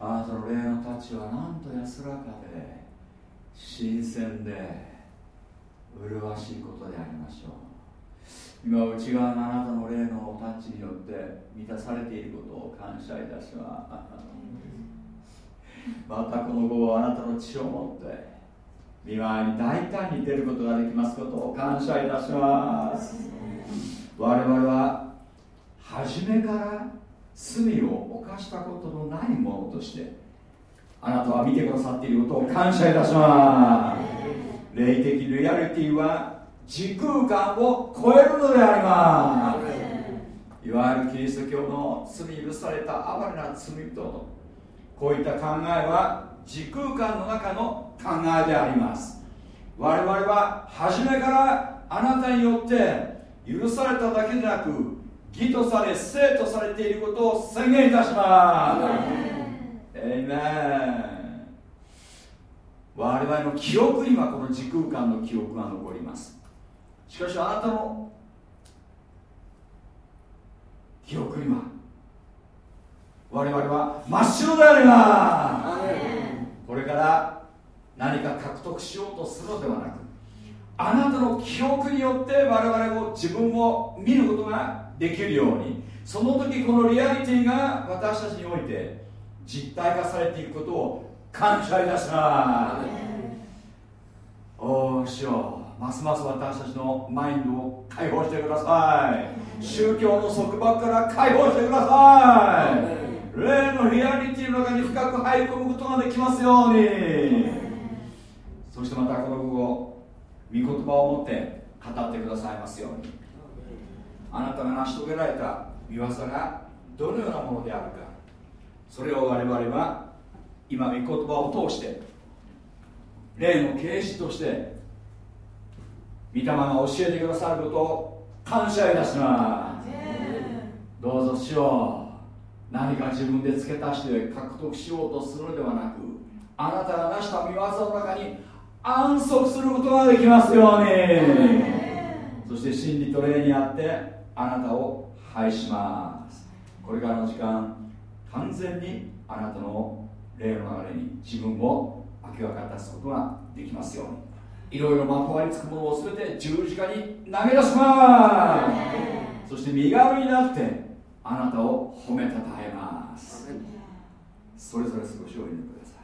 あなたの霊の太刀はなんと安らかで新鮮で麗しいことでありましょう。今内側のあなたの霊のタッチによって満たされていることを感謝いたします。またこの後あなたの血を持って見舞いに大胆に出ることができますことを感謝いたします。我々は初めから罪を犯したことのないものとしてあなたは見てくださっていることを感謝いたします。霊的リアリティは時空間を超えるのであります。いわゆるキリスト教の罪許された哀れな罪とこういった考えは時空間の中の考えであります。我々は初めからあなたによって許されただけでなく義とされ生とされていることを宣言いたします。エイメン我々の記憶にはこの時空間の記憶が残ります。しかしあなたの記憶には我々は真っ白であります。これから何か獲得しようとするのではなくあなたの記憶によって我々を自分を見ることができるようにその時このリアリティが私たちにおいて実体化されていくことを感謝いたします。おおしようますます私たちのマインドを解放してください。宗教の束縛から解放してください。霊のリアリティの中に深く入り込むことができますように。そしてまたこの午後御言葉を持って語ってくださいますようにあなたが成し遂げられた見業がどのようなものであるか。それを我々は今御言葉を通して霊の啓示として御霊が教えてくださることを感謝いたします。どうぞしよう。何か自分で付け足して獲得しようとするのではなくあなたが成した見業の中に安息することができますように。そして真理と霊にあってあなたを拝します。これからの時間完全にあなたの霊の流れに自分を明け渡すことができますように。いろいろまとわりつくものを全て十字架に投げ出します。そして身軽になってあなたを褒めたたえます。それぞれ少しお祈りくださ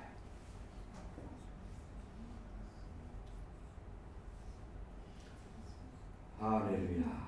い。ハレルヤ。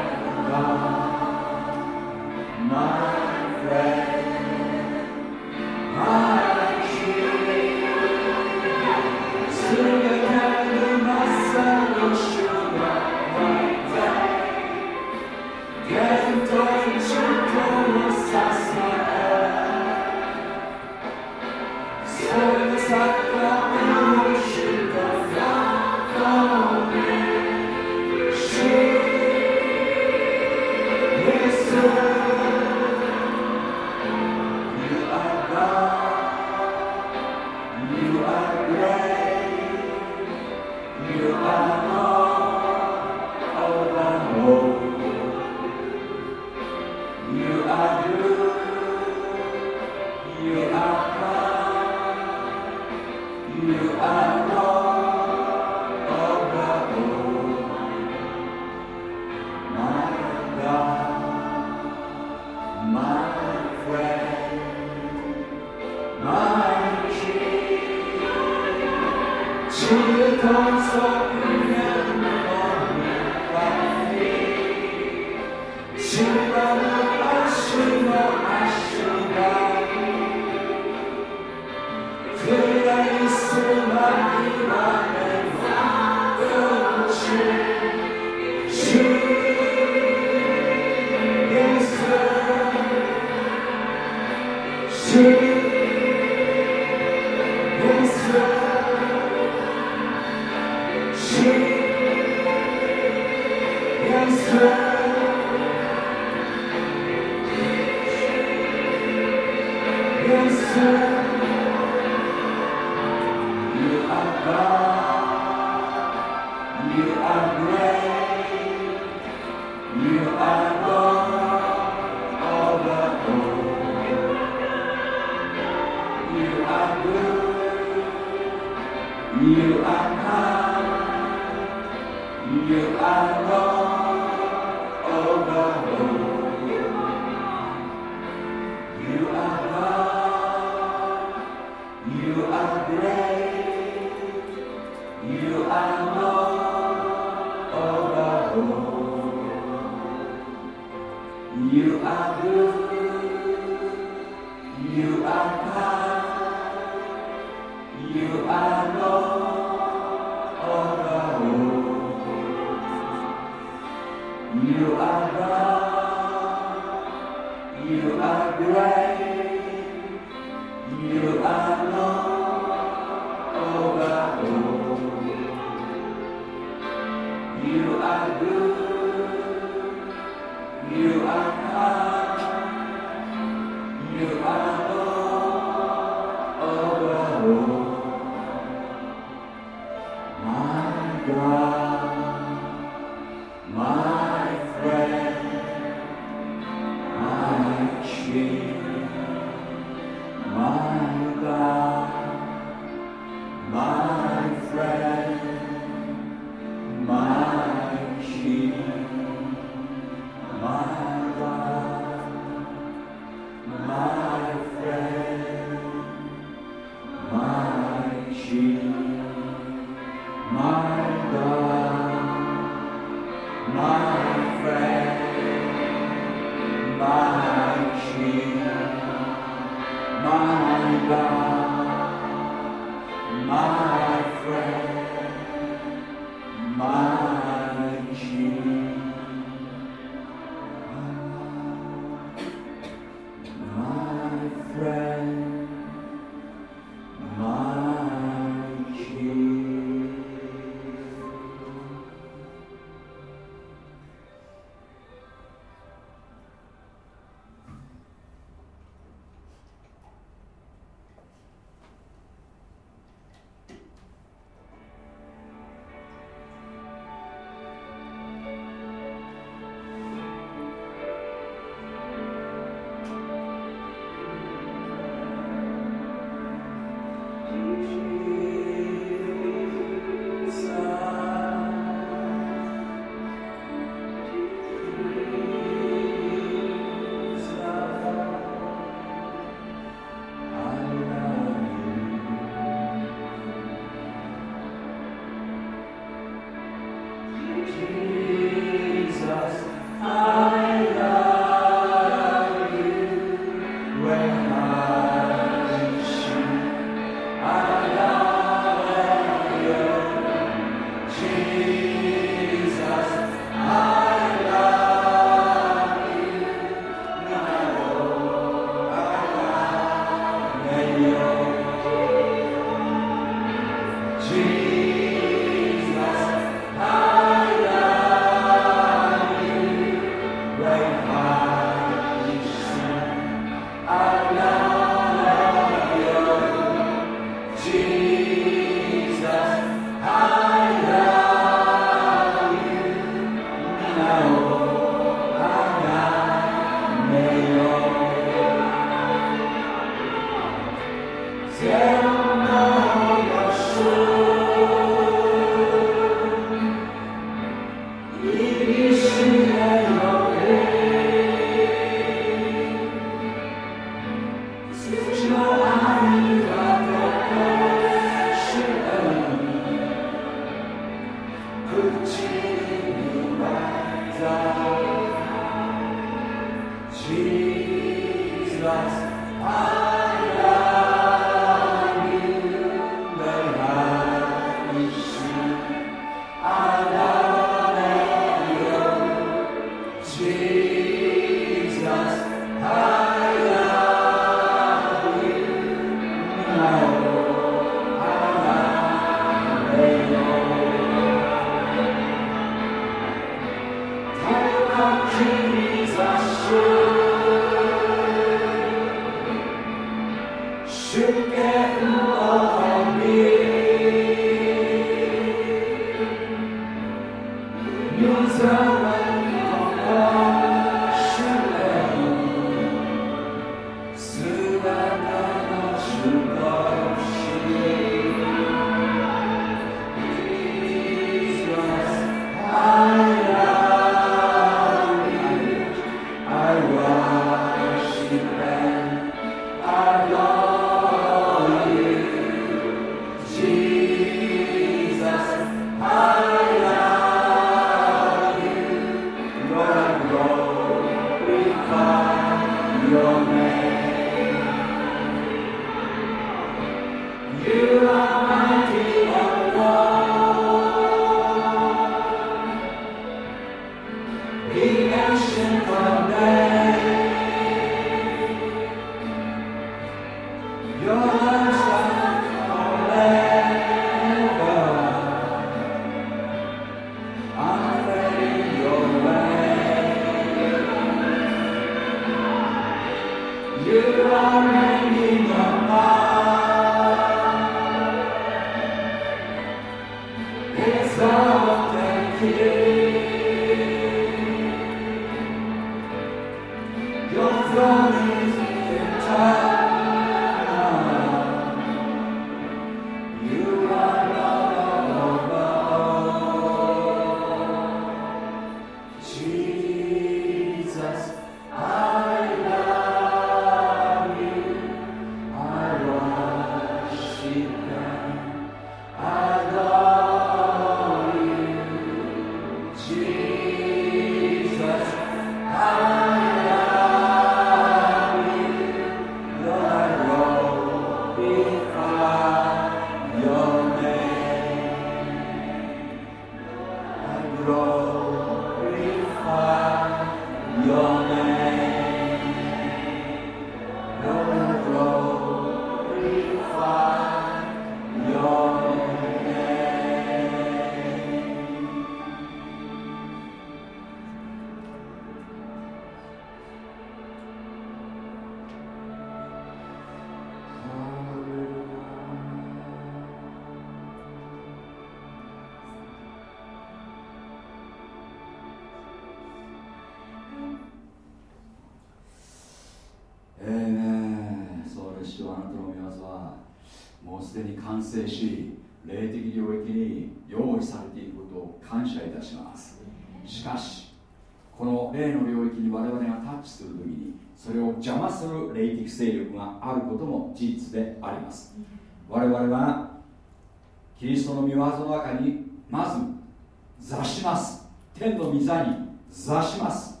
座します。天の御座に座します。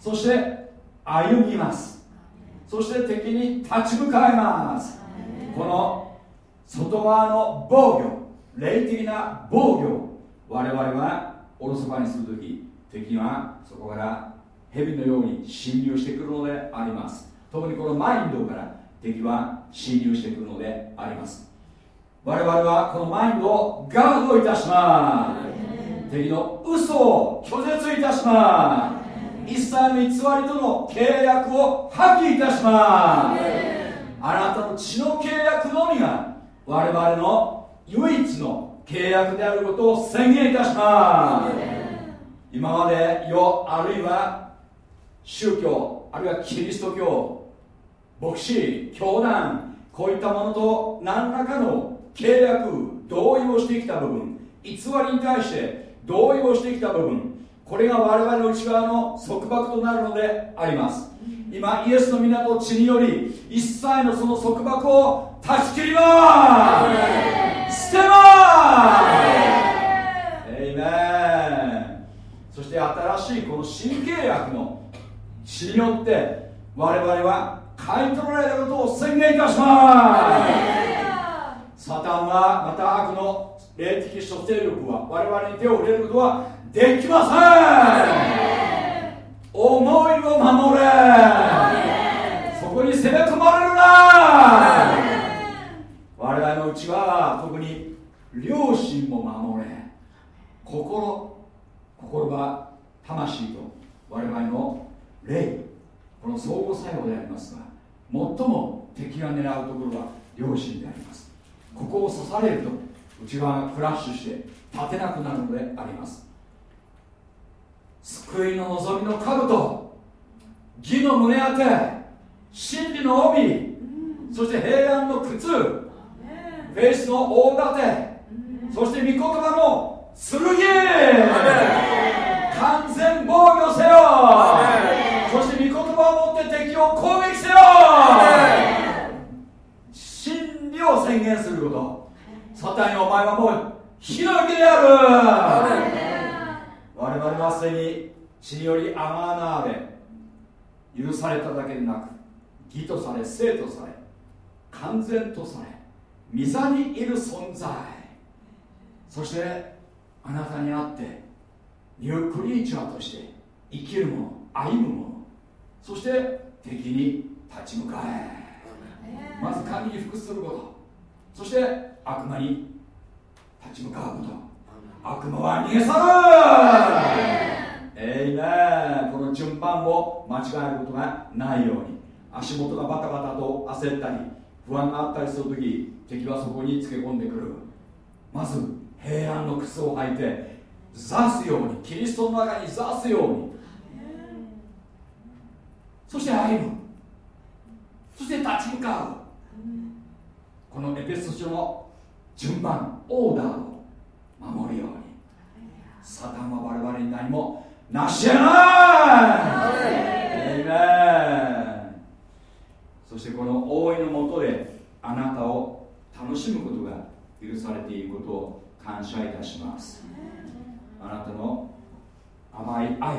そして歩みます。そして敵に立ち向かいます。この外側の防御霊的な防御我々はおろそかにするとき敵はそこから蛇のように侵入してくるのであります。特にこのマインドから敵は侵入してくるのであります。我々はこのマインドをガードいたします。敵の嘘を拒絶いたします一切の偽りとの契約を破棄いたしますあなたの血の契約のみが我々の唯一の契約であることを宣言いたします今まで世あるいは宗教あるいはキリスト教牧師教団こういったものと何らかの契約同意をしてきた部分偽りに対して同意をしてきた部分これが我々の内側の束縛となるのであります。今イエスの港血により一切のその束縛を断ち切ります。捨てます。エイメンそして新しいこの新契約の血によって我々は買い取られたことを宣言いたします。サタンはまた悪の霊的諸勢力は我々に手を入れることはできません。思いを守れ。そこに攻め込まれるな。我々のうちは特に良心も守れ。心心は魂と我々の霊。この相互作用でありますが最も敵がが狙うところは良心であります。ここを刺されると内側がクラッシュして立てなくなるのであります。救いの望みの兜義の胸当て真理の帯そして平安の靴フェイスの大盾そして御言葉の剣。完全防御せよ。そして御言葉を持って敵を攻撃せよ。真理を宣言することサタンにお前はもう火の気である我々はすでに血によりアマーナーで許されただけでなく義とされ生とされ完全とされ御座にいる存在。そしてあなたにあってニュークリーチャーとして生きる者歩む者そして敵に立ち向かえ。まず神に服すること。そして悪魔に立ち向かうこと。悪魔は逃げ去る。えいねこの順番を間違えることがないように。足元がバタバタと焦ったり不安があったりするとき敵はそこにつけ込んでくる。まず平安の靴を履いて座すように。キリストの中に座すように。そして歩む。そして立ち向かう。このエペソ書の順番オーダーを守るように。サタンは我々に何もなしやない。そしてこの大いのもとであなたを楽しむことが許されていることを感謝いたします。あなたの甘い愛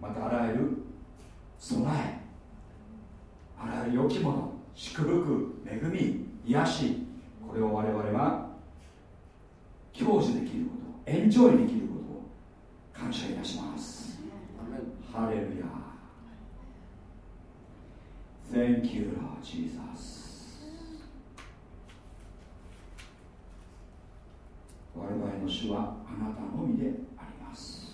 またあらゆる備えあらゆる良きもの祝福恵み癒しこれを我々は享受できることエンジョイできることを感謝いたします。ハレルヤ。Thank you, Lord Jesus. 我々の主はあなたのみであります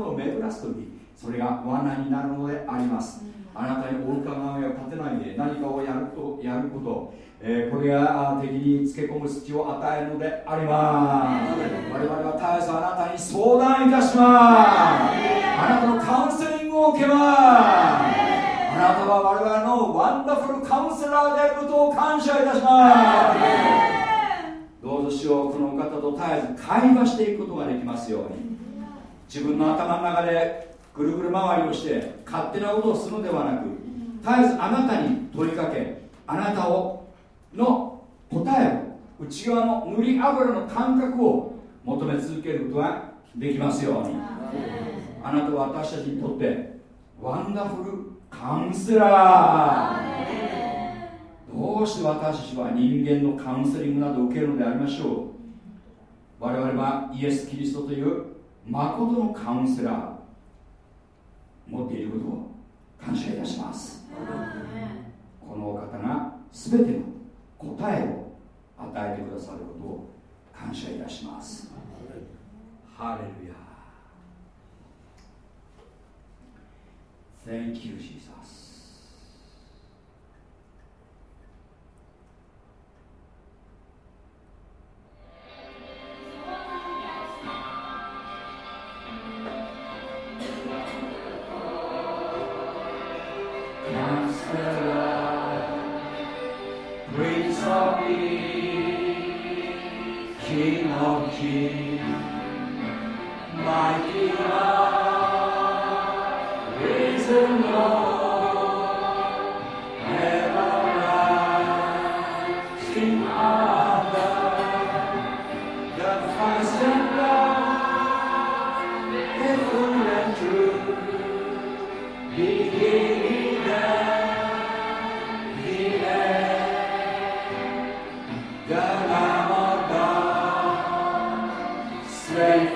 ものを巡らす時それが罠になるのであります。あなたにお伺いを立てないで何かをやるとやることえー、これが敵につけ込む隙を与えるのであります。我々は絶えずあなたに相談いたします。あなたのカウンセリングを受けます。あなたは我々のワンダフルカウンセラーであることを感謝いたします。どうぞしようこの方と絶えず会話していくことができますように自分の頭の中でぐるぐる回りをして勝手なことをするのではなく絶えずあなたに問いかけあなたをの答えを内側の塗り油の感覚を求め続けることができますように。あなたは私たちにとってワンダフルカウンセラー。どうして私たちは人間のカウンセリングなどを受けるのでありましょう？我々はイエス・キリストという誠のカウンセラー持っていることを感謝いたします。このお方が全ての答えを与えてくださることを感謝いたします。ハレルヤ Thank you, Jesus.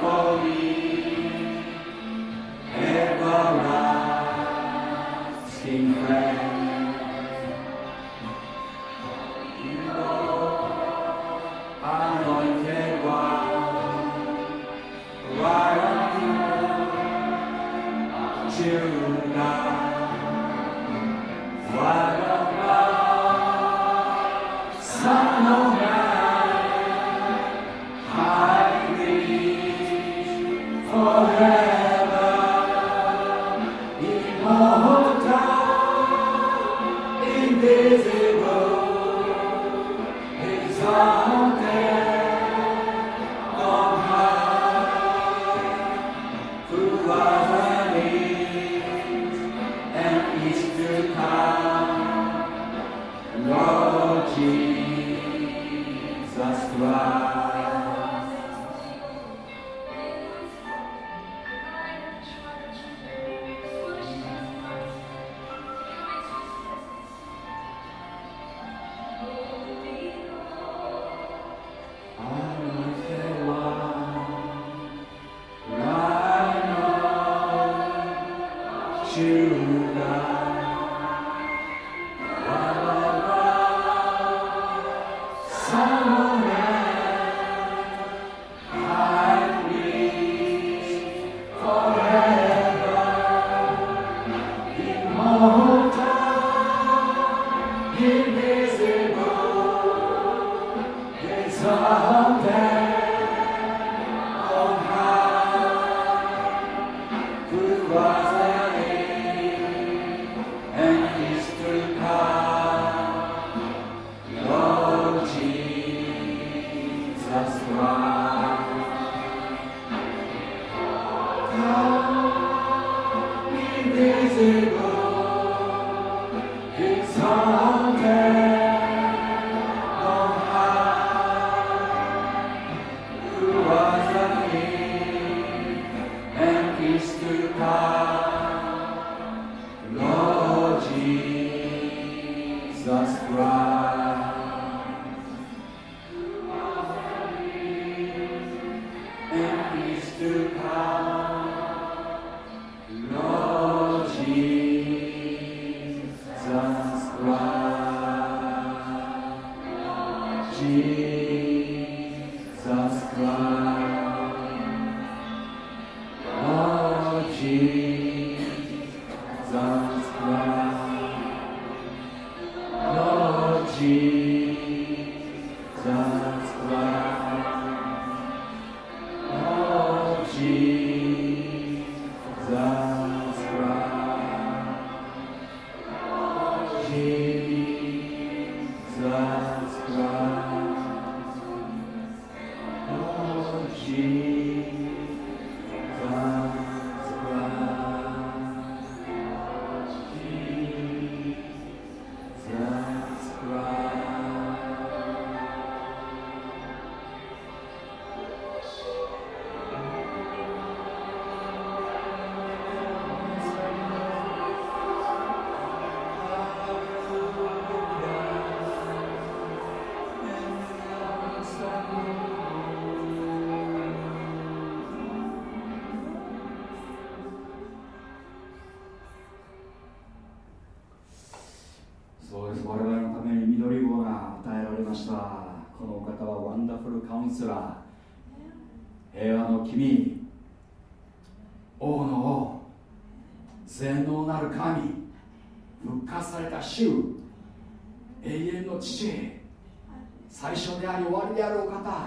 for me. 平和の君王の王。全能なる神。復活された主。永遠の父。最初であり終わりであるお方。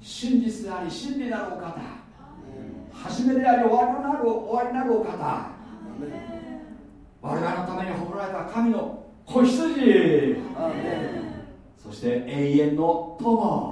真実であり真理なるお方。初めであり終わりなる終わりなるお方。我々のために葬られた神の子羊。そして永遠の友。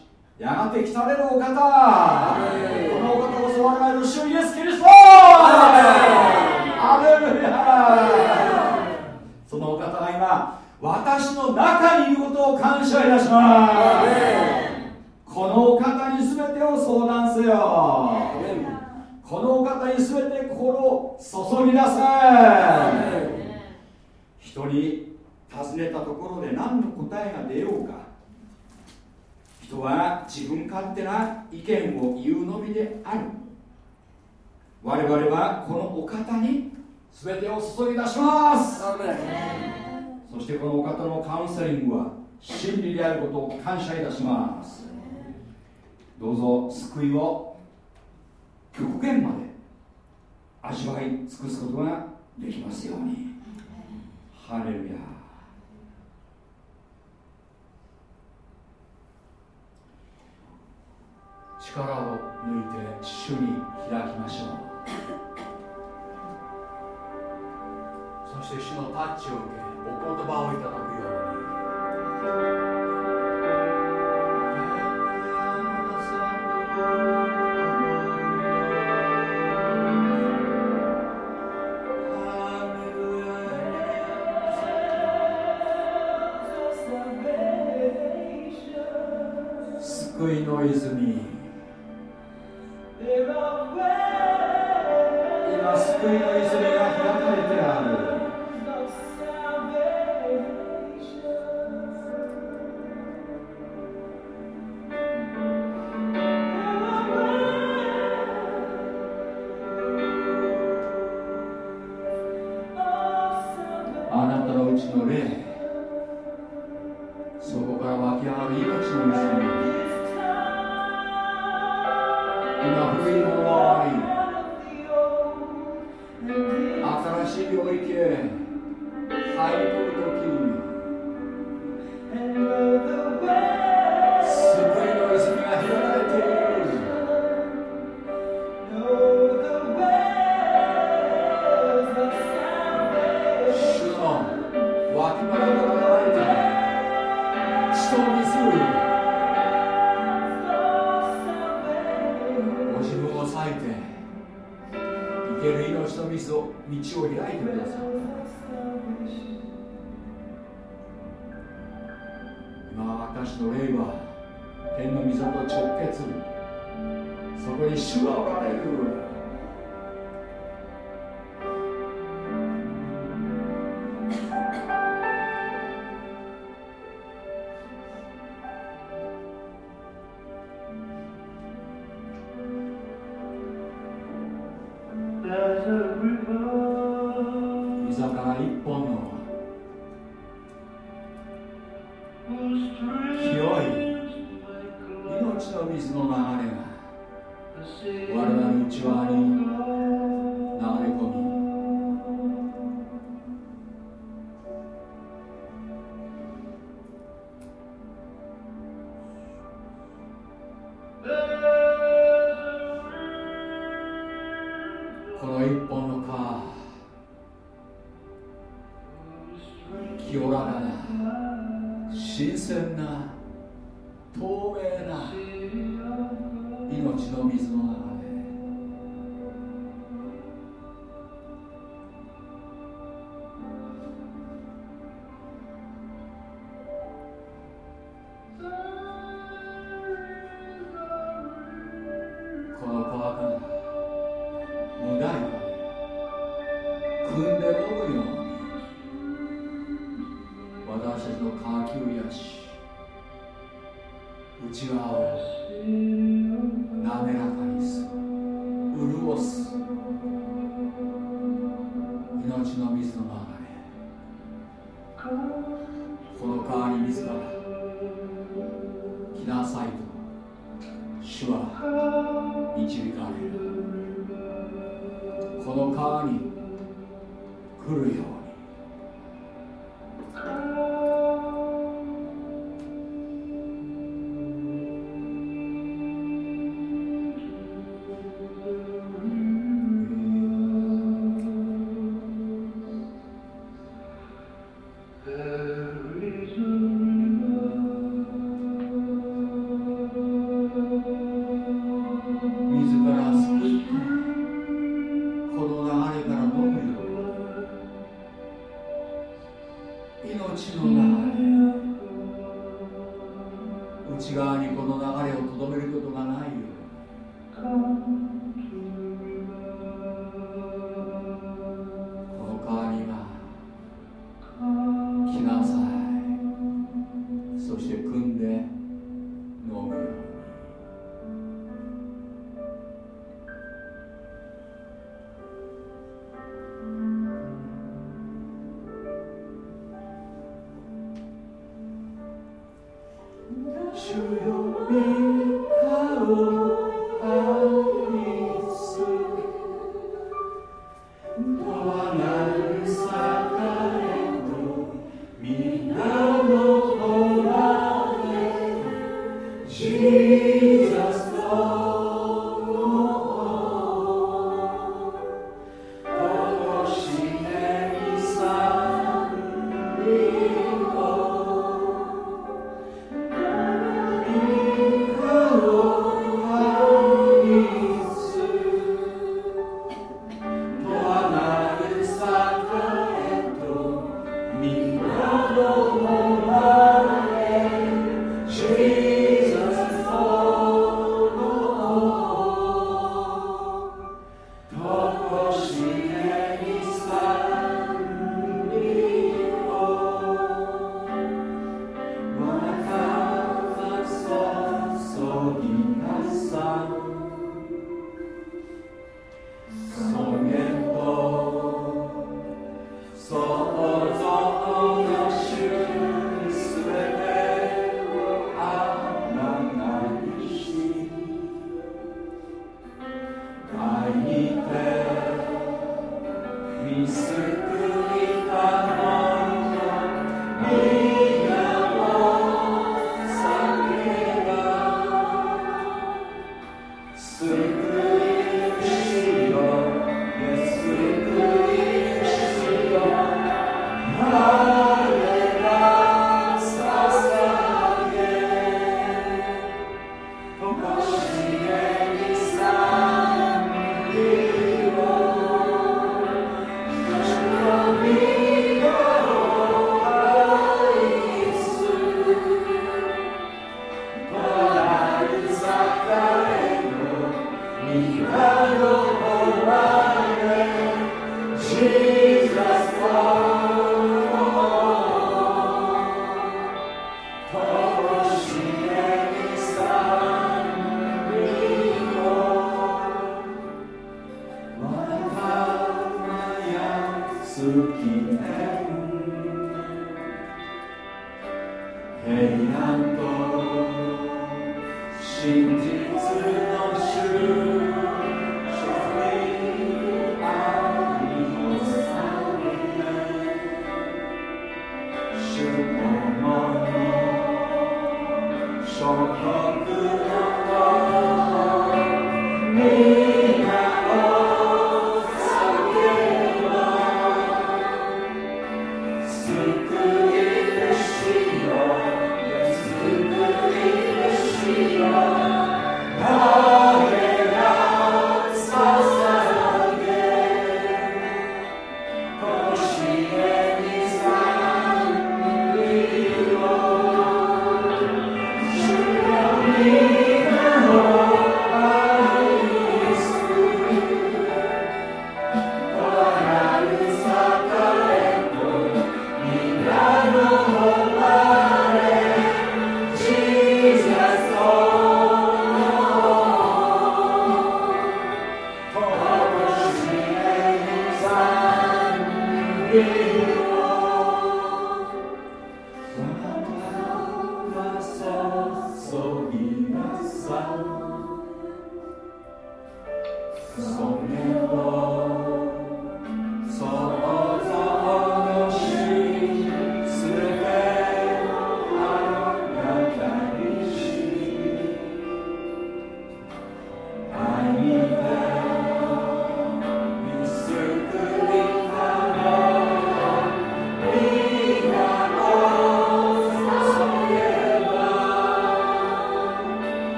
やがて来たれるお方。このお方こそ我々の主イエス・キリスト。アレルヤそのお方が今私の中にいることを感謝いたします。このお方に全てを相談せよ。このお方に全て心を注ぎ出せ。人に尋ねたところで何の答えが出ようか人は自分勝手な意見を言うのみである。我々はこのお方に全てを注ぎ出します。そしてこのお方のカウンセリングは真理であることを感謝いたします。どうぞ救いを極限まで味わい尽くすことができますように。ハレルヤ力を抜いて主に開きましょう。そして主のタッチを受けお言葉をいただくように。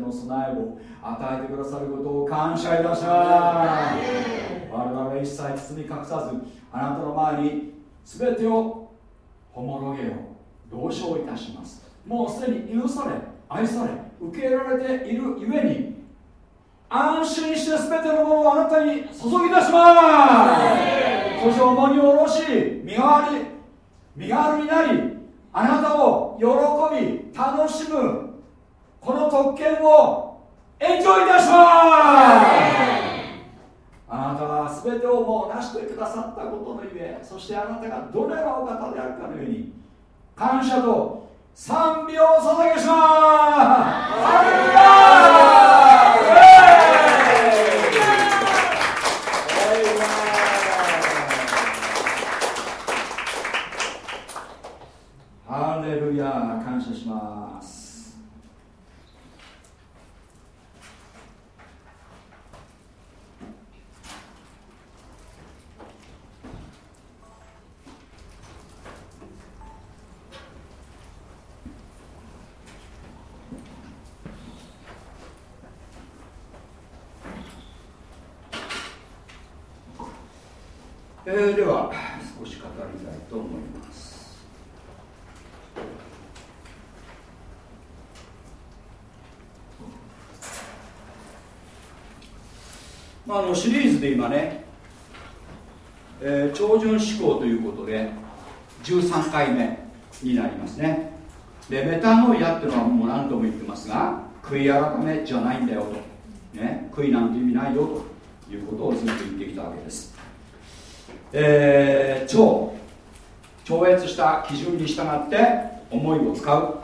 ての備えを与えてくださることを感謝いたします。我々は一切包み隠さずあなたの前に全てをほげよ。う同承いたします。もうすでに許され愛され受け入れられているゆえに安心して全てのものをあなたに注ぎ出します。そして重荷を下ろし身代わり身軽になりあなたを喜び楽しむこの特権をエンジョイいたします。あなたは全てをもう成してくださったことのゆえそしてあなたがどれがお方であるかのように感謝と賛美をお捧げしますハレルヤ感謝しますえー、では少し語りたいと思いますまあ、あのシリーズで今ね、えー、超順思考ということで13回目になりますね。でメタノイアっていうのはもう何度も言ってますが悔い改めじゃないんだよと、ね、悔いなんて意味ないよということをずっと言ってきたわけです。えー、超超越した基準に従って思いを使う。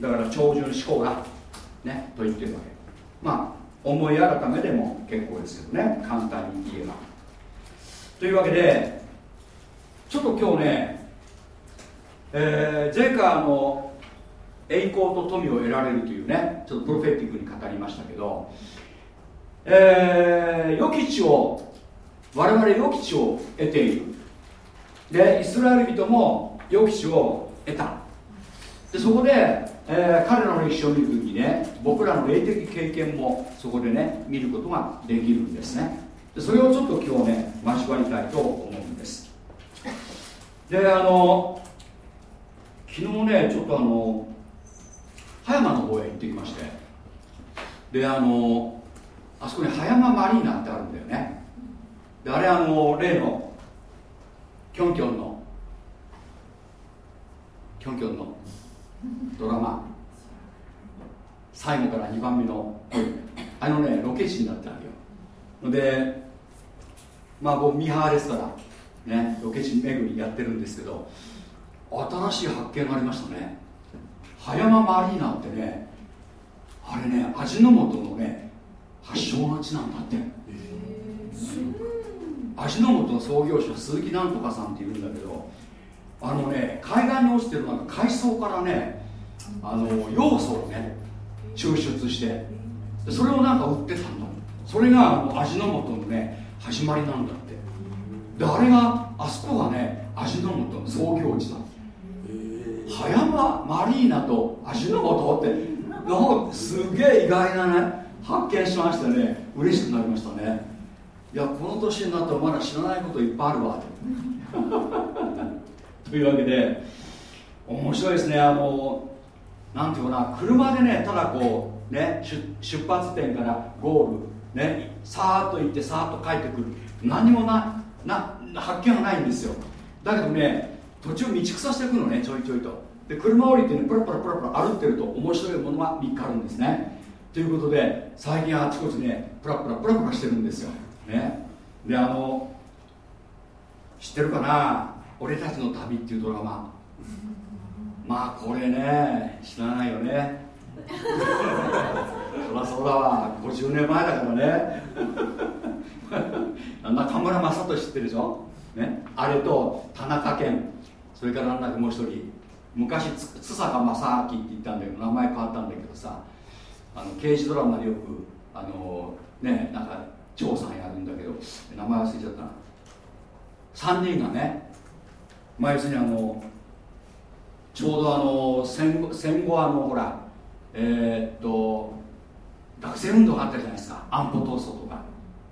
だから超順思考がねと言ってるわけ。まあ思い改めでも結構ですけどね。簡単に言えば。というわけでちょっと今日ね、えー、前回あの栄光と富を得られるというねちょっとプロフェティックに語りましたけどえー、予期地を我々予期地を得ている。でイスラエル人も予期地を得た。でそこでえー、彼らの歴史を見るときにね僕らの霊的経験もそこでね見ることができるんですね。でそれをちょっと今日ね交わりたいと思うんです。であの昨日ねちょっとあの葉山の方へ行ってきまして。であのあそこに葉山マリーナってあるんだよね。であれあの例のキョンキョンのキョンキョンのドラマ。最後から2番目のあのねロケ地になってあるよ。でまあ僕ミーハーですからねロケ地巡りやってるんですけど新しい発見がありましたね。葉山マリーナってねあれね味の素のね発祥の地なんだって。味の素の創業者鈴木なんとかさんっているんだけどあのね海岸に落ちてるなんか海藻からねあの要素をね抽出してそれをなんか売ってたんだそれが味の素のね始まりなんだって。であれがあそこがね味の素の創業地だ。葉山マリーナと味の素ってなんかすげえ意外なね発見しましてね嬉しくなりましたね。いやこの年になったらまだ知らないこといっぱいあるわ。というわけで面白いですね。あのなんていうかな車でねただこうね出発点からゴールねさーっと行ってさーっと帰ってくる。何もなな発見がないんですよ。だけどね途中道草していくのねちょいちょいと。で車降りてねプラプラプラプラ歩ってると面白いものが見つかるんですね。ということで最近あちこちねプラプラプラプラしてるんですよ。ね。であの知ってるかな？俺たちの旅っていうドラマ。まあこれね知らないよね。そりゃそうだわ。50年前だからね。中村雅俊知ってるでしょ、ね、あれと田中健。それからなんだかもう一人。昔津坂正明って言ったんだけど名前変わったんだけどさ。あの刑事ドラマでよくあのねなんか張さんやるんだけど名前忘れちゃったな。3人がねまあ要するにあのちょうどあの戦後戦後あのほらえー、っと学生運動があったじゃないですか。安保闘争とか。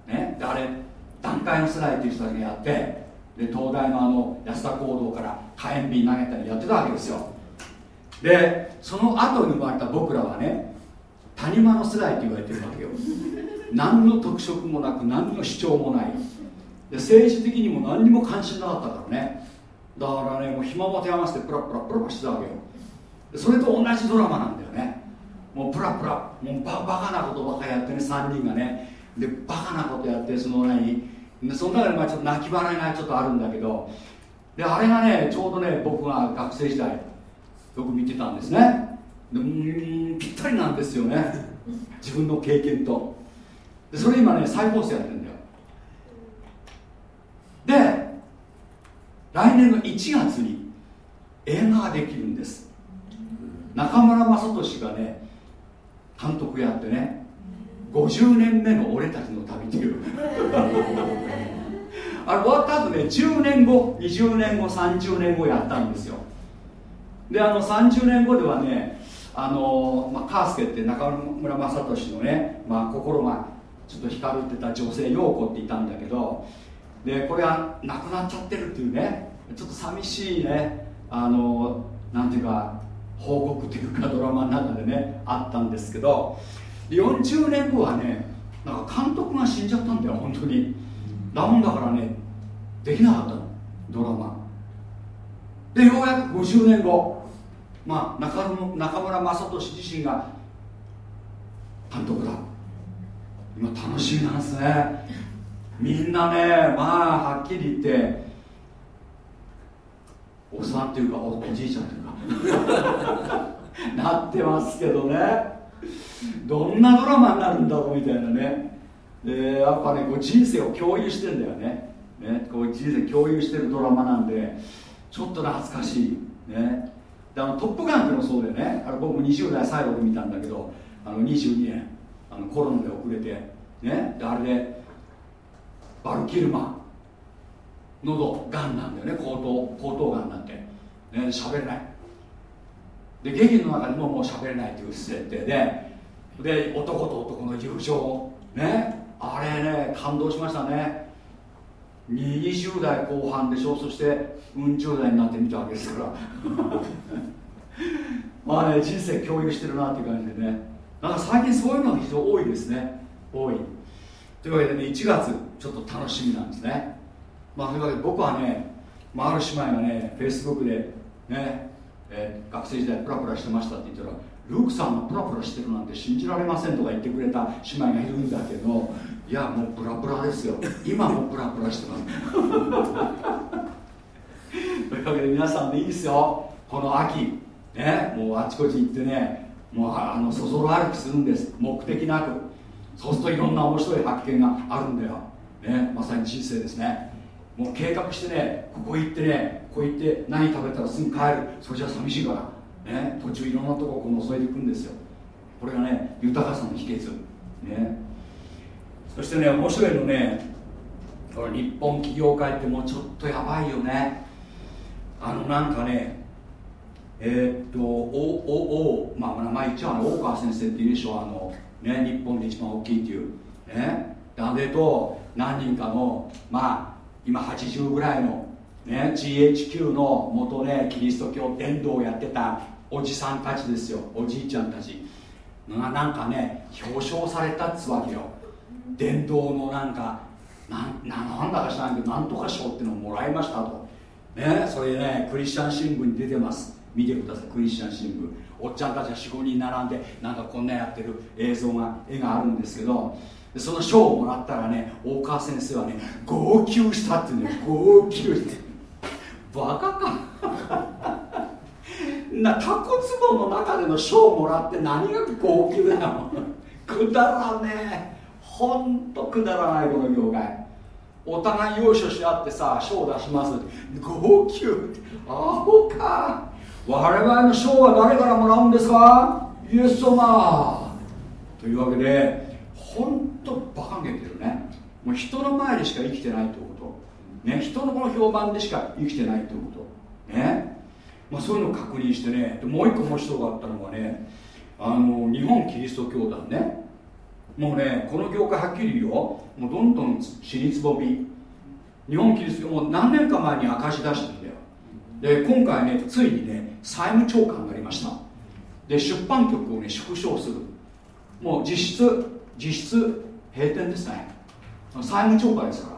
ね。であれ団塊の世代っていう人だけやってで東大のあの安田講堂から火炎瓶投げたりやってたわけですよ。でその後に生まれた僕らはね谷間の世代って言われてるわけよ。何の特色もなく何の主張もない。で政治的にも何にも関心なかったからね。だからねもう暇も手余してプラプラプラプラしてたわけよ。それと同じドラマなんだよね。もうプラプラもうババカなことばっかやってね3人がねでバカなことやってその何その中でまあちょっと泣き笑いがちょっとあるんだけどであれがねちょうどね僕が学生時代よく見てたんですねでうんぴったりなんですよね自分の経験とでそれ今ね再放送やってるんだよで来年の1月に映画ができるんです。中村雅俊がね監督やってね50年目の俺たちの旅っていう。あれ終わった後ね10年後20年後30年後やったんですよ。であの30年後ではねあの、まあ、カースケって中村雅俊のね、まあ、心がちょっと光るってた女性陽子っていたんだけどでこれは亡くなっちゃってるっていうねちょっと寂しいねあのなんていうか報告というかドラマの中でねあったんですけど40年後はねなんか監督が死んじゃったんだよ本当に。だもんだからねできなかったのドラマ。でようやく50年後まあ中中村雅俊自身が監督だ。今楽しみなんですね。みんなねまあはっきり言っておさんっていうかおじいちゃんっていうか なってますけどね。どんなドラマになるんだろうみたいなね。でやっぱねこう人生を共有してんだよね。ねこう人生共有してるドラマなんでちょっと懐かしい。ね。であのトップガンっていうのもそうでね。あれ僕も20代最後で見たんだけどあの22年あのコロナで遅れて。ね。であれでバルキルマ。ン喉がんなんだよね。喉頭喉頭がんなんて。ね喋れない。で劇の中でももう喋れないという設定で。で男と男の友情ねあれね感動しましたね。20代後半でしょ。そしてうん十代になってみたわけですから。まあね人生共有してるなっていう感じでね。なんか最近そういうのが非常に多いですね。多い。というわけでね1月ちょっと楽しみなんですね。まあというわけで僕はね、まあ、ある姉妹がねフェイスブックでね、えー、学生時代プラプラしてましたって言ったらルークさんがプラプラしてるなんて信じられませんとか言ってくれた姉妹がいるんだけどいやもうプラプラですよ。今もプラプラしてます。というわけで皆さんでいいですよ。この秋ねもうあちこち行ってねもうあのそそろ歩きするんです。目的なく。そうするといろんな面白い発見があるんだよ、ね、まさに人生ですね。もう計画してねここ行ってねここ行って何食べたらすぐ帰る。それじゃ寂しいから。ね途中いろんなとここう覗いていくんですよ。これがね豊かさの秘訣。ね。そしてね面白いのねこれ日本企業界ってもうちょっとやばいよね。あのなんかねえー、っとおおおまあ名前言っちゃうの大川先生っていうでしょ。あのね日本で一番大きいっていう。ねあれと何人かのまあ今80ぐらいのね GHQ の元ねキリスト教伝道をやってたおじさんたちですよ。おじいちゃんたち。がなんかね表彰されたっつわけよ。伝道のなんかなんなんだか知らんけどなんとか賞っていうのをもらいましたと。ねそれでねクリスチャン新聞に出てます。見てくださいクリスチャン新聞。おっちゃんたちが45人並んでなんかこんなやってる映像が絵があるんですけどその賞をもらったらね大川先生はね号泣したっていうね号泣して。バカか。なタコツボの中での賞をもらって何が号泣だよ。くだらねえ。ほんとくだらないこの業界。お互い優勝し合ってさ賞を出しますって。号泣アホか。我々の賞は誰からもらうんですか？イエス様。というわけで本当バカげてるね。もう人の前でしか生きてないということ。ね人のこの評判でしか生きてないということ。ね。まあ、そういうのを確認してね。もう一個面白かったのはねあの日本キリスト教団ね。もうねこの業界はっきり言うよ。もうどんどん尻つぼみ。日本キリスト教もう何年か前に明かし出してるんだよ。で今回ねついにね債務超過になりました。で出版局をね縮小する。もう実質実質閉店ですね。債務超過ですから。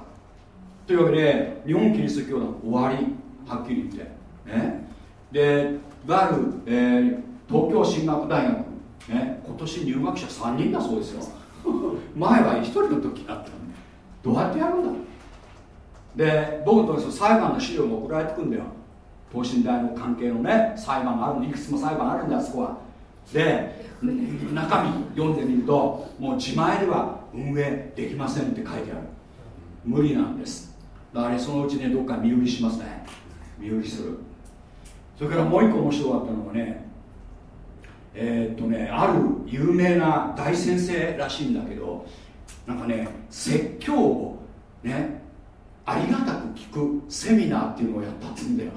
というわけで日本キリスト教団終わり。はっきり言って。ね。でがある、えー、東京進学大学、ね、今年入学者3人だそうですよ。前は1人の時だったのに。どうやってやるんだ。で僕と裁判の資料が送られてくるんだよ。等身大の関係のね裁判があるいくつも裁判あるんだそこは。で中身読んでみるともう自前では運営できませんって書いてある。無理なんです。だからそのうちねどっか身売りしますね。身売りする。それからもう一個面白かったのはねえー、っとねある有名な大先生らしいんだけどなんかね説教をねありがたく聞くセミナーっていうのをやったっつうんだよ。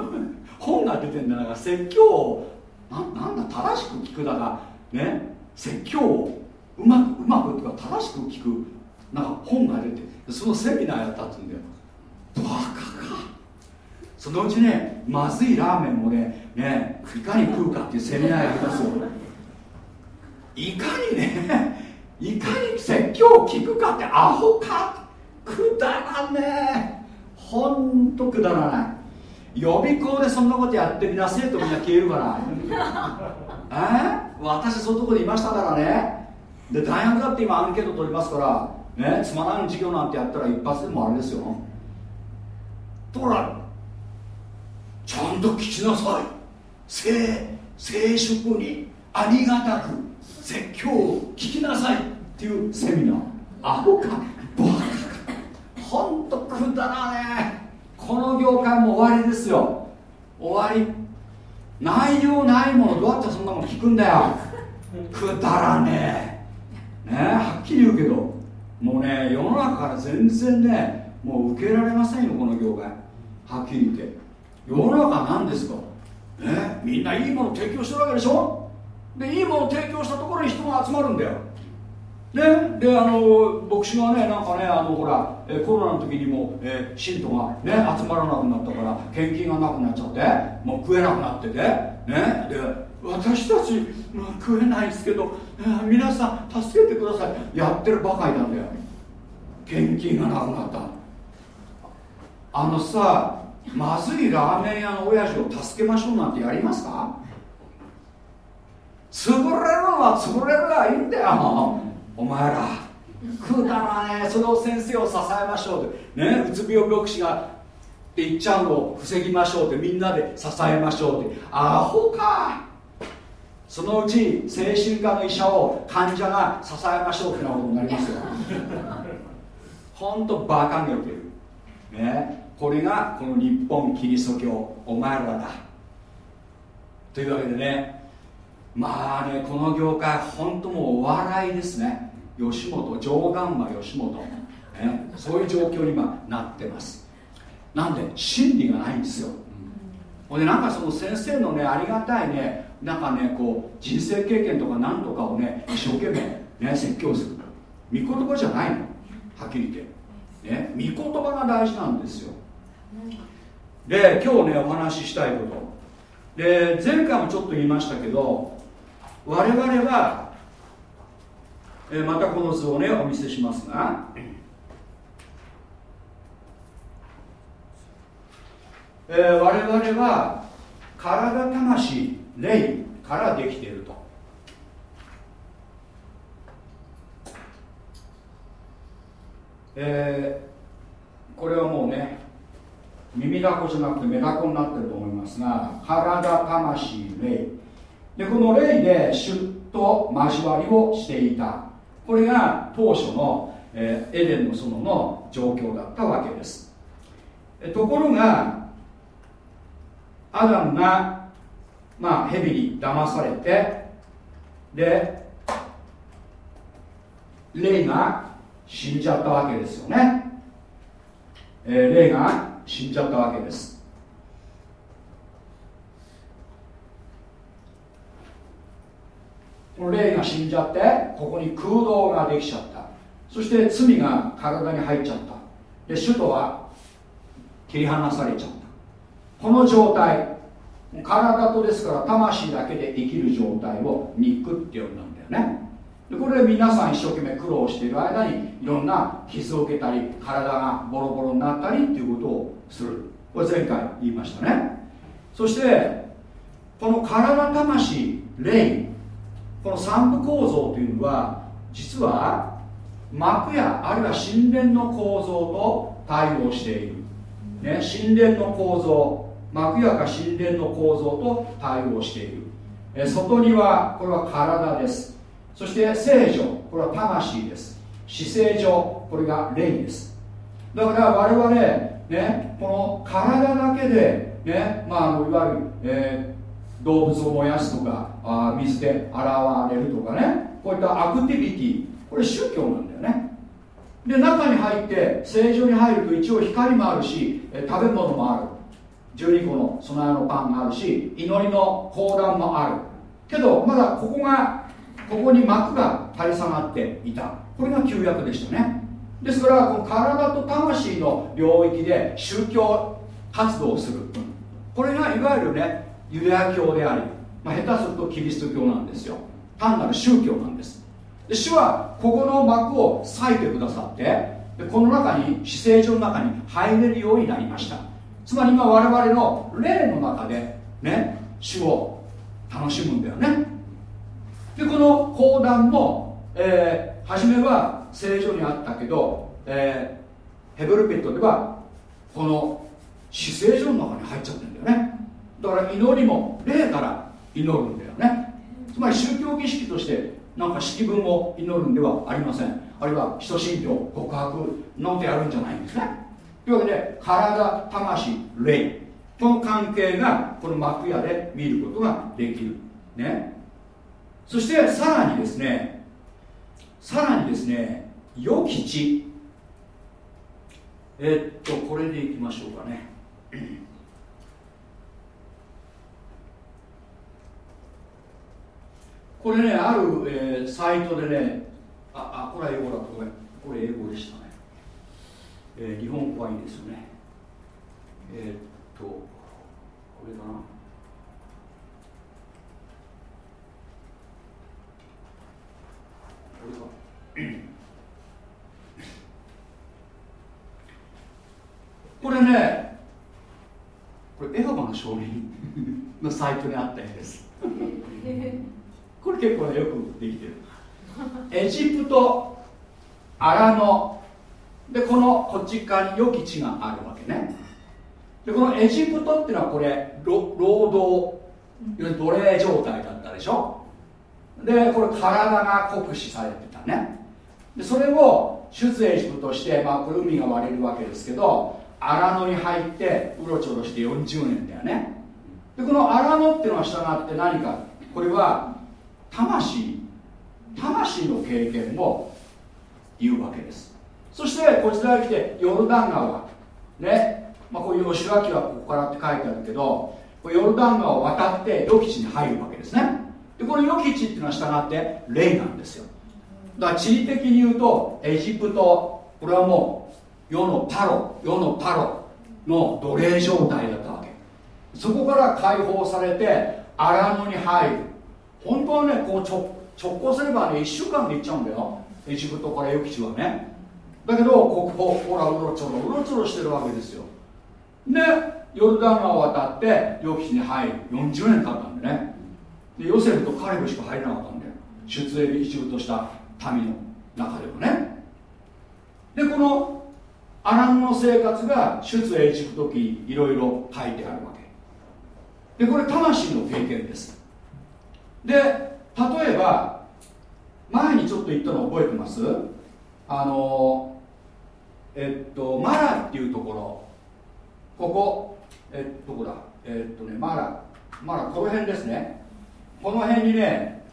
本が出てんだから説教をななんだ正しく聞くだがね？説教をうまくうまくとか正しく聞くなんか本が出てそのセミナーやったっつうんだよ。バカか。そのうちねまずいラーメンもねねいかに食うかっていうセミナーやりますよ。いかにねいかに説教を聞くかってアホかくだらねえ。ほんとくだらない。予備校でそんなことやってみな生徒みんな消えるから。え？私そういうとこでいましたからね。で大学だって今アンケート取りますからねつまらん授業なんてやったら一発でもあれですよ。ところがちゃんと聞きなさい。聖聖職にありがたく説教を聞きなさいっていうセミナー。アホかほんとくだらねえこの業界も終わりですよ。終わり。内容ないものどうやってそんなもの聞くんだよ。くだらねえ。ねはっきり言うけど。もうね世の中から全然ねもう受けられませんよこの業界。はっきり言って。世の中なんですか？ねみんないいもの提供してるわけでしょ？でいいもの提供したところに人が集まるんだよ。ね、であの牧師がねなんかねあのほらコロナの時にも、え、信徒がね集まらなくなったから献金がなくなっちゃってもう食えなくなっててねで私たち、まあ、食えないですけど、えー、皆さん助けてください。やってるばかりなんだよ。献金がなくなった。あのさまずいラーメン屋の親父を助けましょうなんてやりますか？潰れるのは潰れるがいいんだよ。お前らくだらねその先生を支えましょうって。ねうつ病牧師がって言っちゃうのを防ぎましょうってみんなで支えましょうって。アホか。そのうち精神科の医者を患者が支えましょうってなことになりますよ。ほんとバカげてる。ねこれがこの日本キリスト教お前らだ。というわけでねまあねこの業界本当もうお笑いですね。吉本上岸馬吉本、ね、そういう状況に今なってます。なんで真理がないんですよ。ほんでなんかその先生のねありがたいねなんかねこう人生経験とか何とかをね一生懸命ね説教する。御言葉じゃないの。はっきり言って。ね御言葉が大事なんですよ。で今日ねお話ししたいこと。で前回もちょっと言いましたけど我々は、えまたこの図をねお見せしますが。えー、我々は体魂霊からできていると。えー、これはもうね耳だこじゃなくてメダコになってると思いますが体魂霊。でこの霊でシュッと交わりをしていた。これが当初の、えー、エデンの園の状況だったわけです。ところがアダムがまあ蛇に騙されてで霊が死んじゃったわけですよね、えー、霊が死んじゃったわけです。この霊が死んじゃってここに空洞ができちゃった。そして罪が体に入っちゃった。で首都は切り離されちゃった。この状態体とですから魂だけで生きる状態を肉って呼んだんだよね。でこれで皆さん一生懸命苦労している間にいろんな傷を受けたり体がボロボロになったりっていうことをする。これ前回言いましたね。そしてこの体魂霊この三部構造というのは実は幕やあるいは神殿の構造と対応している、ね、神殿の構造幕やか神殿の構造と対応している。え外にはこれは体です。そして聖女これは魂です。姿勢上これが霊です。だから我々ねこの体だけでねまああのいわゆる、えー、動物を燃やすとかあ水で洗われるとかね。こういったアクティビティ。これ宗教なんだよね。で中に入って正常に入ると一応光もあるし食べ物もある。12個の備えのパンがあるし祈りの講談もある。けどまだここがここに膜が垂れ下がっていた。これが旧約でしたね。ですからこの体と魂の領域で宗教活動をする。これがいわゆるねユダヤ教であり、まあ、下手するとキリスト教なんですよ。単なる宗教なんです。で主はここの膜を裂いてくださってでこの中に姿勢上の中に入れるようになりました。つまり今我々の霊の中でね主を楽しむんだよね。でこの講談も、えー、初めは聖書にあったけど、えー、ヘブルピットではこの死聖所の中に入っちゃってるんだよね。だから祈りも霊から祈るんだよね。つまり宗教儀式としてなんか式文を祈るんではありません。あるいは人信条告白なんてやるんじゃないんですね。というわけで体魂霊この関係がこの幕屋で見ることができる。ね。そしてさらにですねさらにですね良き地。えっとこれでいきましょうかね。これねある、えー、サイトでねああこれは英語だ。ごめん。これ英語でしたね、えー、日本語はいいですよね。えー、っとこれかな。これか。これねこれエホバの証人のサイトにあった絵ですこれ結構ねよくできてる。エジプト荒野でこのこっち側に良き地があるわけね。でこのエジプトっていうのはこれ労働奴隷状態だったでしょ。でこれ体が酷使されてたね。でそれを出エジプトして、まあ、これ海が割れるわけですけど荒野に入ってうろちょろして40年だよね。でこの荒野っていうのは従って何か。これは魂魂の経験を言うわけです。そしてこちらに来てヨルダン川ね、まあ、こういう吉脇はここからって書いてあるけどヨルダン川を渡って予期地に入るわけですね。でこの予期地っていうのは従って霊なんですよ。だから地理的に言うとエジプトこれはもう世のパロ世のパロの奴隷状態だったわけ。そこから解放されて荒野に入る。本当はねこう直直行すればね1週間で行っちゃうんだよ。エジプトから予期地はね。だけどここほらうろちょろうろちょろしてるわけですよ。でヨルダン川を渡って予期地に入る。40年経ったんでね。でヨセフとカレブしか入れなかったんだよ。出エビ一部とした民の中でもね。でこのアランの生活が出エジプト記いろいろ書いてあるわけ。でこれ魂の経験です。で例えば前にちょっと言ったの覚えてます？あのえっとマラっていうところ。ここ。えっどこだ。えっとねマラ。マラこの辺ですね。この辺にね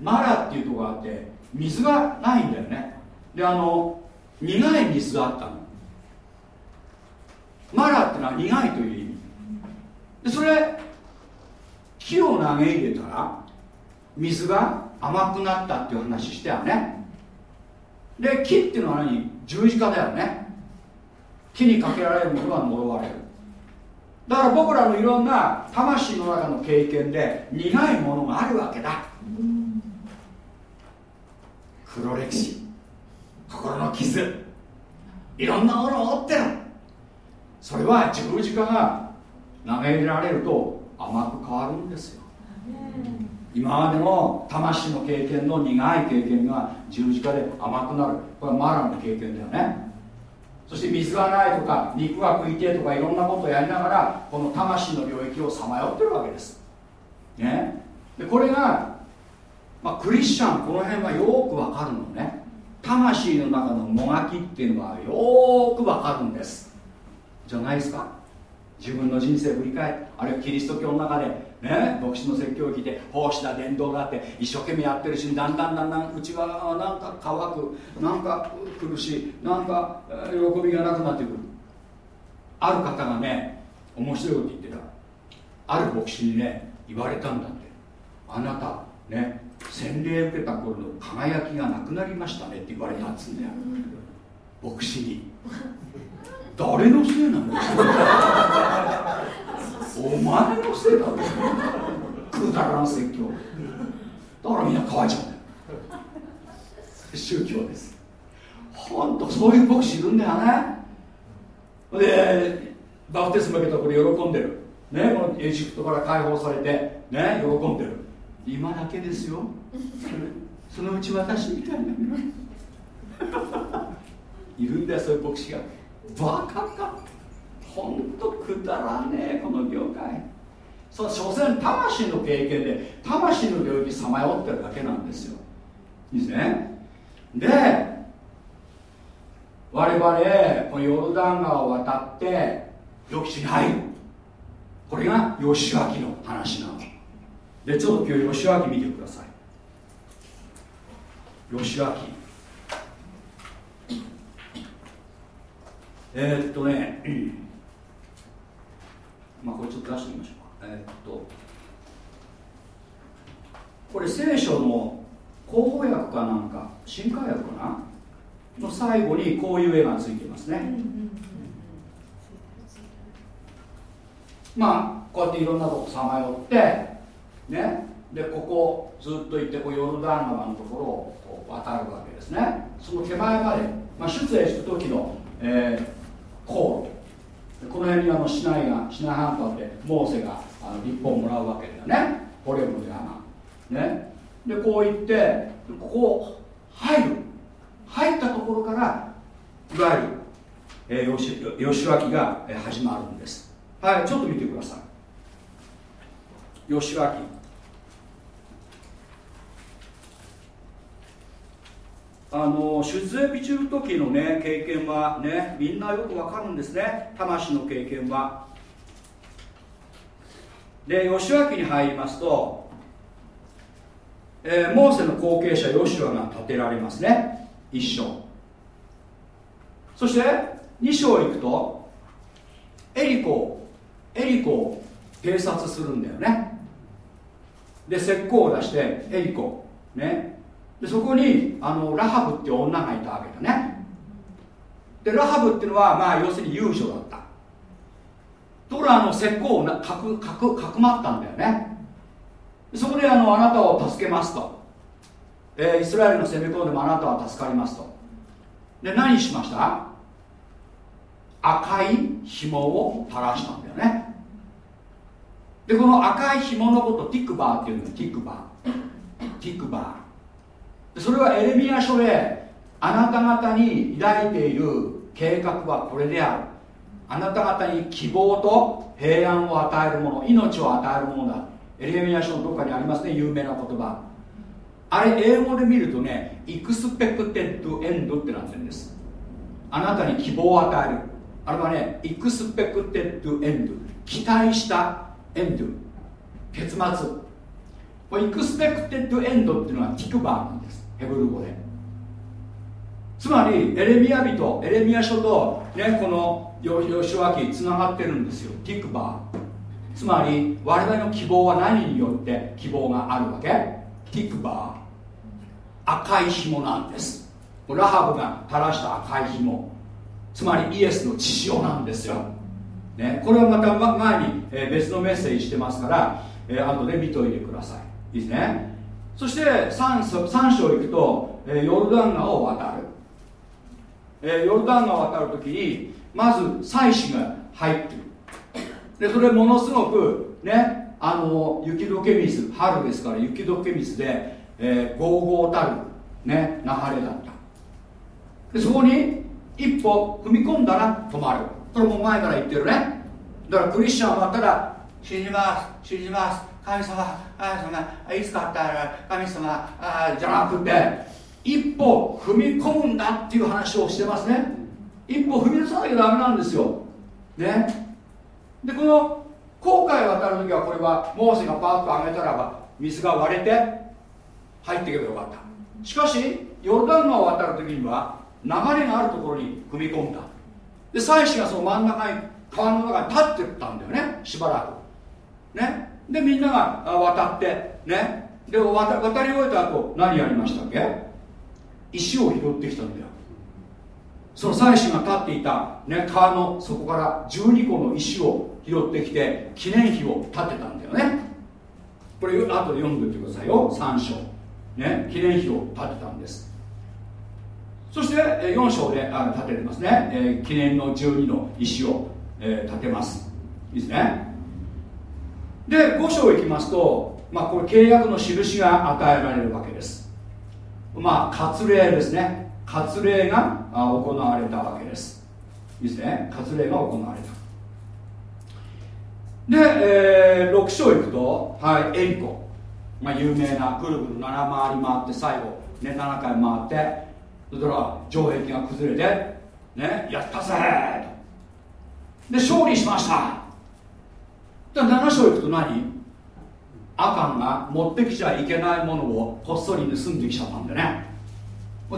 マラっていうとこがあって水がないんだよね。であの苦い水があったの。マラってのは苦いという意味。でそれ木を投げ入れたら水が甘くなったっていう話してよね。で木っていうのは何？十字架だよね。木にかけられるものは呪われる。だから僕らのいろんな魂の中の経験で苦いものがあるわけだ。黒歴史。心の傷。いろんなものを負ってる。それは十字架が投げ入れられると甘く変わるんですよ。今までの魂の経験の苦い経験が十字架で甘くなる。これはマラの経験だよね。そして水がないとか肉が食いてとかいろんなことをやりながらこの魂の領域をさまよってるわけです、ね、でこれが、まあ、クリスチャンこの辺はよくわかるのね。魂の中のもがきっていうのはよくわかるんです。じゃないですか。自分の人生を振り返ってあるいはキリスト教の中でね、牧師の説教を聞いて奉仕だ伝道だって一生懸命やってるしだんだんだんだん内側がなんか乾くなんか苦しいなんか喜びがなくなってくる。ある方がね面白いこと言ってた。ある牧師にね言われたんだって。あなたね洗礼受けた頃の輝きがなくなりましたねって言われたっつうんだよ牧師に。誰のせいなの？お前のせいだろくだらん説教だからみんな乾いちゃうんだよ宗教です。本当そういう牧師いるんだよね。でバプテスマ受けたこれ喜んでる。ねこのエジプトから解放されて。ね喜んでる。今だけですよ。そのうち私みたいな。いるんだよそういう牧師が。バカか。ほんとくだらねえこの業界。その所詮魂の経験で魂の領域さまよってるだけなんですよ。いいですね。で我々このヨルダン川を渡って予期地に入る。これが義明の話なの。でちょっと今日義明見てください。義明えー、っとねまあこれちょっと出してみましょうか。えー、っとこれ聖書の口語訳かなんか新海訳かな？の最後にこういう絵がついていますね、まあこうやっていろんなとこさまよってね。でここずっと行ってこうヨルダン川のところを渡るわけですね。その手前まで、まあ、出エジプト時の、えー、航路この辺にあの市内が市内半島でモーセがあの立法をもらうわけだよね。ホレブの山。ね。でこう行ってここ入る。入ったところからいわゆる、えー、吉吉脇が始まるんです。はいちょっと見てください。吉脇あの出エビ中時のね経験はねみんなよくわかるんですね。魂の経験は。で吉脇に入りますと、えー、モーセの後継者ヨシュアが建てられますね。一章。そして二章行くとエリコエリコを偵察するんだよね。で石膏を出してエリコね。でそこにあのラハブっていう女がいたわけだね。でラハブっていうのはまあ要するに遊女だった。ところがあの石膏をかくかくかくまったんだよね。そこであのあなたを助けますと、えー、イスラエルの攻め込んでもあなたは助かりますと。で何しました？赤い紐を垂らしたんだよね。でこの赤い紐のことティックバーっていうのティックバー。ティックバー。それはエレミア書であなた方に抱いている計画はこれである。あなた方に希望と平安を与えるもの命を与えるものだ。エレミア書のどっかにありますね有名な言葉。あれ英語で見るとね expected end ってなってるんです。あなたに希望を与える。あれはね expected end 期待した end 結末。 expected end っていうのはティクバーなんです。ヘブル語でつまりエレミア人エレミア書と、ね、このヨシュア記つながってるんですよ。ティクバー。つまり我々の希望は何によって希望があるわけ？ティクバー。赤い紐なんです。ラハブが垂らした赤い紐。つまりイエスの血潮なんですよ、ね、これはまた前に別のメッセージしてますから、え、後で見といてください。いいですね？そして 3, 3章行くと、え、ヨルダン川を渡る、え、ヨルダン川を渡るときにまず祭司が入ってる。でそれものすごくねあの雪解け水春ですから雪解け水で、えー、ゴーゴーたる、ね、流れだった。でそこに一歩踏み込んだら止まる。これも前から言ってるね。だからクリスチャンはただ死にます死にます神様神様いつかあったら神様あじゃなくて一歩踏み込むんだっていう話をしてますね。一歩踏み出さなきゃダメなんですよ。ね。でこの航海を渡る時はこれはモーセがパーッと上げたらば水が割れて入っていけばよかった。しかしヨルダン川を渡る時には流れがあるところに踏み込んだ。で妻子がその真ん中に川の中に立ってったんだよね。しばらく。ね。でみんなが渡ってね。で渡り終えた後何やりましたっけ？石を拾ってきたんだよ。その祭司が立っていた、ね、川の底から12個の石を拾ってきて記念碑を建てたんだよね。これ後で読んでおいてくださいよ。3章、ね、記念碑を建てたんです。そして4章であ建ててますね、えー、記念の12の石を、えー、建てます。いいですね。で5章いきますと、まあ、これ契約の印が与えられるわけです。まあ割礼ですね。割礼が行われたわけです。いいですね。割礼が行われた。で、えー、6章いくと、はい、エリコ、まあ、有名なぐるぐる7回り回って最後、ね、7回回ってそしたら城壁が崩れて、ね、やったぜと。で勝利しました。で7章いくと何アカンが持ってきちゃいけないものをこっそり盗んできちゃったんでね。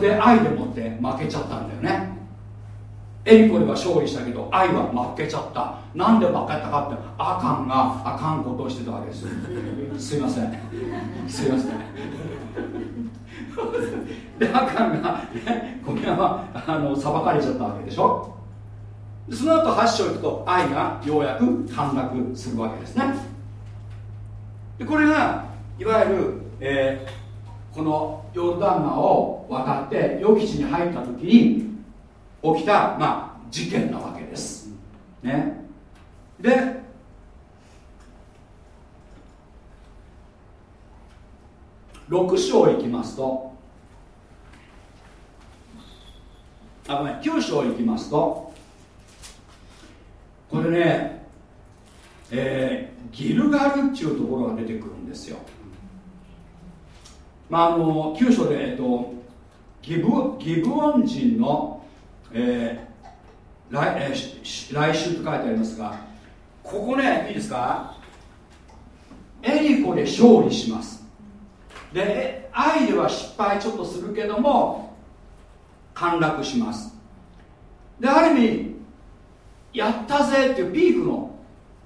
で愛でもって負けちゃったんだよね。エリコでは勝利したけど愛は負けちゃった。なんで負けたかってアカンがあかんことをしてたわけです。すいません。すいません。でアカンが、ね、これはあの裁かれちゃったわけでしょ。その後8章いくと愛がようやく陥落するわけですね。でこれがいわゆる、えーこのヨルダン川を渡って予期地に入った時に起きた、まあ、事件なわけです、ね、で6章いきますとあごめん9章いきますとこれね、えー、ギルガルっていうところが出てくるんですよ。まあ、あの9章で、えっと、ギブギブオン人の、えー来えー、来週と書いてありますがここねいいですか？エリコで勝利します。で愛では失敗ちょっとするけども陥落します。である意味やったぜっていうピークの。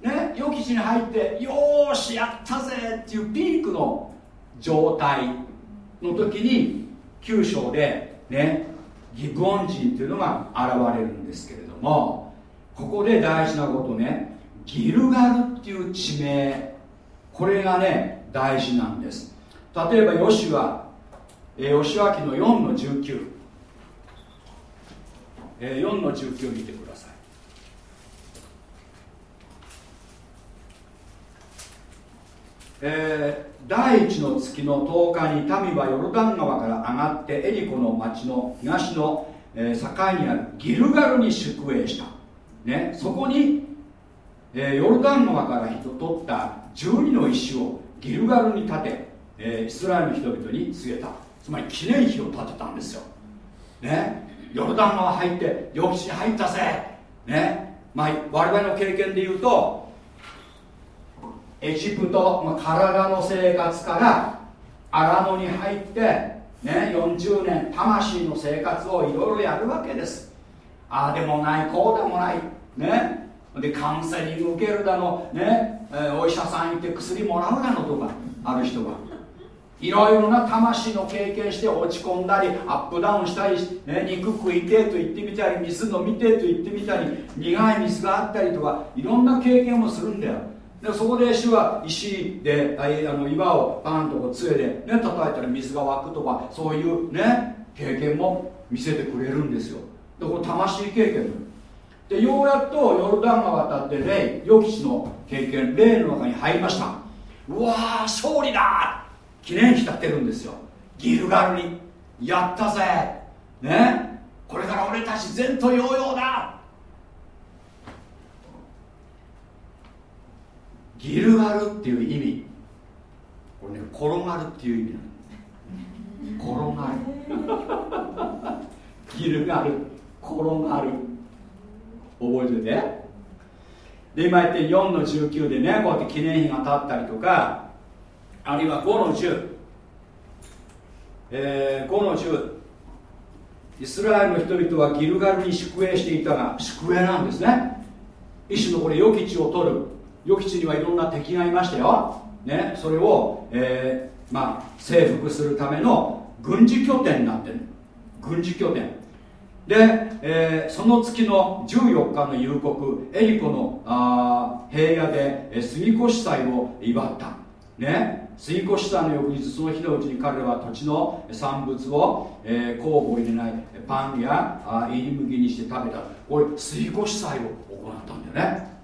ね予期地に入ってよーしやったぜっていうピークの状態の時に9章でねギブオン人っていうのが現れるんですけれどもここで大事なことねギルガルっていう地名。これがね大事なんです。例えばヨシュア、ヨシュア記の4の19、えー、4の19見てくださいえー、第一の月の10日に民はヨルダン川から上がってエリコの町の東の、えー、境にあるギルガルに宿営した、ね、そこに、えー、ヨルダン川から人取った12の石をギルガルに建て、えー、イスラエルの人々に告げた。つまり記念碑を建てたんですよ、ね、ヨルダン川入って予期地に入ったぜ、ねまあ、我々の経験で言うとエジプト、まあ、体の生活から荒野に入って、ね、40年魂の生活をいろいろやるわけです。ああでもないこうでもない。ね。でカウンセリング受けるだの、ね。えー、お医者さん行って薬もらうだのとかある人は。いろいろな魂の経験して落ち込んだりアップダウンしたり、ね、肉食いてと言ってみたり水飲みてと言ってみたり苦い水があったりとかいろんな経験をするんだよ。でそこで主は石であの岩をパンとこう杖で、ね、叩いたら水が湧くとかそういうね経験も見せてくれるんですよ。でこれ魂経験でようやっとヨルダン川渡って霊予期地の経験霊の中に入りました。うわー勝利だ!記念碑立てるんですよ。ギルガルに。やったぜ!ね?これから俺たち前途洋々だギルガルっていう意味。これね転がるっていう意味なの。転がる。ギルガル。転がる。覚えておいて。で今言って4の19でねこうやって記念碑が立ったりとかあるいは5の10、えー、5の10イスラエルの人々はギルガルに宿営していたが宿営なんですね。一種のこれ予期地を取る。予期地にはいろんな敵がいましたよ、ね、それを、えーまあ、征服するための軍事拠点になってる。軍事拠点。で、えー、その月の14日の夕刻エリコのあ平野で、えー、杉越祭を祝った。ね杉越祭の翌日その日のうちに彼らは土地の産物を、えー、酵母を入れないパンやあ入り麦にして食べた。これ杉越祭を行ったんだよね。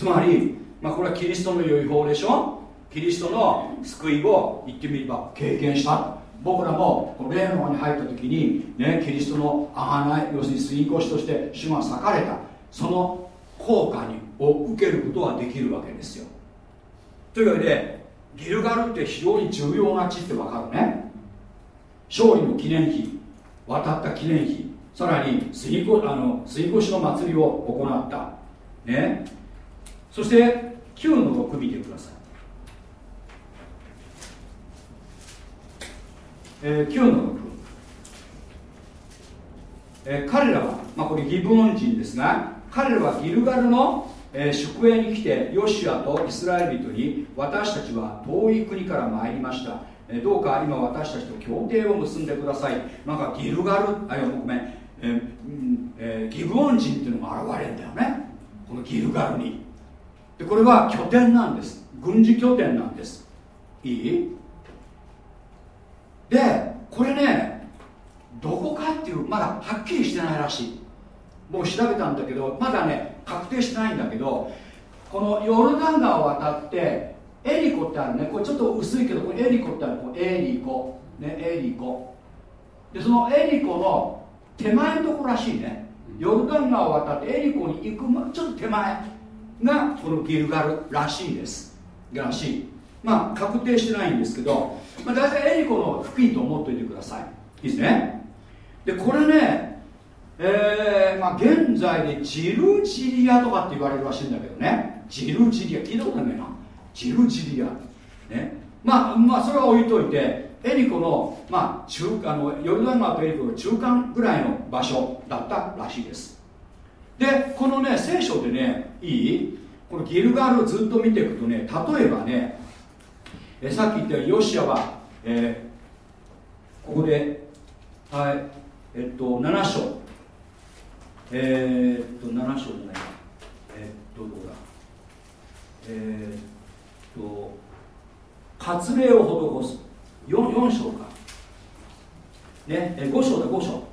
つまり、まあ、これはキリストの遺法でしょ？キリストの救いを言ってみれば経験した。僕らもこの霊の方に入った時に、ね、キリストのあがない要するに杉越しとして主が裂かれた。その効果にを受けることができるわけですよ。というわけでギルガルって非常に重要な地ってわかるね。勝利の記念碑渡った記念碑さらに杉越あの杉越の祭りを行った。ね。そして9の6見てください。えー、9の6、えー、彼らは、まあ、これギブオン人ですが彼らはギルガルの、えー、宿営に来てヨシアとイスラエル人に私たちは遠い国から参りました、えー、どうか今私たちと協定を結んでください。なんかギルガルあいやごめん、えーえー、ギブオン人っていうのが現れるんだよね。このギルガルに。でこれは拠点なんです。軍事拠点なんです。いい？でこれねどこかっていうまだはっきりしてないらしい。もう調べたんだけどまだね確定してないんだけどこのヨルダン川を渡ってエリコってあるね。これちょっと薄いけどこれエリコってある。これエリコ。ねエリコ。でそのエリコの手前のところらしいね。ヨルダン川を渡ってエリコに行くちょっと手前。がこのギルガルらしいです。らしい。まあ確定してないんですけどまあ、大体エリコの福音と思っておいてください。いいですね。でこれねえー、まあ現在でジルジリアとかって言われるらしいんだけどね。ジルジリア。聞いたことないな。ジルジリア。ね。まあまあそれは置いといてエリコの,、まあ、中あのヨルダン川とエリコの中間ぐらいの場所だったらしいです。でこのね聖書でねいい？このギルガールをずっと見ていくとね例えばねえさっき言ったようにヨシアは、えー、ここで、はいえっと、7章。えー、っと7章じゃないかえっとどこだ？えー、っと割礼を施す。4, 4章か。ねえ5章だ5章。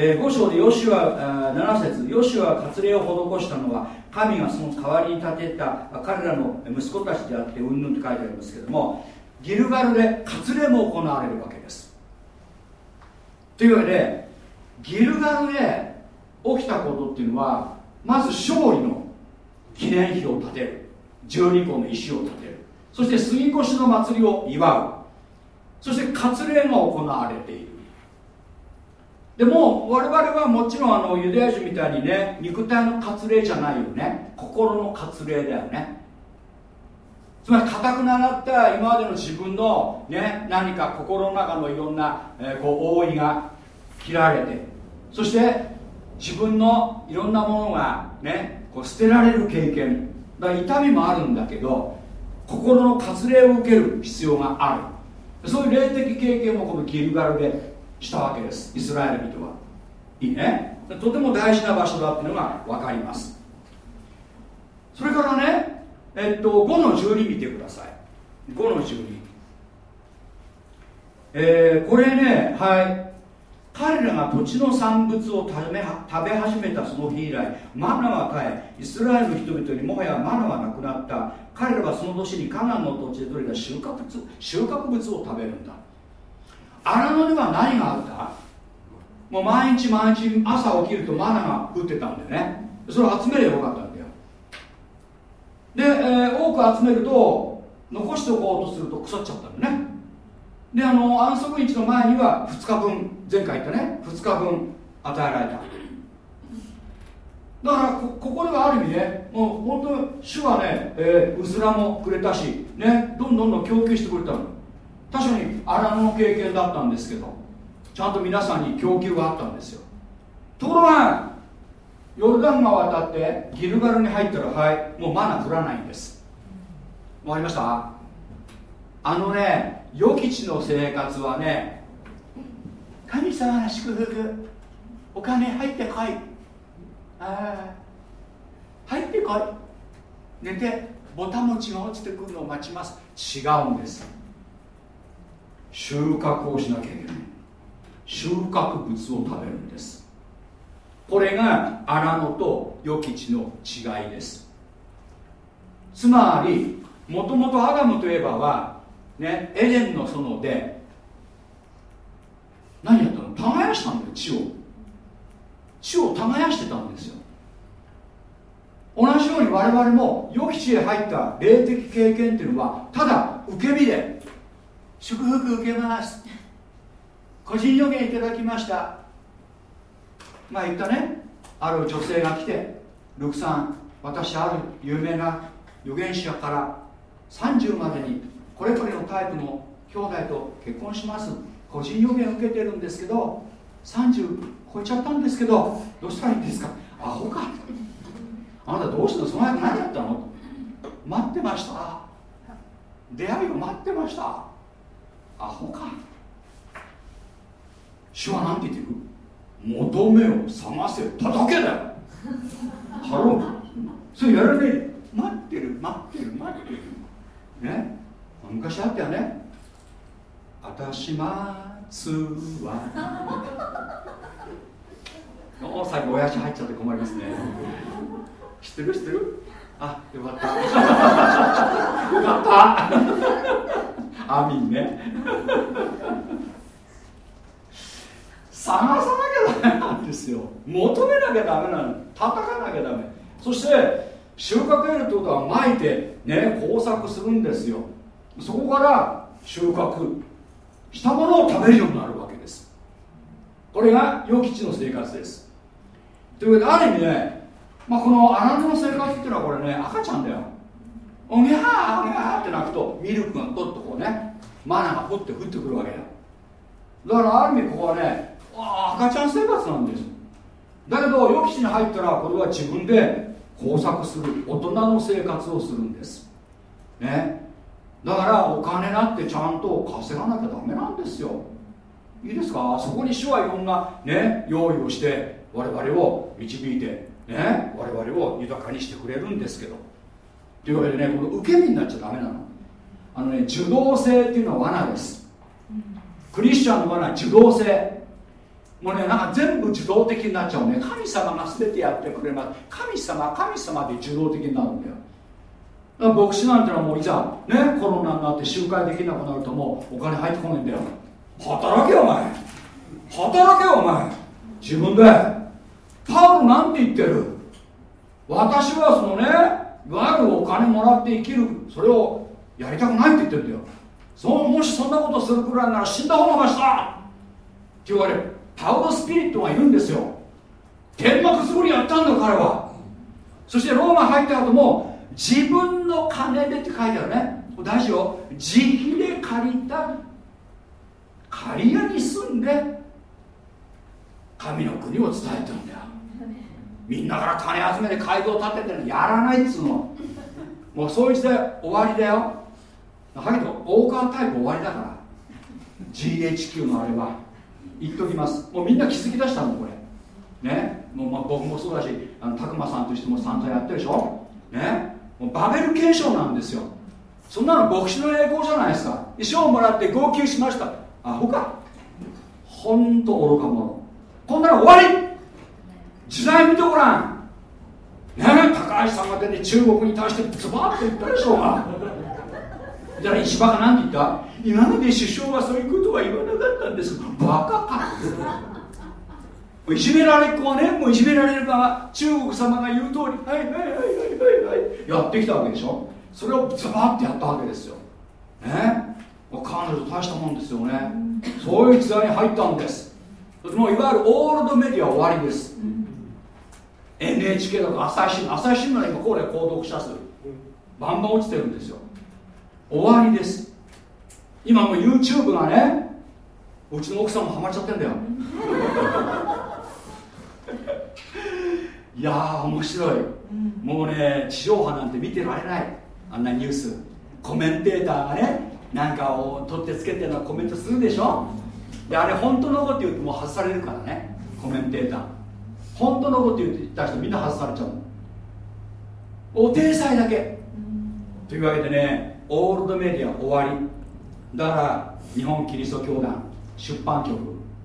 えー、5章でヨシュア7節。ヨシュア割礼を施したのは神がその代わりに立てた彼らの息子たちであってうんぬんって書いてありますけどもギルガルで割礼も行われるわけです。というわけでギルガルで起きたことっていうのはまず勝利の記念碑を建てる。12個の石を建てる。そして杉越の祭りを祝う。そして割礼が行われている。でも我々はもちろんあのユダヤ人みたいにね肉体の割礼じゃないよね。心の割礼だよね。つまり硬くならった今までの自分の、ね、何か心の中のいろんな、えー、こう覆いが切られてそして自分のいろんなものがねこう捨てられる経験。だから痛みもあるんだけど心の割礼を受ける必要がある。そういう霊的経験もこのギルガルでしたわけです。イスラエル人は。いいね？とても大事な場所だっていうのが分かります。それからねえっと5の12見てください。5の12えー、これねはい。彼らが土地の産物を食べ始めたその日以来マナは絶えイスラエルの人々にもはやマナはなくなった。彼らはその年にカナンの土地で取れた収穫収穫物を食べるんだ。荒野では何があった？もう毎日毎日朝起きるとマナが降ってたんでね。それを集めればよかったんだよ。で、えー、多く集めると残しておこうとすると腐っちゃったのね。であの安息日の前には2日分前回言ったね。2日分与えられた。だからここではある意味ねもう本当主はね、えー、うずらもくれたしねどんどんどん供給してくれたの。確かに荒野の経験だったんですけどちゃんと皆さんに供給があったんですよ。ところがヨルダン川渡ってギルガルに入ったらはいもうマナ降らないんです。わかりました？あのね予期地の生活はね神様の祝福お金入ってこい。あ入ってこい。寝てボタン餅が落ちてくるのを待ちます。違うんです。収穫をしなきゃいけない。収穫物を食べるんです。これが荒野と与吉の違いです。つまりもともとアダムといえばはねエデンの園で何やったの？耕したんだよ地を。地を耕してたんですよ。同じように我々も予期地へ入った霊的経験っていうのはただ受け身で祝福受けます個人予言いただきました。まあ言ったね。ある女性が来てルクさん私ある有名な預言者から30までにこれこれのタイプの兄弟と結婚します。個人予言受けてるんですけど30超えちゃったんですけどどうしたらいいんですか？アホか。あなたどうしたの？その間何やったの？待ってました。出会いを待ってました。アホか。主は何て言ってる求めよ探せ叩けだよ。 Hello。それやらない。待ってる待ってる待ってる。ね？昔あったよね。あたしまつはお最後親父入っちゃって困りますね。知ってる知ってる？あよかったよかった。アミンね。探さなきゃダメなんですよ。求めなきゃダメなの。叩かなきゃダメ。そして収穫得るってことはまいてね工作するんですよ。そこから収穫したものを食べるようになるわけです。これが与吉の生活です。というわけである意味ね、まあ、この荒野の生活っていうのはこれね赤ちゃんだよ。おぎゃーおぎゃーって鳴くとミルクがどっとこうねマナがポッて降ってくるわけだ。だからある意味ここはね赤ちゃん生活なんです。だけど予期地に入ったらこれは自分で工作する大人の生活をするんです。ね。だからお金だってちゃんと稼がなきゃダメなんですよ。いいですか？そこに主はいろんなね用意をして我々を導いてね我々を豊かにしてくれるんですけど。というわけでねこの受け身になっちゃダメなの。あのね受動性っていうのは罠です。クリスチャンの罠は受動性。もうねなんか全部受動的になっちゃうね。神様が全てやってくれます。神様神様で受動的になるんだよ。だから牧師なんてのはもういざねコロナになって集会できなくなるともうお金入ってこないんだよ。働けよお前。働けよお前。自分で。パウロなんて言ってる。私はそのねいわゆるお金もらって生きるそれをやりたくないって言ってるんだよ。そうもしそんなことするくらいなら死んだ方がましだ。って言われるパウロスピリットがいるんですよ。天幕つもりやったんだ彼は。そしてローマ入った後も自分の金でって書いてあるね。大事よ。自費で借りた借り家に住んで神の国を伝えてるんだよ。みんなから金集めて街道建ててるのやらないっつうの。もうそういう時代終わりだよ。だけど大川タイプ終わりだから。GHQ のあれは。言っときます。もうみんな気づきだしたのこれ。ね。もうまあ僕もそうだしあの拓磨さんとしても散々やってるでしょ。ね。もうバベル継承なんですよ。そんなの牧師の栄光じゃないですか。賞をもらって号泣しました。アホか。ほんと愚か者。こんなの終わり。時代見てごらん。ね高橋さんが出て中国に対してズバッと言ったでしょうが。だから石破が何て言った？今まで首相はそういうことは言わなかったんです。バカかいじめられっ子はねもういじめられる側中国様が言う通りはいはいはいはいはいはい。やってきたわけでしょ。それをズバッてやったわけですよ。ね。彼女大したもんですよね。そういう時代に入ったんです。もういわゆるオールドメディア終わりです。NHK だと朝日新聞朝日新聞は今これ購読者数バンバン落ちてるんですよ。終わりです。今もう YouTube がねうちの奥さんもハマっちゃってんだよ。いやー面白い、もうね地上波なんて見てられない。あんなニュース。コメンテーターがねなんかを取ってつけてるのコメントするでしょ。であれ本当のこと言うともう外されるからね。コメンテーター。本当のこと言った人みんな外されちゃうお体裁だけ、というわけでねオールドメディア終わり。だから日本キリスト教団出版局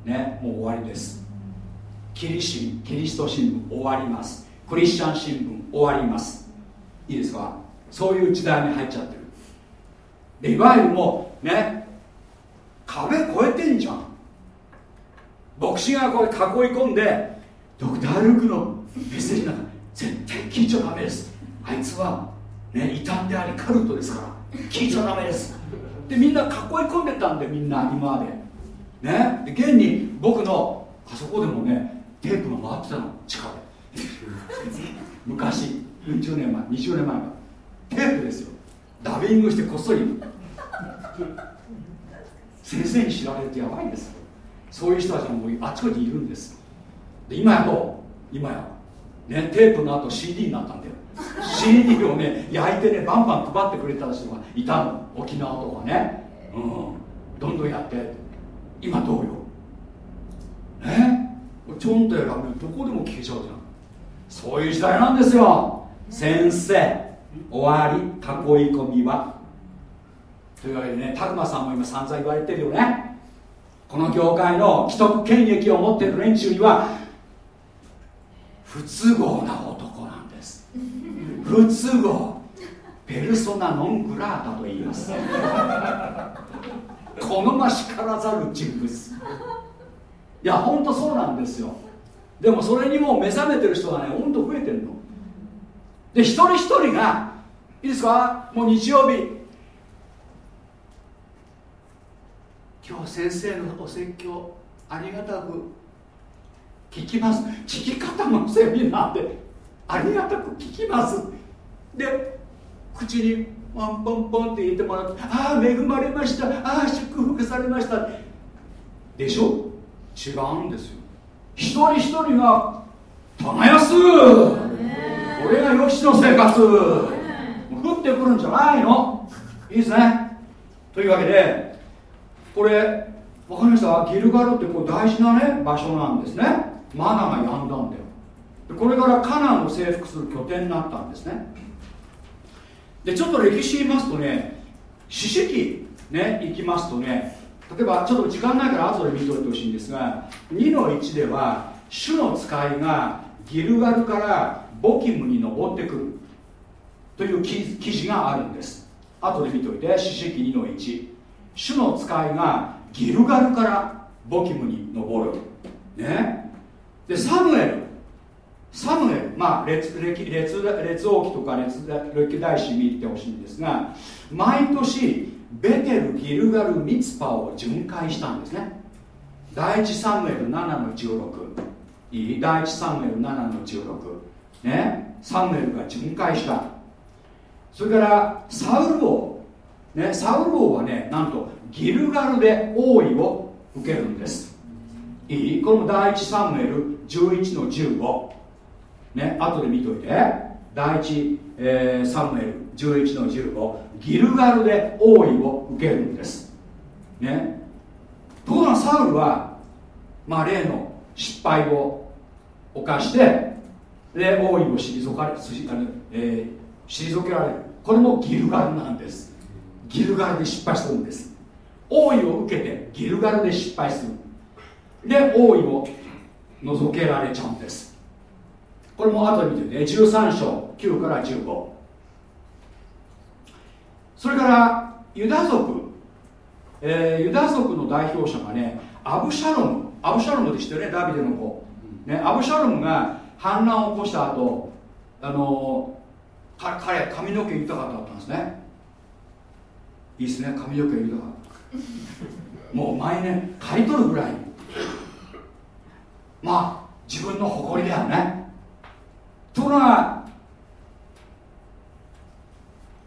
ねもう終わりです。キリシキリスト新聞終わります。クリスチャン新聞終わります。いいですか？そういう時代に入っちゃってる。でいわゆるもうね壁越えてんじゃん。牧師がこれ囲い込んでドクター・ルークのメッセージなんか絶対聞いちゃダメです。あいつはね異端でありカルトですから聞いちゃダメです。でみんな囲い込んでたんでみんな今まで。ね？で現に僕のあそこでもねテープが回ってたの地下で。昔40年前20年前か。テープですよ。ダビングしてこっそり。先生に知られるとやばいです。そういう人たちがもうあちこちにいるんですで今やと今や。ねテープの後 CD になったんだよ。CD をね焼いてねバンバン配ってくれた人がいたの。沖縄とかね。うん。どんどんやって。今どうよ。ね。ちょんとやらどこでも聞けちゃうじゃん。そういう時代なんですよ。先生終わり囲い込みは。というわけでね拓磨さんも今散々言われてるよね。この業界の既得権益を持ってる連中には不都合な男なんです。不都合。ペルソナ・ノン・グラータと言います。好ましからざる人物。いやほんとそうなんですよ。でもそれにもう目覚めてる人がねほんと増えてるの。で一人一人がいいですか？もう日曜日。今日先生のお説教ありがたく聞きます。聞き方もセミナーでありがたく聞きます。で口にポンポンポンって入れてもらってああ恵まれました。ああ祝福されました。でしょ？違うんですよ。一人一人が耕す。これが吉の生活。降ってくるんじゃないの？いいですね。というわけでこれ分かりました？ギルガルってこう大事なね場所なんですね。マナがやんだんだよ。これからカナンを征服する拠点になったんですね。でちょっと歴史言いますとね四式ね行きますとね例えばちょっと時間ないから後で見といてほしいんですが2の1では主の使いがギルガルからボキムに登ってくる。という記事があるんです。後で見といて四式2の1主の使いがギルガルからボキムに登る。ね。でサムエル。サムエル。まあ列列列列王記とか列歴代史見てほしいんですが毎年ベテルギルガルミツパを巡回したんですね。第一サムエル7の16いい？第一サムエル7の16ね？サムエルが巡回した。それからサウル王。ね？サウル王はねなんとギルガルで王位を受けるんです。いい？これも第一サムエル11の15ね後で見といて。第一、えー、サムエル11の15ギルガルで王位を受けるんです。ね。ところがサウルは、まあ、例の失敗を犯してで王位を退かれ、えー、退けられる。これもギルガルなんです。ギルガルで失敗するんです。王位を受けてギルガルで失敗する。で王位を除けられちゃうんです。これも後で見てね13章9から15それからユダ族、えー、ユダ族の代表者がねアブシャロム。アブシャロムで知ってるねダビデの子、ね、アブシャロムが反乱を起こした後あのー、彼髪の毛豊かだったんですね。いいですね髪の毛豊か。ったもう毎年刈り取るぐらい。まあ自分の誇りだよね。ところが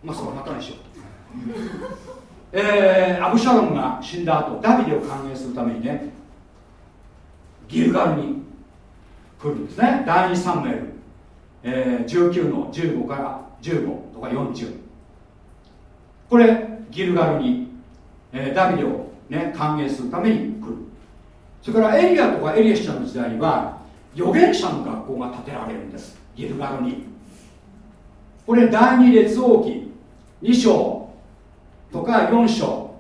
まあそれはまたにしよう。えー、アブシャロムが死んだ後ダビデを歓迎するためにねギルガルに来るんですね。第2サムエル、えー、19の15から15とか40これギルガルに、えー、ダビデを、ね、歓迎するために来る。それからエリアとかエリアシャの時代は預言者の学校が建てられるんです。ギルガルに。これ第二列王記2章とか4章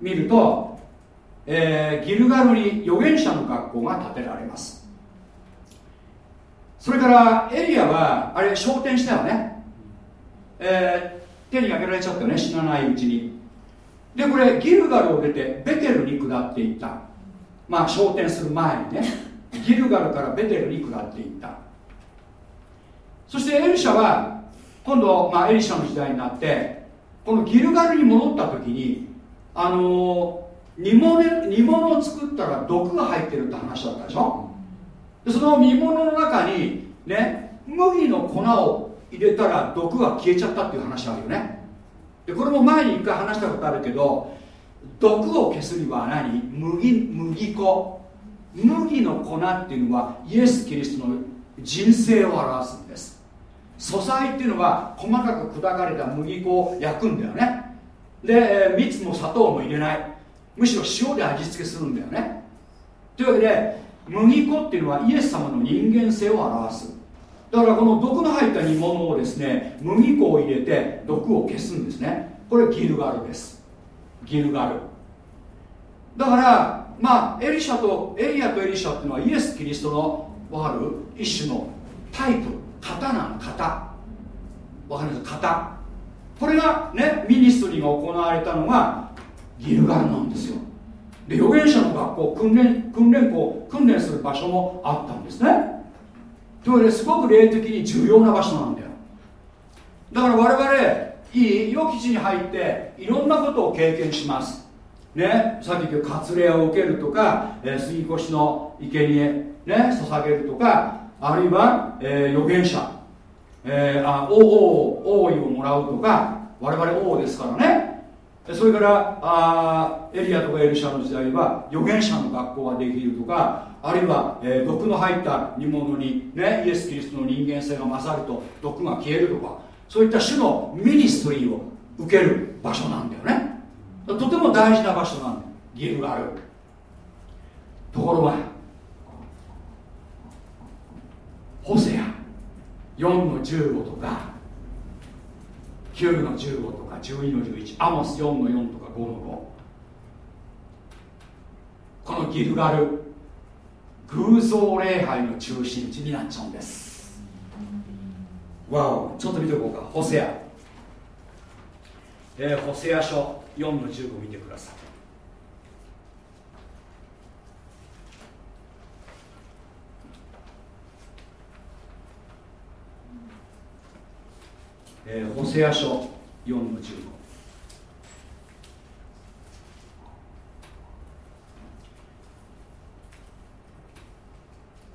見ると、えー、ギルガルに預言者の学校が建てられます。それからエリアはあれ昇天したよね、えー、手に挙げられちゃったよね。死なないうちに。でこれギルガルを出てベテルに下っていった。まあ昇天する前にね ギルガルからベテルに下っていった。そしてエリシャは今度、まあ、エリシャの時代になってこのギルガルに戻った時にあのー、煮物煮物を作ったら毒が入ってるって話だったでしょ？でその煮物の中にね麦の粉を入れたら毒が消えちゃったっていう話あるよね。でこれも前に一回話したことあるけど毒を消すには何？麦麦粉。麦の粉っていうのはイエス・キリストの人生を表すんです。素材っていうのは細かく砕かれた麦粉を焼くんだよね。で蜜も砂糖も入れない。むしろ塩で味付けするんだよね。というわけで麦粉っていうのはイエス様の人間性を表す。だからこの毒の入った煮物をですね麦粉を入れて毒を消すんですね。これギルガルです。ギルガル。だからまあエリシャとエリアとエリシャっていうのはイエス・キリストの分かる？一種のタイプ。型なの型。わかります？型。これがねミニストリーが行われたのがギルガルなんですよ。で預言者の学校訓練訓練校訓練する場所もあったんですね。というわけですごく霊的に重要な場所なんだよ。だから我々いい予期地に入っていろんなことを経験します。ねさっき言った割礼を受けるとか、えー、杉越の生贄ね捧げるとかあるいは、えー、預言者、えー、あ王王王位をもらうとか我々王ですからね。それからあエリアとかエルシャの時代は預言者の学校ができるとかあるいは、えー、毒の入った煮物に、ね、イエス・キリストの人間性が勝ると毒が消えるとかそういった種のミニストリーを受ける場所なんだよね。とても大事な場所なんだ。ギルガルところがホセア。4の15とか9の15とか12の11アモス4の4とか5の5このギルガル偶像礼拝の中心地になっちゃうんです。わおちょっと見ておこうか。ホセア。えー、ホセア書。4の15見てください。えー、ホセア書。4の15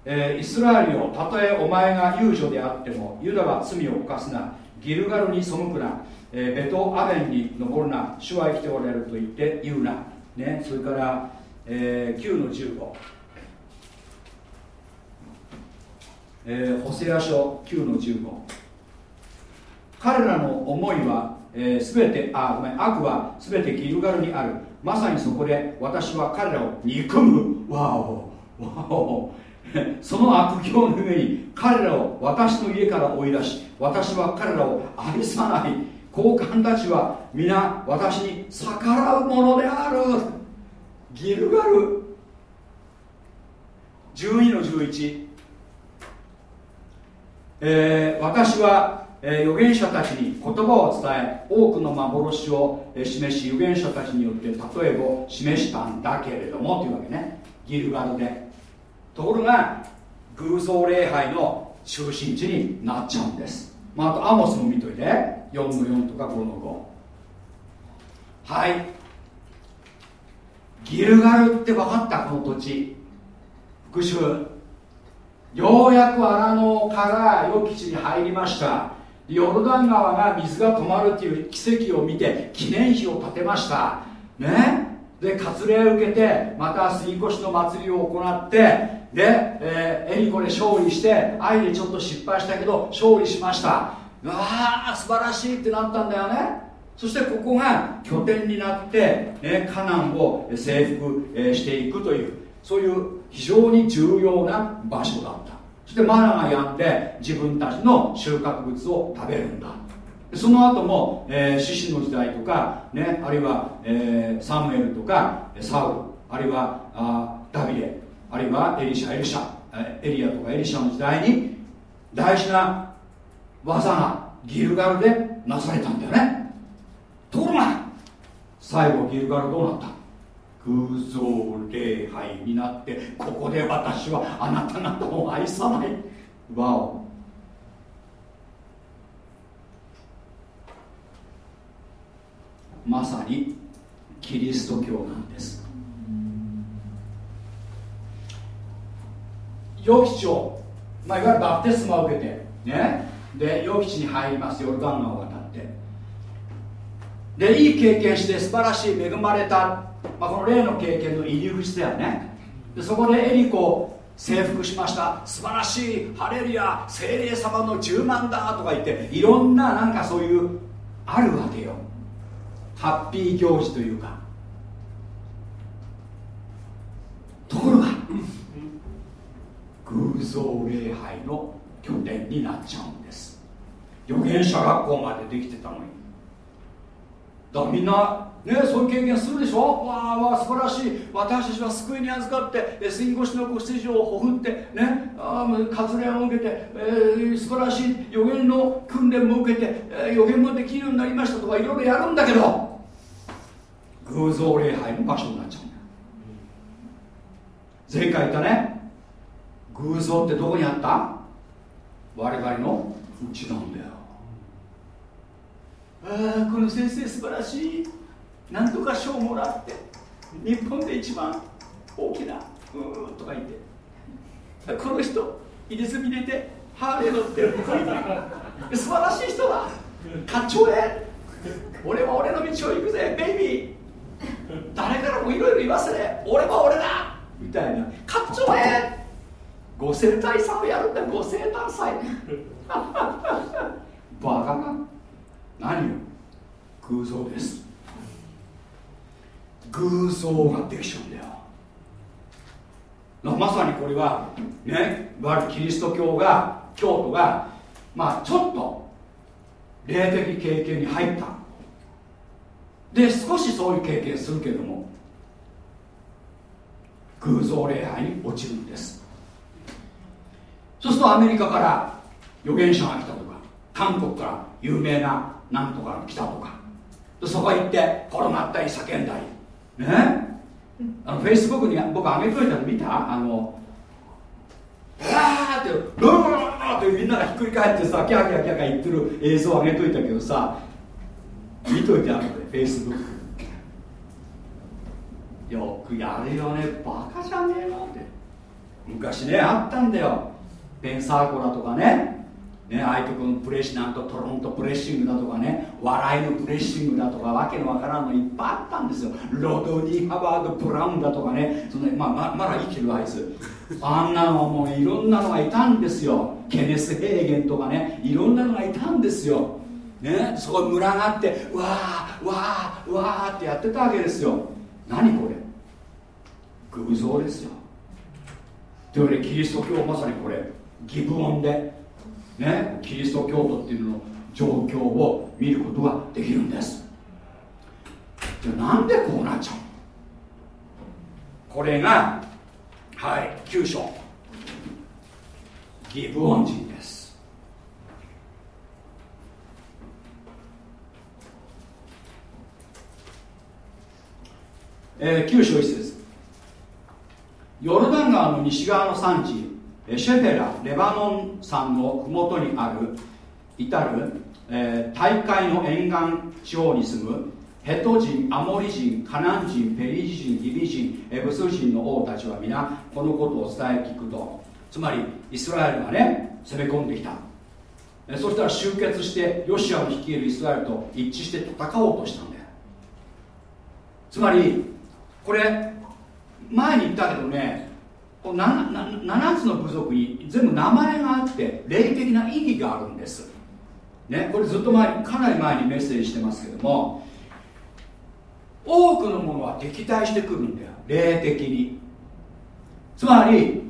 えー、イスラエルよたとえお前が遊女であってもユダは罪を犯すな。ギルガルに背くな、えー、ベトアベンに登るな。主は生きておられると言って言うな、ね、それから、えー、9の15、えー、ホセア書9の15彼らの思いは、えー、全てあごめん悪は全てギルガルにある。まさにそこで私は彼らを憎む。わお。わお。その悪行の上に彼らを私の家から追い出し私は彼らを愛さない。高官たちは皆私に逆らうものである。ギルガル。12の11、えー、私は、えー、預言者たちに言葉を伝え多くの幻を示し預言者たちによって例えを示したんだけれどもというわけね。ギルガルで。ところが偶像礼拝の中心地になっちゃうんです、まあ、あとアモスも見といて。4の4とか5の5はい。ギルガルって分かった？この土地。復讐。ようやく荒野から良き地に入りました。ヨルダン川が水が止まるっていう奇跡を見て記念碑を建てました。ね。で割礼を受けてまた杉越の祭りを行ってで、えー、エリコで勝利して愛でちょっと失敗したけど勝利しました。うわあ素晴らしいってなったんだよね。そしてここが拠点になって、ね、カナンを征服、していくというそういう非常に重要な場所だった。そしてマナがやって自分たちの収穫物を食べるんだ。その後も、えー、獅子の時代とか、ね、あるいは、えー、サムエルとかサウルあるいはあダビデ。あるいはエリシャエリシャエリアとかエリシャの時代に大事な技がギルガルでなされたんだよね。ところが最後ギルガルどうなった？偶像礼拝になってここで私はあなた方を愛さない。わお。まさにキリスト教なんです。予期を、まあ、いわゆるバプテスマを受けてね。で予期地に入りますヨルダン川を渡って。でいい経験して素晴らしい恵まれた、まあ、この例の経験の入り口だよね。でそこでエリコ征服しました。素晴らしいハレルヤ精霊様の10万だとか言っていろんななんかそういうあるわけよ。ハッピー行事というかところが偶像礼拝の拠点になっちゃうんです。預言者学校までできてたのに。だからみんなね、そういう経験するでしょ？わあわあ素晴らしい。私たちは救いに預かって杉越の子羊をほふってねあ割礼を受けて、えー、素晴らしい。予言の訓練も受けて、えー、予言もできるようになりましたとかいろいろやるんだけど偶像礼拝の場所になっちゃうんだ前回言ったね。偶像ってどこにあった？我々のうちなんだよ。ああこの先生素晴らしい。なんとか賞もらって日本で一番大きなうーとか言って。この人入れ墨入れてハーレー乗ってる 素晴らしい人だ。課長へ。俺は俺の道を行くぜ。ベイビー。誰からもいろいろ言わせれ。俺は俺だ。みたいな。課長へ。ご生体祭をやるんだご生誕祭。バカな何よ空想です。偶像ができちゃうんだよ。まさにこれはねいわゆるキリスト教が教徒がまあちょっと霊的経験に入った。で少しそういう経験するけども偶像礼拝に落ちるんです。そうするとアメリカから預言者が来たとか韓国から有名ななんとかが来たとか。そこ行って転がったり叫んだり。ね？あのフェイスブックに僕上げといたの見た？あのわーってルーってみんながひっくり返ってさキャーキャーキャー言ってる映像上げといたけどさ見といてあるでフェイスブックよくやるよねバカじゃねえのって昔ねあったんだよペンサーコラとかねね、相手君プレッシなんとトロントプレッシングだとかね笑いのプレッシングだとかわけのわからんのいっぱいあったんですよ。ロドニー・ハバード・ブラウンだとかねその、まあ、ままだ生きるあいつ。あんなのもういろんなのがいたんですよ。ケネス・ヘーゲンとかねいろんなのがいたんですよ。ね、そこに群がってわーわーわーってやってたわけですよ。何これ？偶像ですよ。というわけでキリスト教まさにこれ。ギブオンでねキリスト教徒っていうのの状況を見ることができるんです。じゃあなんでこうなっちゃう？これがはい9章。ギブオン人です。えー、9章1節。ヨルダン川の西側の産地シェフェラレバノン山の麓にある至る、えー、大海の沿岸地方に住むヘト人アモリ人カナン人ペリジ人ギリ人エブス人の王たちは皆このことを伝え聞くと。つまりイスラエルがね攻め込んできた。そしたら集結してヨシアを率いるイスラエルと一致して戦おうとしたんだよ。つまりこれ前に言ったけどね 7, 7つの部族に全部名前があって霊的な意義があるんです。ねこれずっと前かなり前にメッセージしてますけども多くのものは敵対してくるんだよ。霊的に。つまり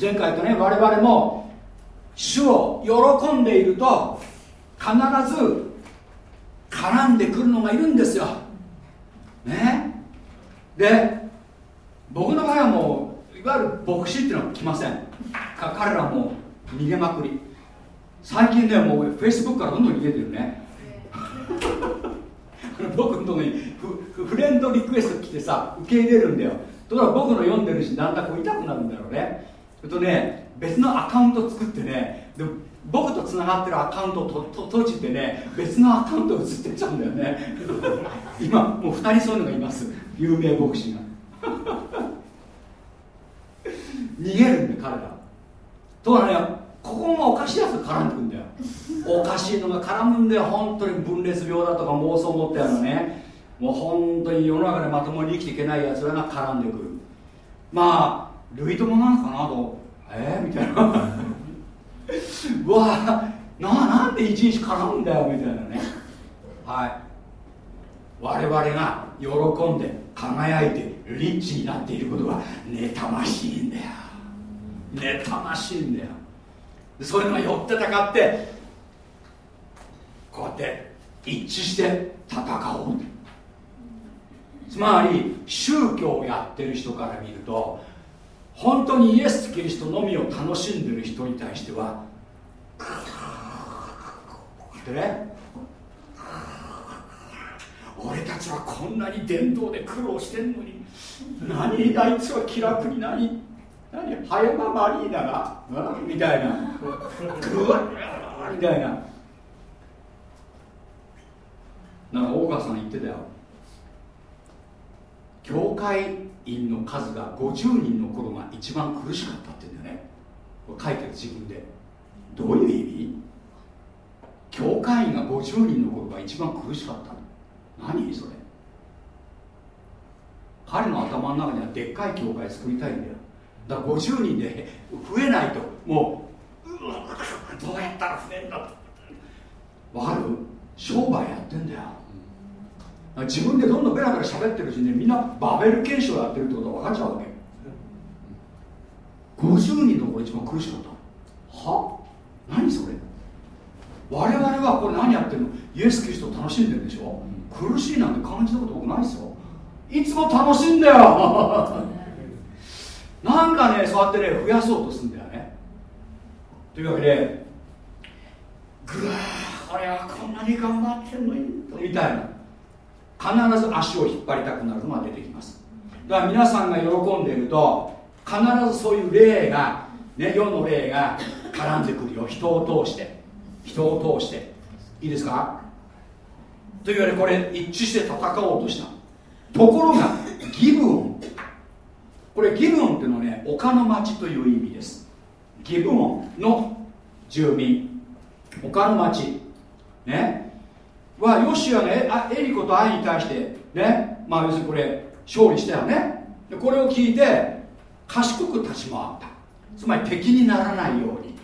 前回とね我々も主を喜んでいると必ず絡んでくるのがいるんですよ。ね。で僕の場合はもうわゆる牧師っていうのは来ません。彼らも逃げまくり。最近ねもうフェイスブックからどんどん逃げてるね。僕のとこにフレンドリクエスト来てさ受け入れるんだよ。ところが僕の読んでるしだんだんこう痛くなるんだろうね。それとね別のアカウント作ってねで僕とつながってるアカウントをとと閉じてね別のアカウント移ってっちゃうんだよね。今もう2人そういうのがいます。有名牧師が。逃げるんだ彼ら。とはねここもおかしいやつ絡んでくんだよ。おかしいのが絡むんだよ。本当に分裂病だとか妄想持ったようなね。もう本当に世の中でまともに生きていけないやつらが絡んでくる。まあ類友なのかなと。え？ー、みたいな。うわななんでいちいち絡むんだよ。みたいなね。はい。我々が喜んで輝いてリッチになっていることが妬ましいんだよ妬ましいんだよ。そういうのが寄ってたかってこうやって一致して戦おう。つまり宗教をやってる人から見ると本当にイエス・キリストのみを楽しんでる人に対してはでね俺たちはこんなに伝統で苦労してんのに何？あいつは気楽に何？何？葉山マリーナが、みたいな。グワッみたいな。なんか大川さん言ってたよ。教会員の数が50人の頃が一番苦しかったって言うんだよね。書いてる自分で。どういう意味？教会員が50人の頃が一番苦しかった何それ？彼の頭の中にはでっかい教会作りたいんだよ。だから50人で増えないともううわどうやったら増えんだわかる？商売やってんだよ。自分でどんどんベラベラ喋ってるうちに、ね、みんなバベル検証やってるってことが分かっちゃうわけ。50人の頃一番苦しかった。は？何それ？我々はこれ何やってるの？イエス・キリスト楽しんでるでしょ、うん、苦しいなんて感じたこと僕ないですよ。いつも楽しいんだよなんかねそうやってね増やそうとするんだよね。というわけでぐわーこれはこんなに頑張ってんのにみたいな。必ず足を引っ張りたくなるのが出てきます。だから皆さんが喜んでいると必ずそういう霊が、ね、世の霊が絡んでくるよ。人を通して。人を通して。いいですか？というわけでこれ一致して戦おうとした。ところがギブオン。これギブオンっていうのはね丘の町という意味です。ギブオンの住民。丘の町。ね。はヨシアがエリコとアイに対してね。まあ要するにこれ勝利したよね。これを聞いて賢く立ち回った。つまり敵にならないように。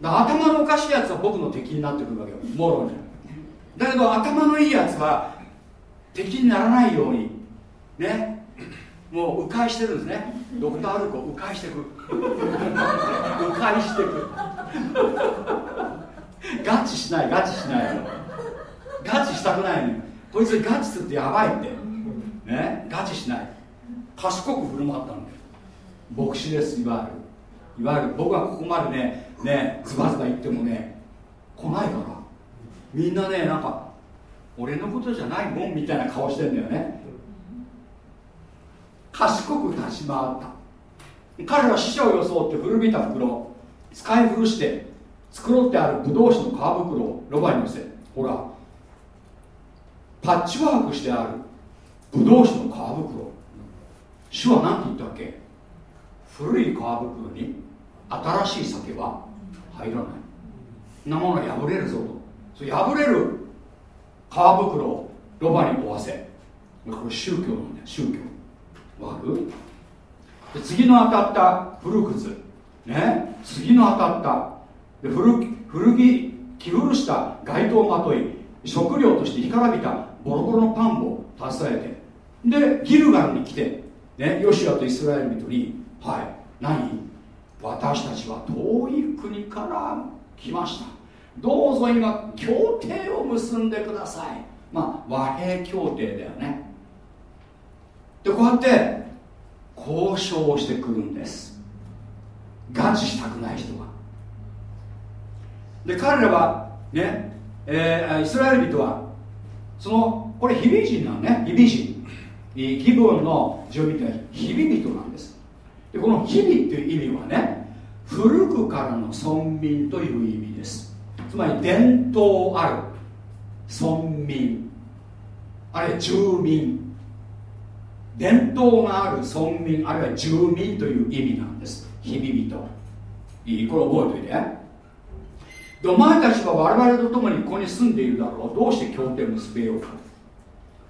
頭のおかしいやつは僕の敵になってくるわけよ。もろに。だけど頭のいいやつは敵にならないように。ね。もう迂回してるんですね。ドクター・アルコ迂回してく。迂回してく。ガチしないガチしない。ガチしたくないのにこいつガチするとやばいって。ね？ガチしない。賢く振る舞ったんだよ。牧師ですいわゆる。いわゆる僕はここまでねねズバズバ言ってもね来ないから。みんなねなんか俺のことじゃないもんみたいな顔してんだよね。賢く立ち回った。彼は死者を装って古びた袋使い古して繕ってあるブドウ酒の皮袋をロバに乗せほらパッチワークしてあるブドウ酒の皮袋主は何て言ったっけ？古い皮袋に新しい酒は入らない。なものが破れるぞと。それ破れる皮袋をロバに負わせ。これ宗教なんだよ宗教。わるで次の当たった古靴ね？次の当たった。で古古着着古した街灯をまとい食料として干からびたボロボロのパンを携えて。でギルガルに来て、ね、ヨシアとイスラエル人に。はい。何？私たちは遠い国から来ました。どうぞ今協定を結んでください。まあ和平協定だよね。でこうやって交渉をしてくるんです。ガチしたくない人はで彼らはね、えー、イスラエル人はそのこれヒビ人なのね。ヒビ人。気分の住民ってヒビ人なんです。でこの日々っていう意味はね古くからの村民という意味です。つまり伝統ある村民。あるいは住民。伝統がある村民あるいは住民という意味なんです。日々人いいこれ覚えておいて。でお前たちは我々と共にここに住んでいるだろう。どうして協定を結べようか。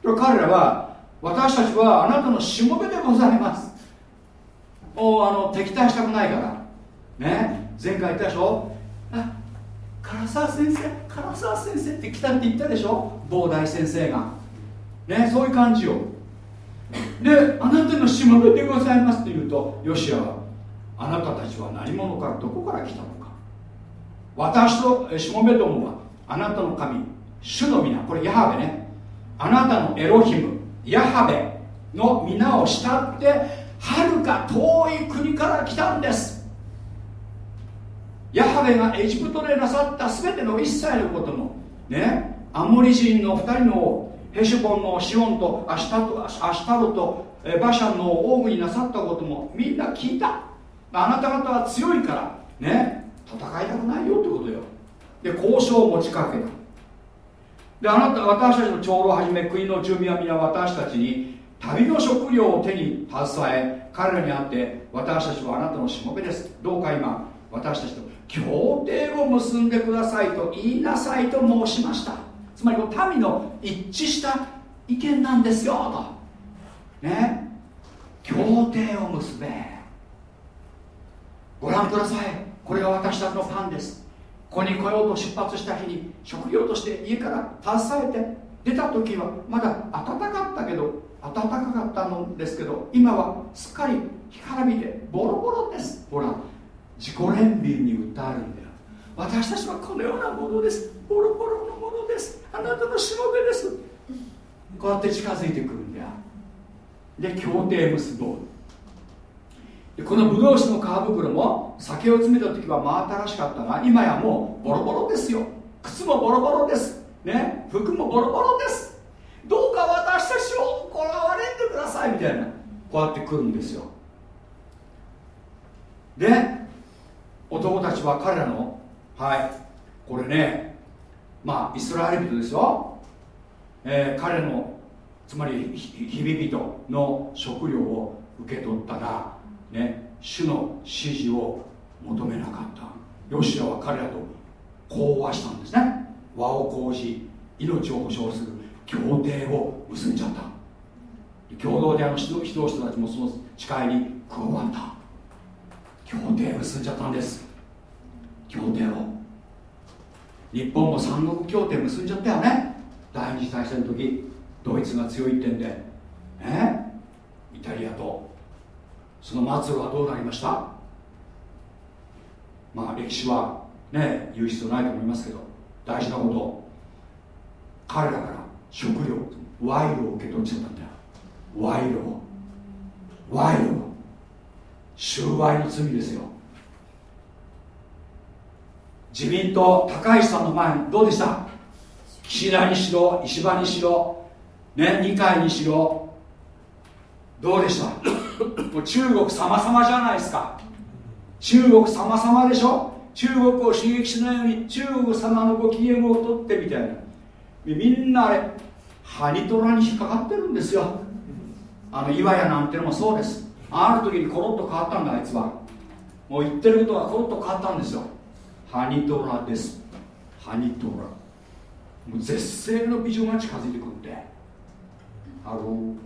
彼らは私たちはあなたのしもべでございます。もうあの敵対したくないから。ね？前回言ったでしょ？あ唐沢先生唐沢先生って来たって言ったでしょ？某大先生が。ね？そういう感じよ。であなたのしもべでございますって言うとヨシアはあなたたちは何者からどこから来たのか。私としもべどもはあなたの神主の皆これヤハベね。あなたのエロヒムヤハベの皆を慕ってはるか遠い国から来たんです。ヤハベがエジプトでなさった全ての一切のこともねアモリ人の2人のヘシュボンのシオンとアシタとアシタロとバシャンの王具になさったこともみんな聞いた。あなた方は強いからね戦いたくないよってことよ。で交渉を持ちかけた。であなた私たちの長老をはじめ国の住民は皆私たちに旅の食料を手に携え彼らに会って私たちはあなたのしもべです。どうか今私たちと協定を結んでくださいと言いなさいと申しました。つまり民の一致した意見なんですよと。ね。協定を結べ。ご覧ください。これが私たちのパンです。ここに来ようと出発した日に食料として家から携えて出た時はまだ暖かったけど暖かかったのですけど今はすっかり干からびてボロボロです。ほら自己憐憫に訴えるんだよ私たちはこのようなものです。ボロボロのものです。あなたのしもべです。こうやって近づいてくるんだよ。で協定結ぼう。でこのブドウ酒の皮袋も酒を詰めた時は真新しかったが今やもうボロボロですよ。靴もボロボロです。ね。服もボロボロです。どうか私たちをこらわれんでくださいみたいな。こうやって来るんですよ。で男たちは彼らのはいこれねまあイスラエル人ですよ、えー、彼のつまり日々人の食料を受け取ったらね主の指示を求めなかった。ロシアは彼らと講和したんですね。和を講じ命を保証する。協定を結んじゃった。共同であの指導人たちもその誓いに加わった。協定を結んじゃったんです。協定を。日本も三国協定結んじゃったよね。第二次大戦の時ドイツが強いってんでねタリアと。その末路はどうなりました？まあ歴史はね言う必要ないと思いますけど。大事なこと。彼らから食料賄賂を受け取っちゃったんだよ。賄賂を。賄賂収賄の罪ですよ。自民党高市さんの前どうでした？岸田にしろ石破にしろね二階にしろどうでした？もう中国様々じゃないですか。中国様々でしょ？中国を刺激しないように中国様のご機嫌をとってみたいな。みんなあれハニトラに引っかかってるんですよ。あの岩屋なんてのもそうです。ある時にコロッと変わったんだあいつは。もう言ってることがコロッと変わったんですよ。ハニトラです。ハニトラ。もう絶世の美女が近づいてくるんで。ハロー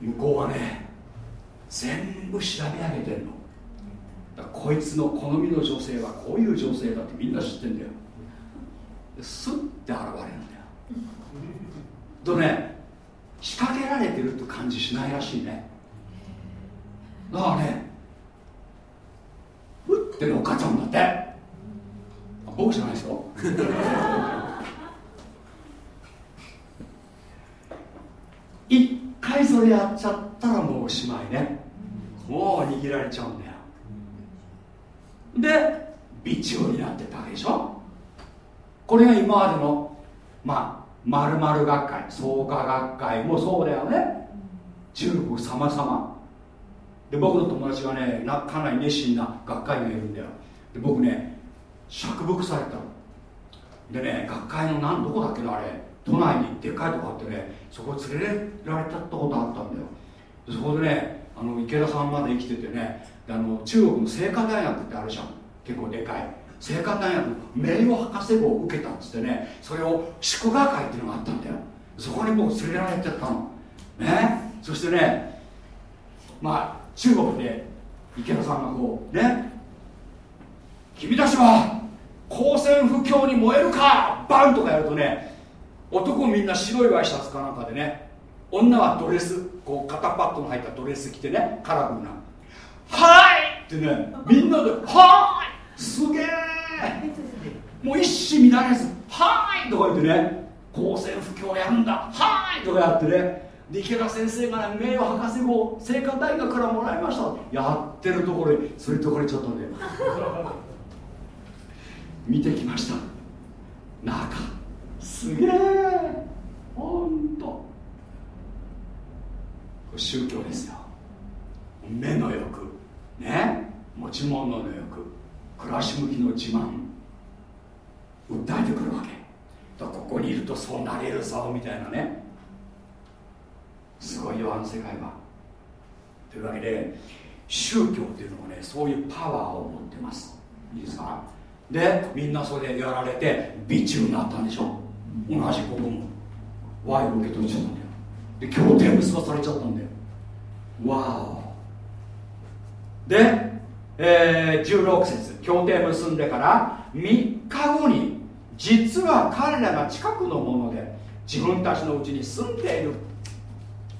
向こうはね全部調べ上げてんの。だこいつの好みの女性はこういう女性だってみんな知ってんだよ。スッて現れるんだよ。とね仕掛けられてるって感じしないらしいね。だからねって乗っかちゃんだって。僕じゃないですよ。一回それやっちゃったらもうおしまいね。もう握られちゃうんだよ。で備中になってたわけでしょ。これが今までのまあまる学会創価学会もそうだよね。中国様々。で僕の友達がねなかなり熱心な学会がいるんだよ。で僕ね釈伏されたでね学会の何どこだっけなあれ。都内にでかいとこあってねそこ連れられたことあったんだよ。そこでねあの池田さんまで生きててねあの中国の清華大学ってあるじゃん。結構でかい。清華大学名誉博士号を受けたっつってねそれを祝賀会っていうのがあったんだよ。そこにもう連れられてたの。ね。そしてねまあ中国で池田さんがこうね君たちは公選不況に燃えるかバンとかやるとね男みんな白いワイシャツかなんかでね女はドレスこう肩パッドの入ったドレス着てねカラフルな「はい!」ってねみんなで「はいすげえ!」もう一糸乱れず「はい!」とか言ってね公選不況やるんだ「はい!」とかやってねで池田先生がね名誉博士号清華大学からもらいました。やってるところにそれとこれちょっとね見てきました。中。すげえ。ほんと。宗教ですよ。目の欲。ね。持ち物の欲。暮らし向きの自慢。訴えてくるわけ。ここにいるとそうなれるぞみたいなね。すごいよあの世界は。というわけで宗教っていうのはねそういうパワーを持ってます。いいですか？でみんなそれでやられて備中になったんでしょ。同じここも賄賂受け取っちゃったんだよ。で協定結ばされちゃったんだよ。わお。で、えー、16節。協定結んでから3日後に実は彼らが近くのもので自分たちのうちに住んでいる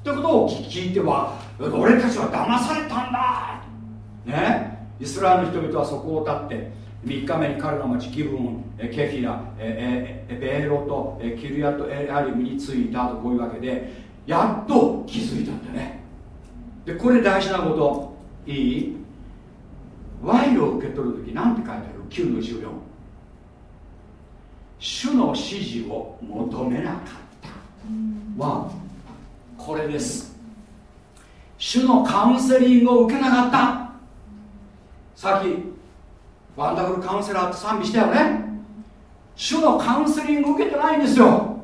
ということを聞いては俺たちは騙されたんだ。ね？イスラエルの人々はそこを立って3日目に彼らの町ギブンケフィラベーロとキルヤとエアリムに着いたとこういうわけでやっと気づいたんだね。でこれ大事なこと。いい？賄賂を受け取る時何て書いてある？9の14主の指示を求めなかった。はこれです。主のカウンセリングを受けなかった。さっきワンダフルカウンセラーって賛美したよね。主のカウンセリング受けてないんですよ。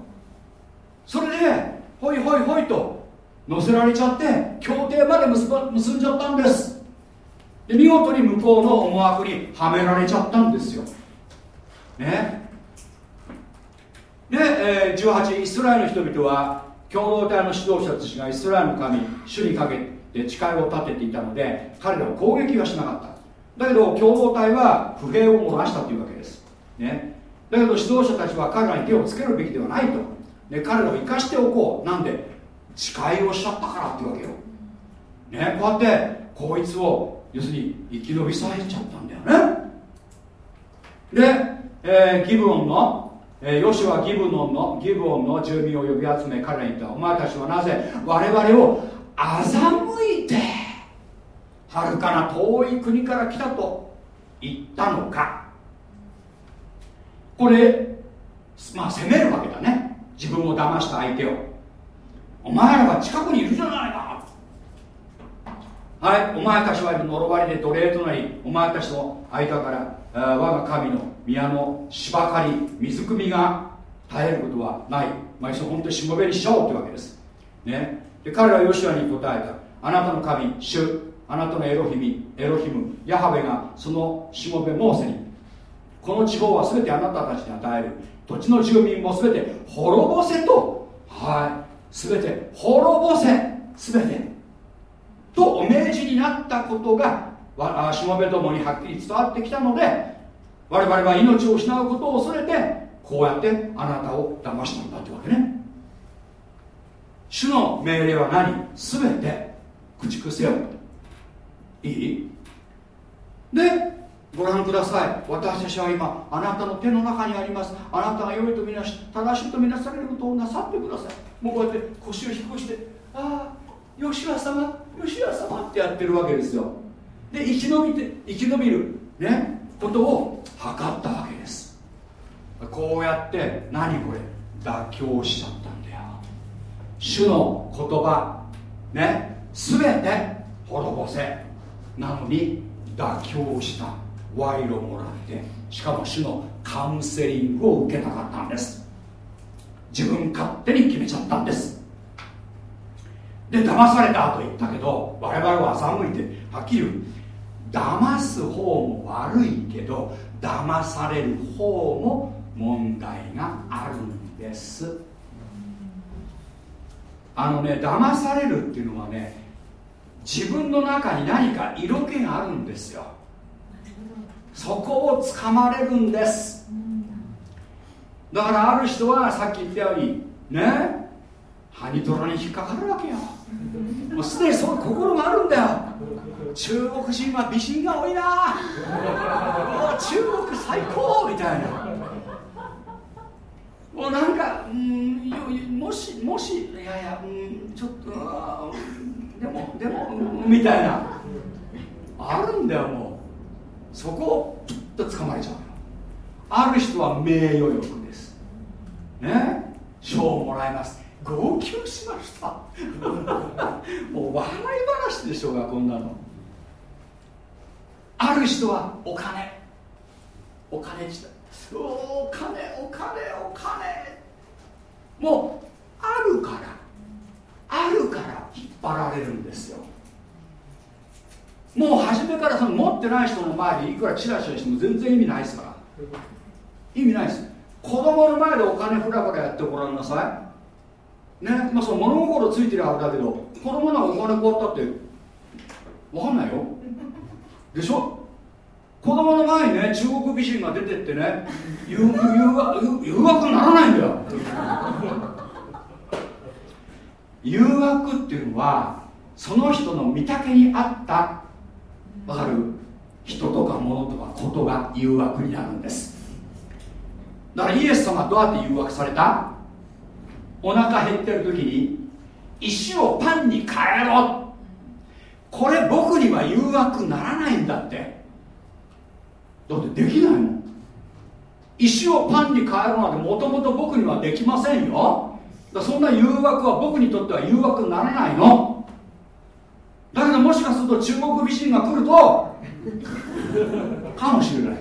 それでほいほいほいと乗せられちゃって協定まで結ば結んじゃったんです。で見事に向こうの思惑にはめられちゃったんですよ。ね。で、えー、18イスラエルの人々は共同体の指導者たちがイスラエルの神主にかけて誓いを立てていたので彼らを攻撃はしなかった。だけど共同体は不平を漏らしたというわけです、ね、だけど指導者たちは彼らに手をつけるべきではないと。で彼らを生かしておこう。なんで？誓いをしちゃったからってわけよ。ね。こうやってこいつを要するに生き延びさせちゃったんだよね。で、えー、ギブオンの、えー、ヨシはギブオンのギブオンの住民を呼び集め彼らに言った。お前たちはなぜ我々を欺いてはるかな遠い国から来たと言ったのか。これまあ責めるわけだね。自分を騙した相手を。お前らは近くにいるじゃないか。はい。お前たちは呪われで奴隷となりお前たちの間から我が神の宮の芝刈り水汲みが絶えることはない、まあ、本当にしもべにしちゃおうというわけです、ね、で彼はヨシュアに答えた。あなたの神主あなたのエロヒミエロヒムヤハベがそのしもべモーセにこの地方は全てあなたたちに与える。土地の住民も全て滅ぼせと。はい。全て滅ぼせ。全てとお命じになったことがしもべどもにはっきり伝わってきたので我々は命を失うことを恐れてこうやってあなたを騙したんだってわけね。主の命令は何？全て駆逐せよ。いい？でご覧ください。私たちは今あなたの手の中にあります。あなたが良いとみなし正しいとみなされることをなさってください。もうこうやって腰を低くしてああ吉原様吉原様ってやってるわけですよ。で生き延びて生き延びるねことを図ったわけです。こうやって何これ妥協しちゃったんだよ。主の言葉ね全て滅ぼせ。なのに妥協した。賄賂もらって。しかも主のカウンセリングを受けなかったんです。自分勝手に決めちゃったんです。で騙されたと言ったけど我々は欺いてはっきり言う。騙す方も悪いけど騙される方も問題があるんです。あのね騙されるっていうのはね自分の中に何か色気があるんですよ。そこをつかまれるんです。だからある人はさっき言ったようにねハニトラに引っかかるわけよ。もうすでにその心があるんだよ。中国人は美人が多いな。もう中国最高。みたいな。もうなんかうんもしもしいやいやうんちょっとでもでもみたいな。あるんだよもう。そこをピッと捕まえちゃうある人は名誉欲です。ね？賞をもらいます。号泣しました。もう笑い話でしょうがこんなの。ある人はお金。お金自体お金お金お金。もうあるから。あるから引っ張られるんですよ。もう初めからその持ってない人の前でいくらチラチラしても全然意味ないですから。意味ないです。子供の前でお金ふらふらやってごらんなさい。ねまあ、その物心ついてるはずだけど子供なんかお金こうやったって分かんないよ。でしょ？子供の前にね中国美人が出てってね誘惑誘惑にならないんだよ。誘惑っていうのはその人の見丈に合った分かる？人とか物とかことが誘惑になるんです。だからイエス様はどうやって誘惑された？お腹減ってる時に石をパンに変えろ。これ僕には誘惑ならないんだって。だってできないもん石をパンに変えろなんてもともと僕にはできませんよ。そんな誘惑は僕にとっては誘惑ならないの。だけどもしかすると中国美人が来るとかもしれない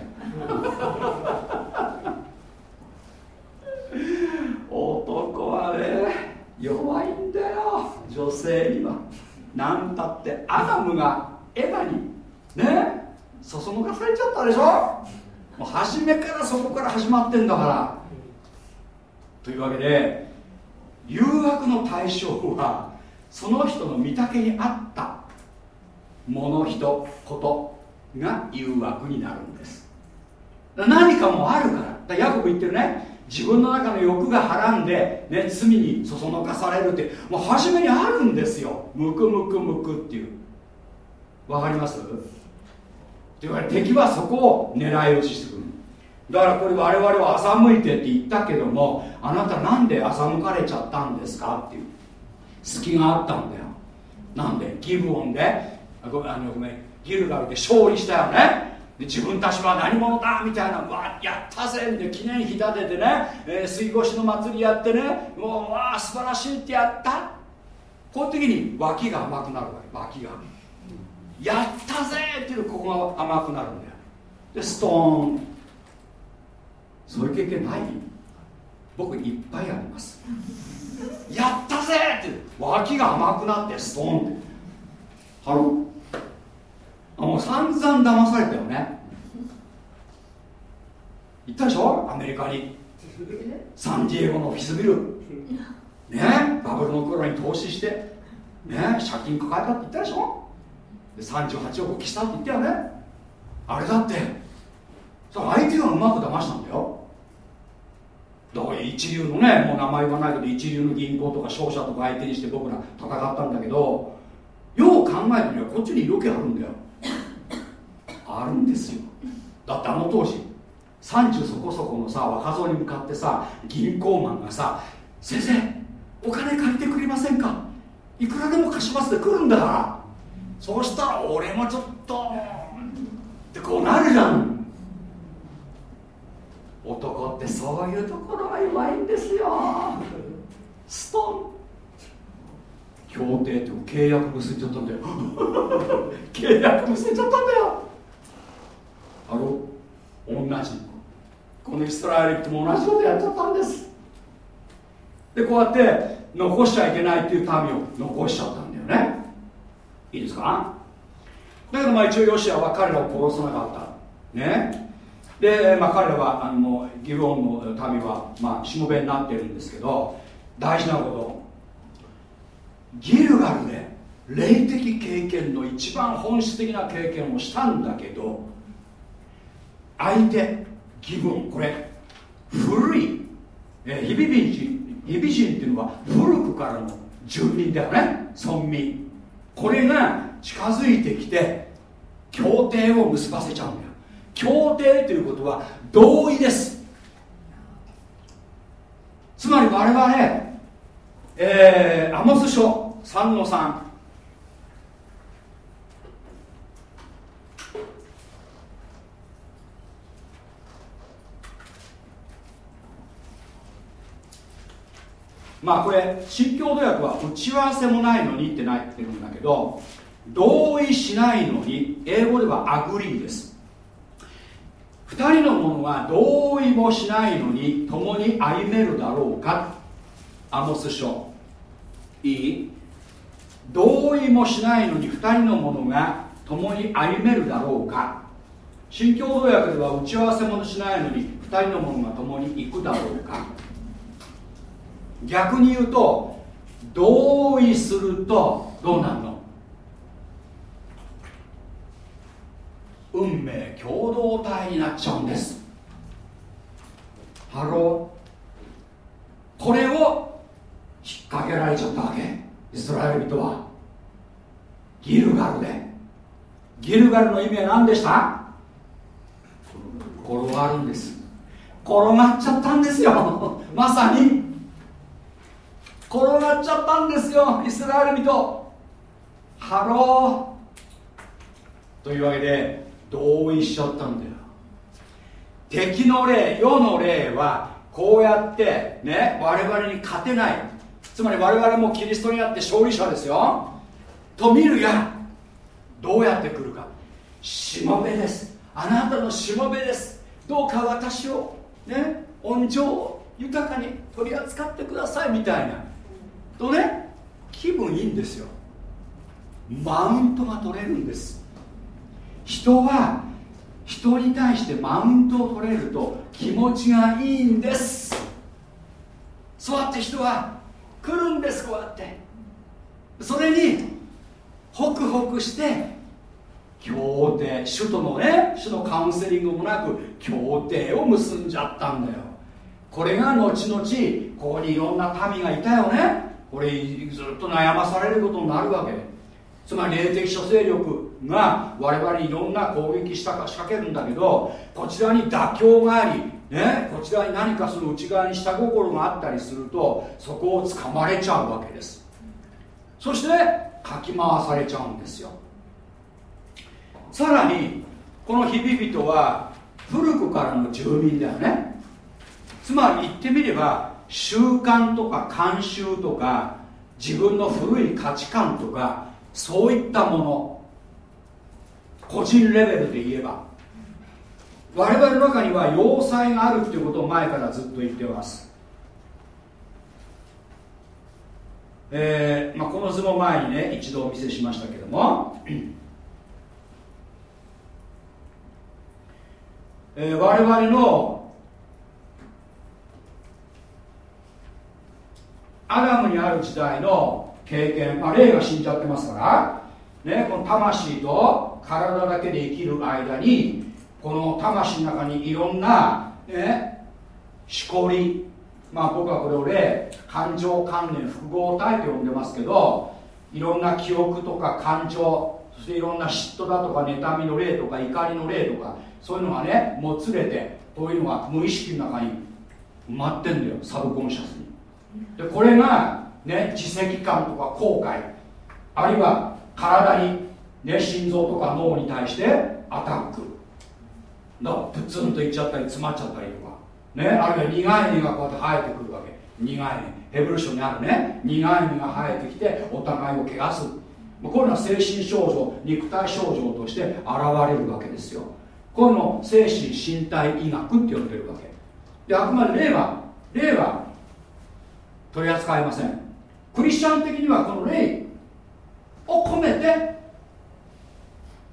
男はね弱いんだよ女性にはなんたってアダムがエヴァにねそそのかされちゃったでしょ？もう初めからそこから始まってんだから。というわけで誘惑の対象はその人の見丈に合ったもの人ことが誘惑になるんです。何かもあるから。だヤコブ言ってるね。自分の中の欲がはらんで、ね、罪にそそのかされるってもう初めにあるんですよ。むくむくむくっていう。わかります？というわけで敵はそこを狙い撃ちしてくる。だからこれ我々は欺いてって言ったけどもあなたなんで欺かれちゃったんですかっていう。隙があったんだよ。なんで？ギブオンで？あごあのごめん。ギルガルで勝利したよね。自分たちは何者だみたいなわやったぜで記念碑立ててね、えー、水越の祭りやってねもうわあ素晴らしいってやった。こういう時に脇が甘くなるわけ。脇がやったぜっていうここが甘くなるんだよ。でストーン。そういう経験ない？僕いっぱいあります。やったぜって脇が甘くなってストーン。って Hello。もう散々騙されたよね。行ったでしょ？アメリカに。サンディエゴのオフィスビル。ね？バブルの頃に投資して。ね？借金抱えたって言ったでしょ？で38億消したって言ったよね。あれだって。相手がうまく騙したんだよ。だから一流のねもう名前言わないけど一流の銀行とか商社とか相手にして僕ら戦ったんだけどよう考えてみればこっちに色気あるんだよ。あるんですよ。だってあの当時30そこそこのさ若造に向かってさ銀行マンがさ「先生お金借りてくれませんか？いくらでも貸します」って来るんだから。そうしたら俺もちょっとってこうなるじゃん。男ってそういうところが弱いんですよ。ストン。協定って契約結んじゃったんだよ。契約結んじゃったんだよ。あの同じ。このイスラエルっても同じことやっちゃったんです。でこうやって残しちゃいけないっていう民を残しちゃったんだよね。いいですか？だけどまあ一応ヨシアは彼らを殺さなかった。ね。で、まあ、彼らはあのギブオンの民は、まあ、しもべになってるんですけど大事なこと。ギルガルで霊的経験の一番本質的な経験をしたんだけど相手ギブオンこれ古い、えヒビビ人ヒビ人っていうのは古くからの住民だよね。村民。これが近づいてきて協定を結ばせちゃうんだよ。協定ということは同意です。つまり我々、えー、アモス書3の3まあこれ新共同訳は打ち合わせもないのにってなってるんだけど同意しないのに英語では agree です。2人の者が同意もしないのに共に歩めるだろうか。アモス書。いい同意もしないのに2人の者が共に歩めるだろうか。新共同訳では打ち合わせもしないのに2人の者が共に行くだろうか。逆に言うと同意するとどうなるの？運命共同体になっちゃうんです。 Hello。これを引っ掛けられちゃったわけ。イスラエル人は。ギルガルで。ギルガルの意味は何でした？転がるんです。転がっちゃったんですよ。まさに転がっちゃったんですよイスラエル人。 Hello。というわけで同意しちゃったんだよ。敵の霊世の霊はこうやってね我々に勝てない。つまり我々もキリストにあって勝利者ですよ。と見るやどうやって来るか。しもべです。あなたのしもべです。どうか私をね恩情を豊かに取り扱ってくださいみたいな。とね気分いいんですよ。マウントが取れるんです。人は人に対してマウントを取れると気持ちがいいんです。そうやって人は来るんですこうやって。それにホクホクして協定首都のね首都カウンセリングもなく協定を結んじゃったんだよ。これが後々ここにいろんな民がいたよね。これずっと悩まされることになるわけ。つまり霊的諸勢力が我々にいろんな攻撃したか仕掛けるんだけどこちらに妥協があり、ね、こちらに何かその内側に下心があったりするとそこをつかまれちゃうわけです。そしてかき回されちゃうんですよ。さらにこの日々人は古くからの住民だよね。つまり言ってみれば習慣とか慣習とか自分の古い価値観とかそういったもの。個人レベルで言えば。我々の中には要塞があるっていうことを前からずっと言ってます。えーまあ、この図も前にね一度お見せしましたけども、えー、我々のアダムにある時代の経験、まあ、霊が死んじゃってますから、ね、この魂と体だけで生きる間にこの魂の中にいろんな、ね、しこりまあ僕はこれを霊感情関連複合体と呼んでますけどいろんな記憶とか感情そしていろんな嫉妬だとか妬みの霊とか怒りの霊とかそういうのがねもつれてこういうのが無意識の中に埋まってんだよサブコンシャスに。でこれがね自責感とか後悔あるいは体に、ね、心臓とか脳に対してアタック。だプツンといっちゃったり詰まっちゃったりとか。ね、あるいは苦い実がこうやって生えてくるわけ。苦い実ヘブル書にあるね。苦い実が生えてきてお互いを汚す。こういうのは精神症状肉体症状として現れるわけですよ。こういうのを精神身体医学って呼んでるわけ。であくまで霊は霊は取り扱いません。クリスチャン的にはこの霊を込めて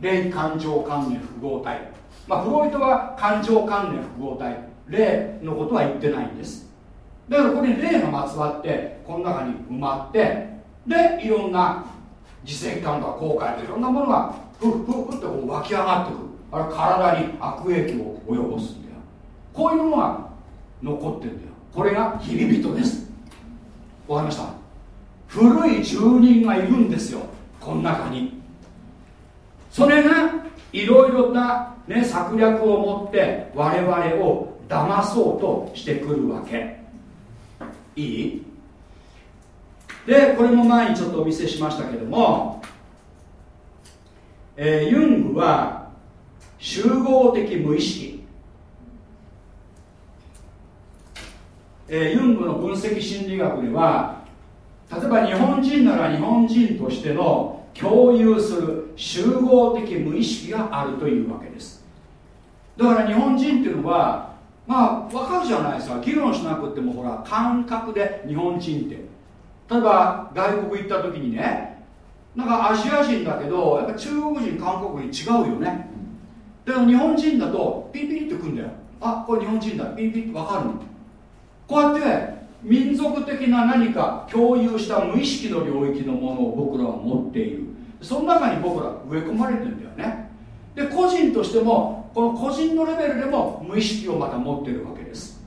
霊感情関連複合体。まあフロイトは感情関連複合体。霊のことは言ってないんです。だからここに霊がまつわってこの中に埋まってでいろんな自責感とか後悔といろんなものがふっふっふってこう湧き上がってくる。あれ体に悪影響を及ぼすんだよ。こういうものが残ってるんだよ。これが日々人です。わかりました。古い住人がいるんですよ。この中に。それがいろいろな、ね、策略を持って我々を騙そうとしてくるわけ。いい？でこれも前にちょっとお見せしましたけども、えー、ユングは集合的無意識、えー、ユングの分析心理学では例えば日本人なら日本人としての共有する集合的無意識があるというわけです。だから日本人っていうのはまあ分かるじゃないですか。議論しなくてもほら感覚で日本人って。例えば外国行った時にねなんかアジア人だけどやっぱ中国人韓国人違うよね。でも日本人だとピリピリってくんだよ。あこれ日本人だ。ピリピリって分かるの。こうやって民族的な何か共有した無意識の領域のものを僕らは持っている。その中に僕ら植え込まれてるんだよね。で個人としてもこの個人のレベルでも無意識をまた持ってるわけです。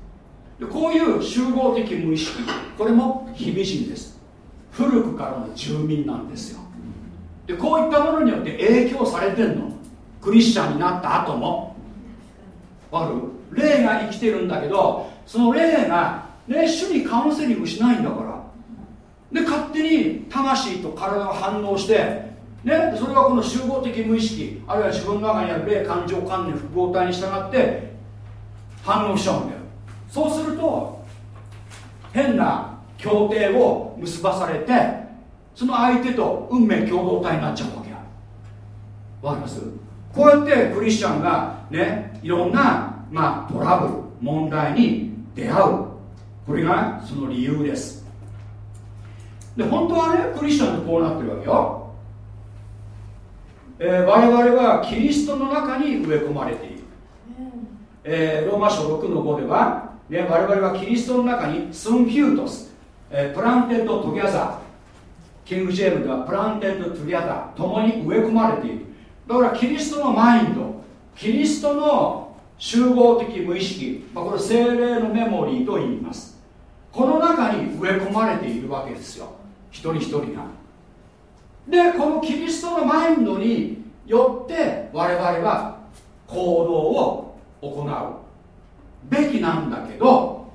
でこういう集合的無意識これも日々人です。古くからの住民なんですよ。でこういったものによって影響されてんの。クリスチャンになった後も。ある霊が生きてるんだけどその霊が、ね、主にカウンセリングしないんだから。で勝手に魂と体が反応してね、それがこの集合的無意識あるいは自分の中にある霊感情観念複合体に従って反応しちゃうんだよ。そうすると変な協定を結ばされてその相手と運命共同体になっちゃうわけや。わかります？こうやってクリスチャンがねいろんな、まあ、トラブル問題に出会う。これがその理由です。で本当はねクリスチャンってこうなってるわけよ。えー、我々はキリストの中に植え込まれている、えー、ローマ書6の5では、ね、我々はキリストの中にスンフュートス、えー、 planted together。キング・ジェームズでは planted together。共に植え込まれている。だからキリストのマインドキリストの集合的無意識、まあ、これ聖霊のメモリーと言います。この中に植え込まれているわけですよ。一人一人が。でこのキリストのマインドによって我々は行動を行う。べきなんだけど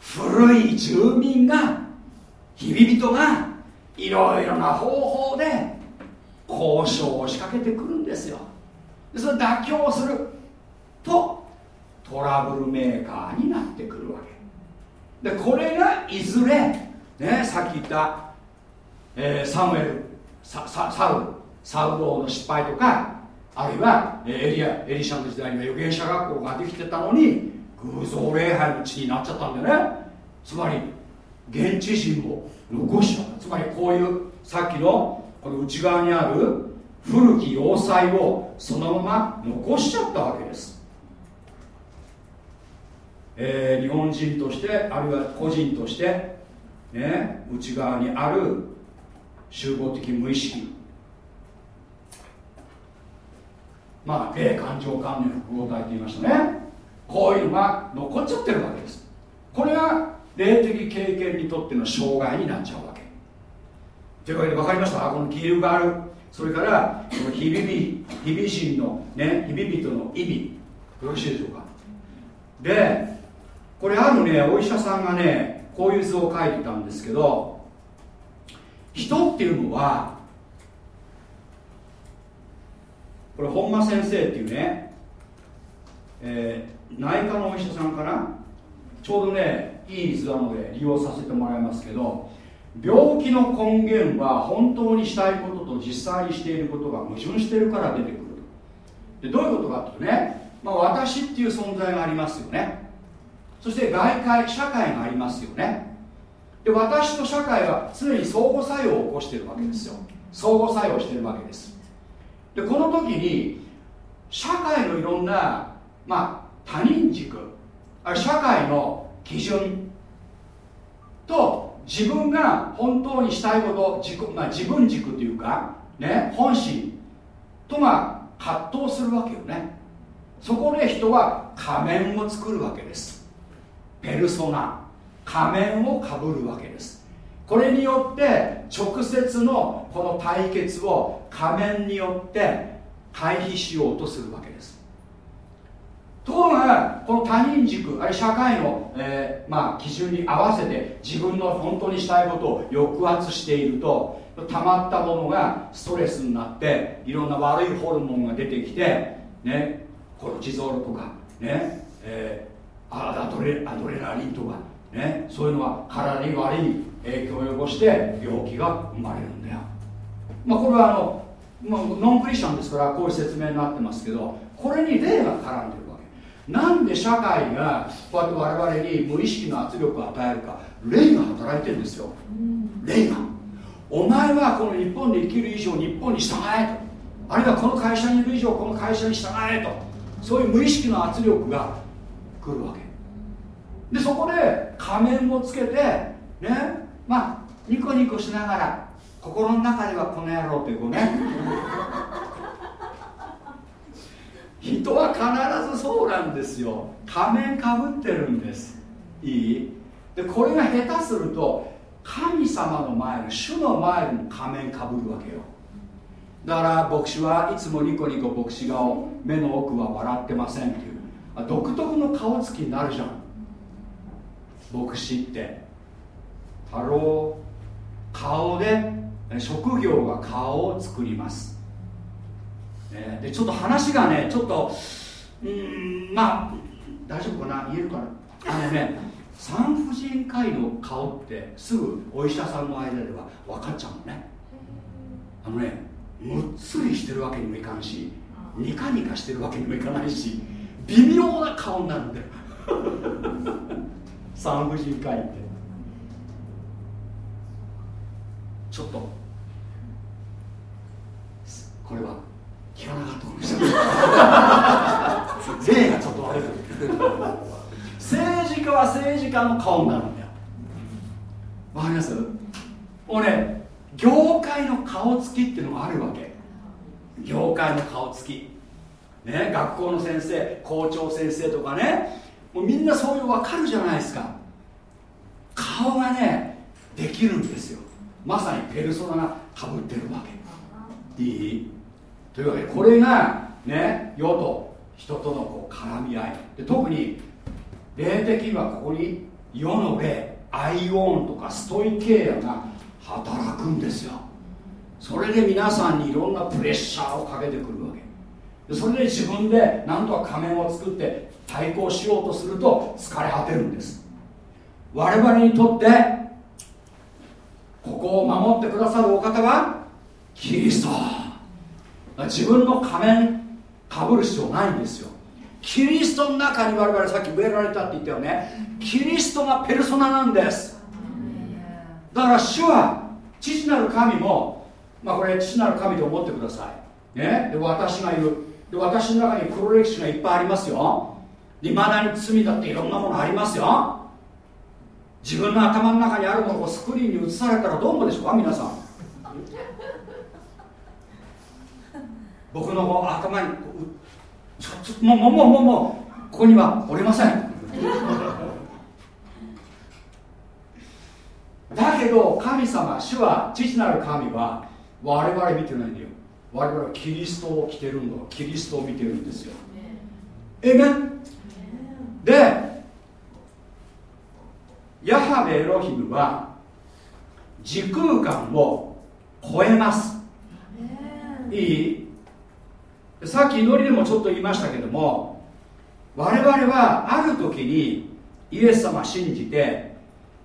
古い住民が日々人がいろいろな方法で交渉を仕掛けてくるんですよ。でそれ妥協する。とトラブルメーカーになってくるわけ。でこれがいずれ、ね、さっき言った、えー、サムエルサウルサウル王の失敗とかあるいはエリアエリシャの時代には預言者学校ができてたのに偶像礼拝の地になっちゃったんだよね。つまり現地人を残しちゃった。つまりこういうさっきのこの内側にある古き要塞をそのまま残しちゃったわけです。えー、日本人としてあるいは個人として、ね、内側にある集合的無意識。まあ霊感情観念複合体と言いましたね。こういうのが残っちゃってるわけです。これが霊的経験にとっての障害になっちゃうわけ。というわけで分かりました？このギルガールそれからこの日々日々人のね日々人の意味。よろしいでしょうか？でこれあるねお医者さんがねこういう図を書いてたんですけど人っていうのはこれ本間先生っていうね、えー、内科のお医者さんかな？ちょうどねいい図なので利用させてもらいますけど病気の根源は本当にしたいことと実際にしていることが矛盾しているから出てくるでどういうことかっていうとね、まあ、私っていう存在がありますよね。そして外界社会がありますよね。で私と社会は常に相互作用を起こしてるわけですよ。相互作用してるわけです。でこの時に社会のいろんな、まあ、他人軸あ社会の基準と自分が本当にしたいこと自,、まあ、自分軸というか、ね、本心とが葛藤するわけよね。そこで人は仮面を作るわけです。ペルソナ仮面をかぶるわけです。これによって直接のこの対決を仮面によって回避しようとするわけです。ところがこの他人軸あるいは社会の、えー、まあ、基準に合わせて自分の本当にしたいことを抑圧しているとたまったものがストレスになっていろんな悪いホルモンが出てきてねコルチゾールとかね、えアドレアドレナリンとかねそういうのは体に悪い影響を及ぼして病気が生まれるんだよ。まあこれはあの、まあ、ノンクリスチャンですからこういう説明になってますけどこれに霊が絡んでるわけ。なんで社会がこうやって我々に無意識の圧力を与えるか霊が働いてるんですよ。霊が。お前はこの日本で生きる以上日本に従えと。あるいはこの会社にいる以上この会社に従えと。そういう無意識の圧力が来るわけ。でそこで仮面をつけてねまあニコニコしながら心の中ではこの野郎というこうね。人は必ずそうなんですよ。仮面かぶってるんです。いい？でこれが下手すると神様の前の主の前でも仮面かぶるわけよ。だから牧師はいつもニコニコ牧師顔目の奥は笑ってませんって独特の顔つきになるじゃん。牧師って。ハロー顔で職業が顔を作ります、ね、でちょっと話がねちょっとうんまあ大丈夫かな？言えるかな？あのね産婦人科医の顔ってすぐお医者さんの間では分かっちゃうのね。あのねむっつりしてるわけにもいかんしニカニカしてるわけにもいかないし微妙な顔になるんだよ。産婦人科医って。ちょっと。これは聞かなかったかもしれない例がちょっと悪い。政治家は政治家の顔になるんだよ。わかります？もうね業界の顔つきっていうのがあるわけ。業界の顔つきね、学校の先生校長先生とかねもうみんなそういう分かるじゃないですか。顔がねできるんですよ。まさにペルソナがかぶってるわけ。いい？というわけでこれがね世と人とのこう絡み合い。で特に霊的にはここに世の霊アイオンとかストイケアが働くんですよ。それで皆さんにいろんなプレッシャーをかけてくるわけそれで自分で何とか仮面を作って対抗しようとすると疲れ果てるんです。我々にとってここを守ってくださるお方はキリスト。自分の仮面かぶる必要ないんですよ。キリストの中に我々さっき植えられたって言ったよね。キリストがペルソナなんです。だから主は父なる神もまあこれ父なる神と思ってください。ね？で私がいるで私の中に黒歴史がいっぱいありますよ。いまだに罪だっていろんなものありますよ。自分の頭の中にあるものをスクリーンに映されたらどう思うでしょうか皆さん。僕の頭にちょちょもうもうもうもうもうここにはおりません。だけど神様主は父なる神は我々見てないんだよ。我々はキリストを着てるのキリストを見てるんですよ。えめでヤハベエロヒムは時空間を超えます。いい？さっき祈りでもちょっと言いましたけども我々はある時にイエス様信じて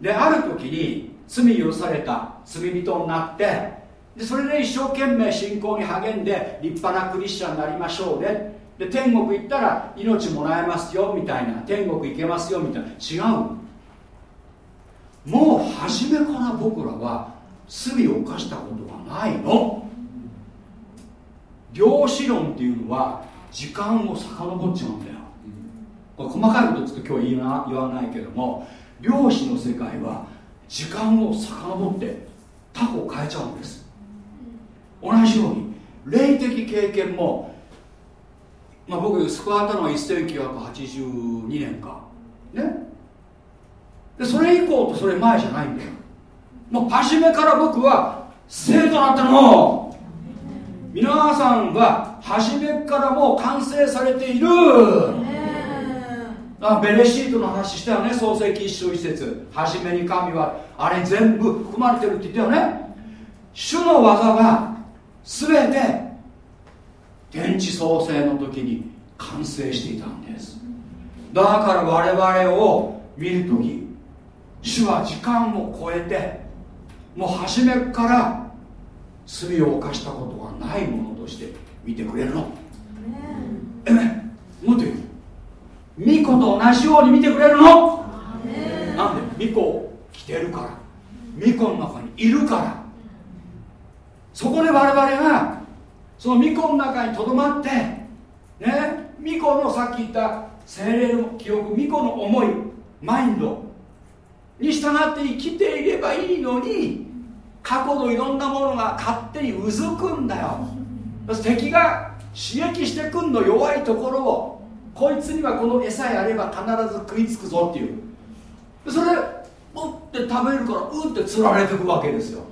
である時に罪許された罪人になってでそれで一生懸命信仰に励んで立派なクリスチャンになりましょうね。で天国行ったら命もらえますよみたいな。天国行けますよみたいな。違うもう初めから僕らは罪を犯したことがないの。量子論っていうのは時間を遡っちゃうんだよ。これ細かいことちょっと今日言わ言わないけども量子の世界は時間を遡ってタコを変えちゃうんです。同じように霊的経験も、まあ、僕救われたのは1982年か。ね。でそれ以降とそれ前じゃないんだよ。もう初めから僕は生徒だったの。皆さんは初めからもう完成されている。あベレシートの話したよね。創世記一章一節。初めに神はあれ全部含まれてるって言ったよね。主の技が全て天地創生の時に完成していたんです。だから我々を見る時主は時間を超えてもう初めから罪を犯したことがないものとして見てくれるの。えめもっと言う。巫女と同じように見てくれるの。なんで巫女を着てるから。巫女の中にいるからそこで我々がその巫女の中にとどまってね巫女のさっき言った精霊の記憶巫女の思いマインドに従って生きていればいいのに過去のいろんなものが勝手にうずくんだよ。敵が刺激してくんの弱いところをこいつにはこの餌やれば必ず食いつくぞっていう。それうって食べるからうってつられてくわけですよ。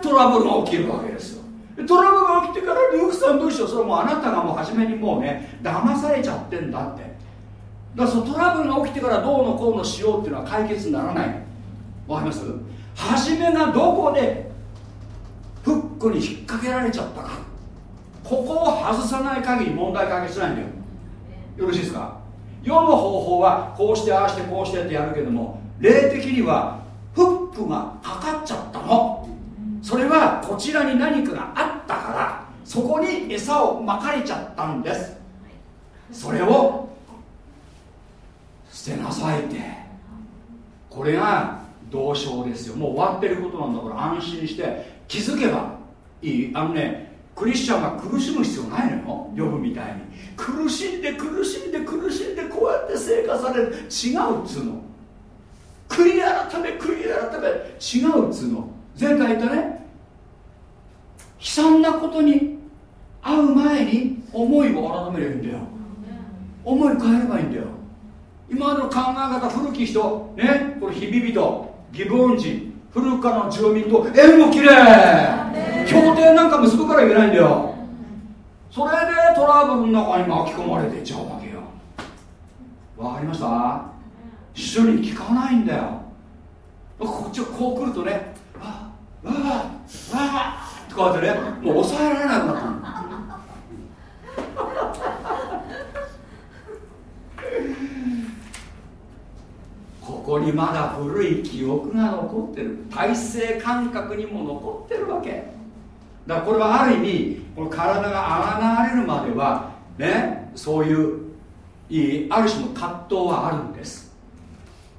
トラブルが起きるわけですよ。トラブルが起きてからルークさんどうしようそれもうあなたがもう初めにもうね騙されちゃってんだって。だからそのトラブルが起きてからどうのこうのしようっていうのは解決にならない。わかります？初めがどこでフックに引っ掛けられちゃったか。ここを外さない限り問題解決しないんだよ。よろしいですか？世の方法はこうしてああしてこうしてってやるけども霊的にはフックがかかっちゃったの。それはこちらに何かがあったからそこに餌をまかれちゃったんです。それを捨てなさいって。これが同症ですよ。もう終わってることなんだから安心して気づけばいい。あのねクリスチャンが苦しむ必要ないのよ呼ぶみたいに。苦しんで苦しんで苦しんでこうやって生活される。違うっつうの。悔い改め悔い改め。違うっつうの。前回言ったね。悲惨なことに会う前に思いを改めればいいんだよ。思い変えればいいんだよ。今までの考え方古き人ねこれ日々人ギブオン人古くからの住民と縁もきれ。協定なんか結ぶからいけないんだよ。それでトラブルの中に巻き込まれていっちゃうわけよ。わかりました？主に聞かないんだよ。こっちこう来るとねわあわあわあ。とかってねもう抑えられなくなったここにまだ古い記憶が残ってる。体制感覚にも残ってるわけ。だからこれはある意味この体があがわれるまではねそういういいある種の葛藤はあるんです、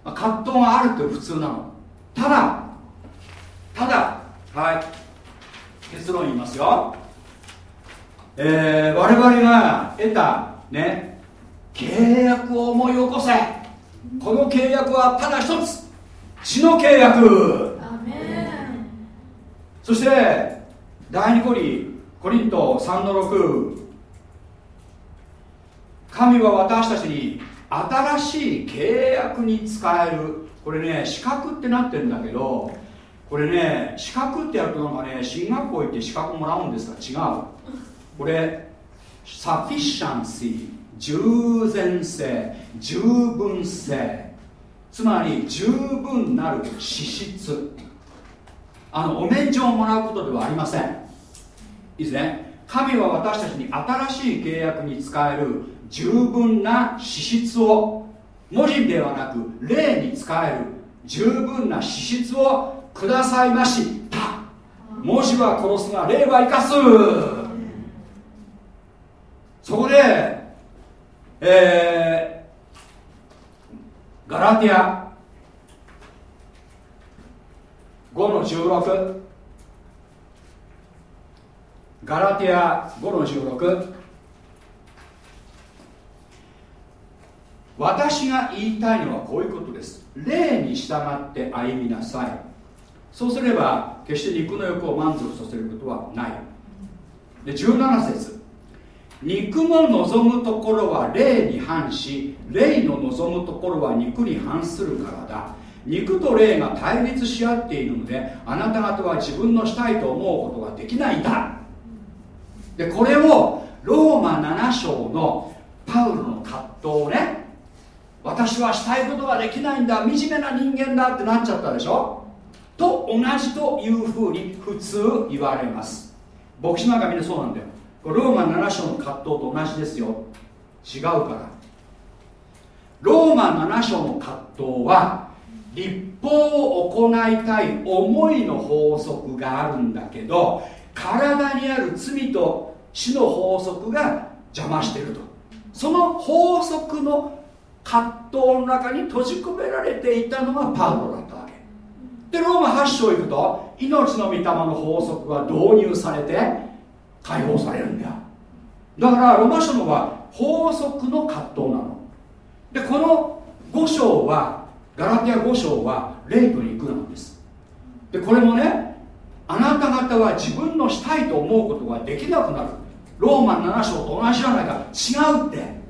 まあ、葛藤があるって普通なの。ただただはい。結論言いますよ。えー、我々が得たね契約を思い起こせ。この契約はただ一つ。血の契約。そして第2コリコリント3の6神は私たちに新しい契約に使える。これね資格ってなってるんだけどこれね資格ってやるとなんかね進学校行って資格もらうんですが違う。これサフィシャンシー従前性十分性。つまり十分なる資質。あのお免状をもらうことではありません。いいですね。神は私たちに新しい契約に使える十分な資質を文字ではなく霊に使える十分な資質をくださいました。文字は殺すが霊は生かす。そこでえー、ガラティア5の16ガラティア5の16私が言いたいのはこういうことです。霊に従って歩みなさい。そうすれば決して肉の欲を満足させることはない。で17節。肉の望むところは霊に反し霊の望むところは肉に反するからだ。肉と霊が対立し合っているのであなた方は自分のしたいと思うことができないんだ。でこれをローマ7章のパウロの葛藤をね。私はしたいことができないんだ。惨めな人間だってなっちゃったでしょ？と同じというふうに普通言われます。牧師なんかみんなそうなんだよ。ローマ7章の葛藤と同じですよ。違うから。ローマ7章の葛藤は立法を行いたい思いの法則があるんだけど体にある罪と死の法則が邪魔してると。その法則の葛藤の中に閉じ込められていたのがパウロだったでローマ8章行くと命の御霊の法則が導入されて解放されるんだよ。だからロマ書のは法則の葛藤なの。でこの5章はガラティア5章は霊と肉なんです。でこれもねあなた方は自分のしたいと思うことができなくなる。ローマ7章と同じじゃないか。違うって。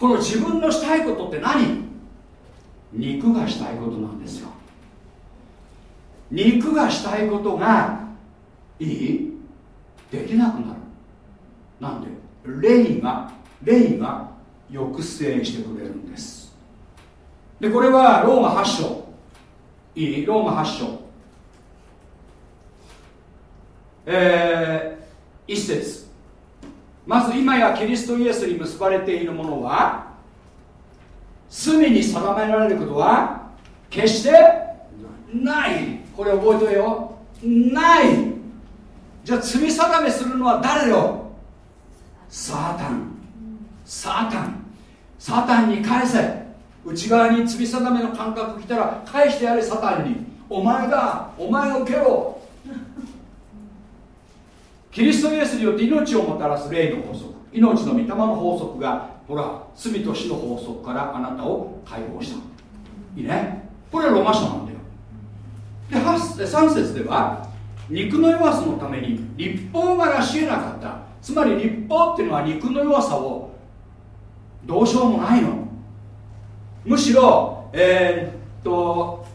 この自分のしたいことって何？肉がしたいことなんですよ。肉がしたいことがいい？できなくなる。なんで？霊が霊が抑制してくれるんです。でこれはローマ8章。いい？ローマ8章。えー、一節。まず今やキリストイエスに結ばれているものは罪に定められることは決してない。これ覚えとけよ。ない。じゃあ罪定めするのは誰よ？サータン。サータン。サータンに返せ。内側に罪定めの感覚来たら返してやれサタンに。お前だ。お前が受けろキリストイエスによって命をもたらす霊の法則。命の御霊の法則がほら罪と死の法則からあなたを解放した。いいね？これはロマ書なんだよ。で3節では肉の弱さのために立法が成し得なかった。つまり立法っていうのは肉の弱さをどうしようもないの。むしろえー、っと、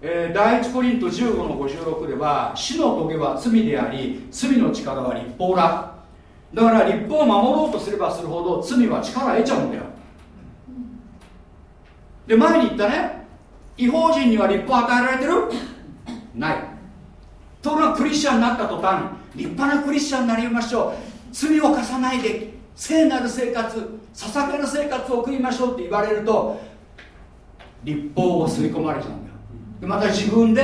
えー、第一コリント15の56では死の棘は罪であり罪の力は立法だ。だから立法を守ろうとすればするほど罪は力を得ちゃうんだよ。で前に言ったね。違法人には立法与えられてる？ない。ところがクリスチャンになった途端立派なクリスチャンになりましょう。罪を犯さないで聖なる生活捧げる生活を送りましょうって言われると立法を吸い込まれちゃうんだよ。また自分で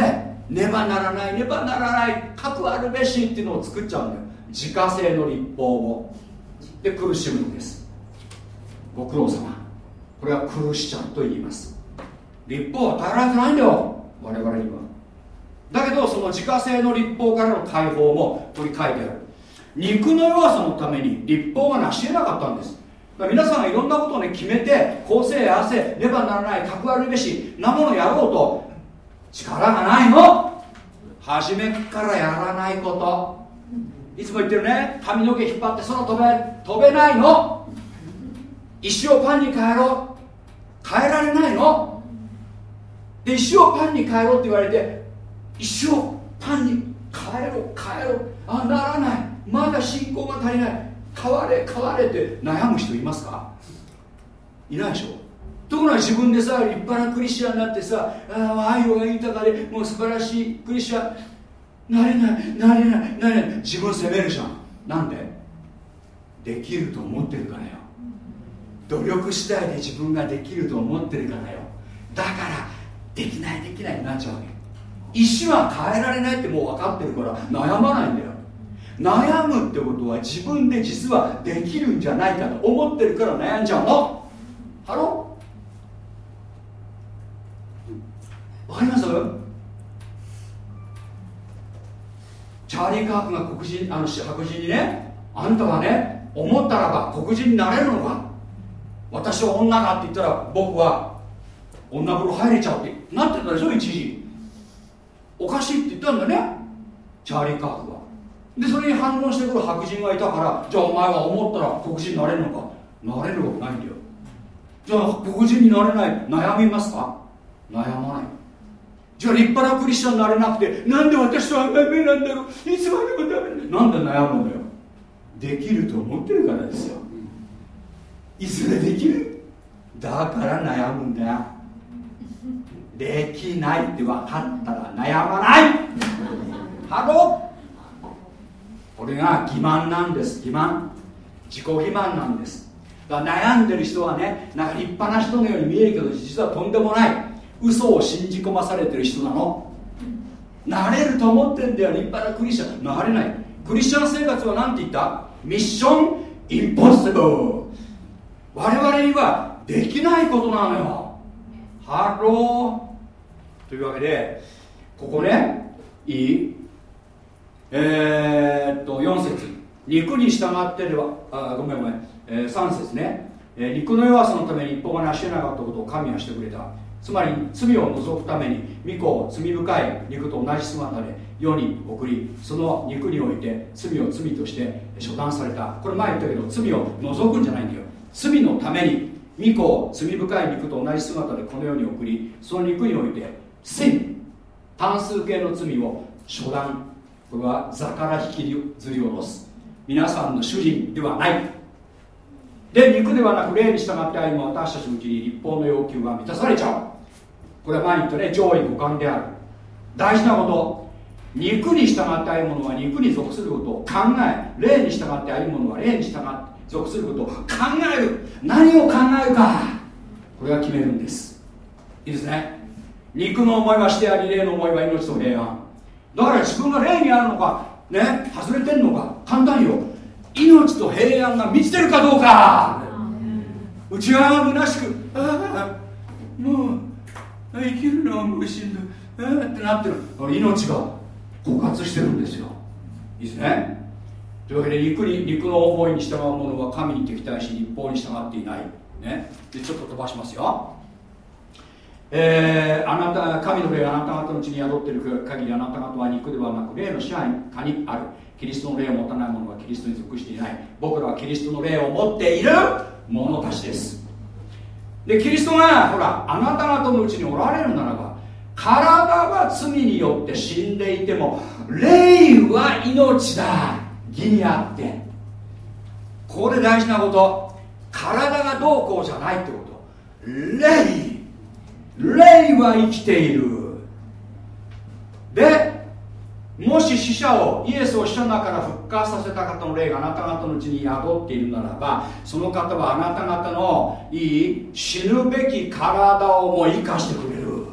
ねばならないねばならない核あるべしっていうのを作っちゃうんだよ。自家製の立法を。で苦しむんです。ご苦労様。これはクルシチャンと言います。立法は与えられてないんだよ。我々には。だけどその自家製の立法からの解放も取り替えてある。肉の弱さのために立法が成し得なかったんです。皆さんがいろんなことをね決めて公正汗ねばならない格あるべしなものやろうと力がないの。初めからやらないこと。いつも言ってるね。髪の毛引っ張って空飛べ飛べないの。石をパンに変えろ。変えられないの。で石をパンに変えろって言われて石をパンに変えろ変えろ。あならない。まだ信仰が足りない。変われ変われって悩む人いますか？いないでしょ？ところが自分でさ立派なクリスチャンになってさあ愛が豊かでもう素晴らしいクリスチャン。なれないなれないなれない。自分責めるじゃん。なんで？できると思ってるからよ。努力次第で自分ができると思ってるからよ。だからできないできないになっちゃうわけ。石は変えられないってもう分かってるから悩まないんだよ。悩むってことは自分で実はできるんじゃないかと思ってるから悩んじゃうの。ハロわかります？チャーリー・カークが黒人あの白人にねあんたはね思ったらば黒人になれるのか。私は女だって言ったら僕は女風呂入れちゃうってなってたでしょ一時。おかしいって言ったんだねチャーリー・カークは。でそれに反論してくる白人がいたからじゃあお前は思ったら黒人になれるのか？なれるわけないんだよ。じゃあ黒人になれない悩みますか？悩まない。じゃあ立派なクリスチャンになれなくてなんで私はダメなんだろう？いつまでもダメなんで悩むんだよ？できると思ってるからですよ。いずれできる？だから悩むんだよ。できないって分かったら悩まない。 Hello。これが欺瞞なんです。欺瞞。自己欺瞞なんです。だから悩んでる人はねなんか立派な人のように見えるけど実はとんでもない。嘘を信じ込まされてる人なの。なれると思ってんだよ立派なクリスチャン。なれない。クリスチャン生活は何て言った？ Mission？Impossible 我々にはできないことなのよ。 Hello。というわけでここねいい？えー、っと4節。肉に従ってではあごめんごめん、えー、3節ね、えー、肉の弱さのために一歩が成し得なかったことを神はしてくれた。つまり罪を除くために御子を罪深い肉と同じ姿で世に送りその肉において罪を罪として処断された。これ前言ったけど罪を除くんじゃないんだよ。罪のために御子を罪深い肉と同じ姿でこの世に送りその肉において sin 単数形の罪を処断これは座から引きずり下ろす。皆さんの主人ではない。で肉ではなく霊に従って歩む。私たちのうちに立法の要求が満たされちゃう。これは前に言ったね上位互換である。大事なこと。肉に従って歩むのは肉に属することを考え霊に従って歩むのは霊に従って属することを考える。何を考えるか。これが決めるんです。いいですね。肉の思いはしてあり霊の思いは命と平安だから自分が霊にあるのかね外れてんのか簡単よ。命と平安が満ちてるかどうか。内側が虚しくああもう生きるのはもうしんどいああってなってる。命が枯渇してるんですよ。いいですね。というわけで肉に肉の思いに従う者は神に敵対し立法に従っていない。ね。でちょっと飛ばしますよ。えー、あなた神の霊があなた方のうちに宿っている限りあなた方は肉ではなく霊の支配下にあるキリストの霊を持たない者はキリストに属していない。僕らはキリストの霊を持っている者たちですでキリストがほらあなた方のうちにおられるならば体は罪によって死んでいても霊は命だ。義にあって。ここで大事なこと。体がどうこうじゃないってこと。霊。霊は生きている。でもし死者をイエスを死者の中から復活させた方の霊があなた方のうちに宿っているならばその方はあなた方のいい死ぬべき体をも生かしてくれる。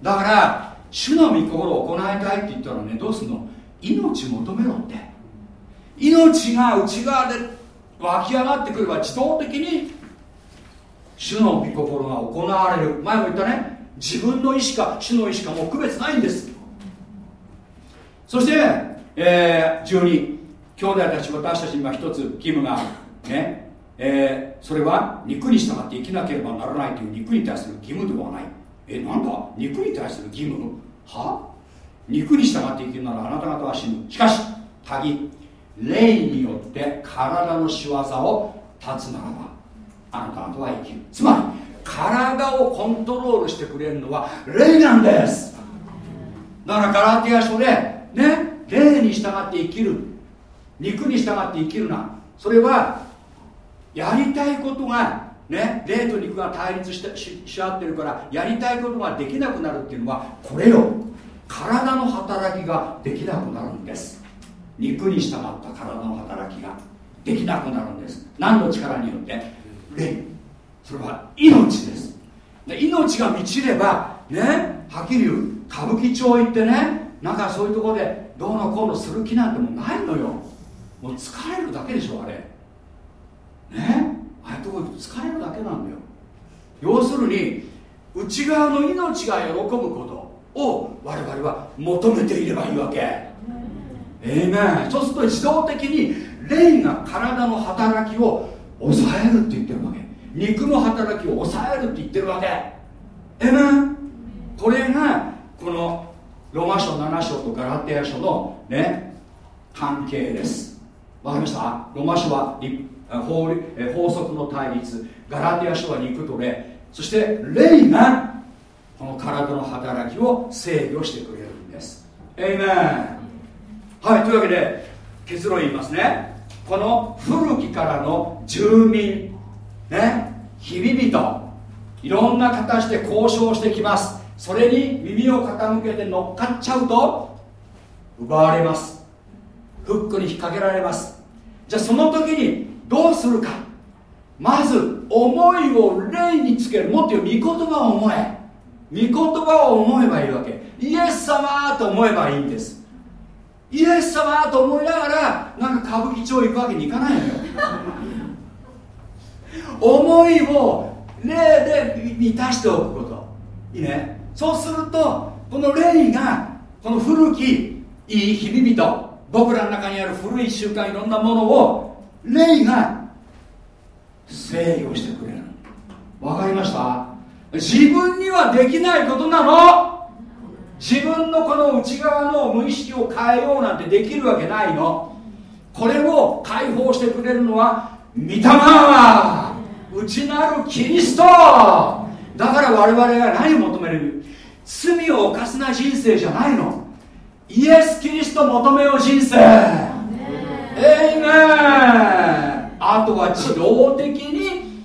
だから主の御心を行いたいって言ったらねどうすんの？命求めろって。命が内側で湧き上がってくれば自動的に主の御心が行われる。前も言ったね。自分の意思か主の意思かもう区別ないんです。そして、えー、12兄弟たち私たちには一つ義務がある。ね、えー、それは肉に従って生きなければならないという肉に対する義務ではない。えなんだ？肉に対する義務？は？肉に従って生きるならあなた方は死ぬ。しかしたぎ霊によって体の仕業を断つならばあなた方は生きるつまり体をコントロールしてくれるのは霊なんです。だからガラティア書でね霊に従って生きる。肉に従って生きるな。それはやりたいことがね霊と肉が対立してしし合ってるからやりたいことができなくなるっていうのはこれよ。体の働きができなくなるんです。肉に従った体の働きができなくなるんです。何の力によって？霊それは命です。で命が満ちればねはっきり言う歌舞伎町行ってねなんかそういうところでどうのこうのする気なんてもうないのよ。もう疲れるだけでしょあれ。ねああいうところ疲れるだけなんだよ。要するに内側の命が喜ぶことを我々は求めていればいいわけ。ええねそうすると自動的に霊が体の働きを抑えるって言ってるわけ。肉の働きを抑えるって言ってるわけ。ええこれがこのロマ書7章とガラテヤ書のね関係です。わかりました？ロマ書は法法則の対立。ガラテヤ書は肉と霊。そして霊がこの体の働きを制御してくれるんです。エイメンはいというわけで結論言いますね。この古きからの住民ね日々人いろんな形で交渉してきます。それに耳を傾けて乗っかっちゃうと奪われます。フックに引っ掛けられます。じゃあその時にどうするか。まず思いを霊につける。もっと言う御言葉を思え。御言葉を思えばいいわけ。イエス様と思えばいいんです。イエス様と思いながらなんか歌舞伎町行くわけにいかないのよ。思いを霊で満たしておくこと。いいね。そうするとこの霊がこの古きいい日々人僕らの中にある古い習慣いろんなものを霊が制御してくれるわかりました？自分にはできないことなの。自分のこの内側の無意識を変えようなんてできるわけないの。これを解放してくれるのは御霊。内なるキリスト。だから我々が何を求める？罪を犯すな人生じゃないの。イエス・キリスト求めよう人生。えいめあとは自動的に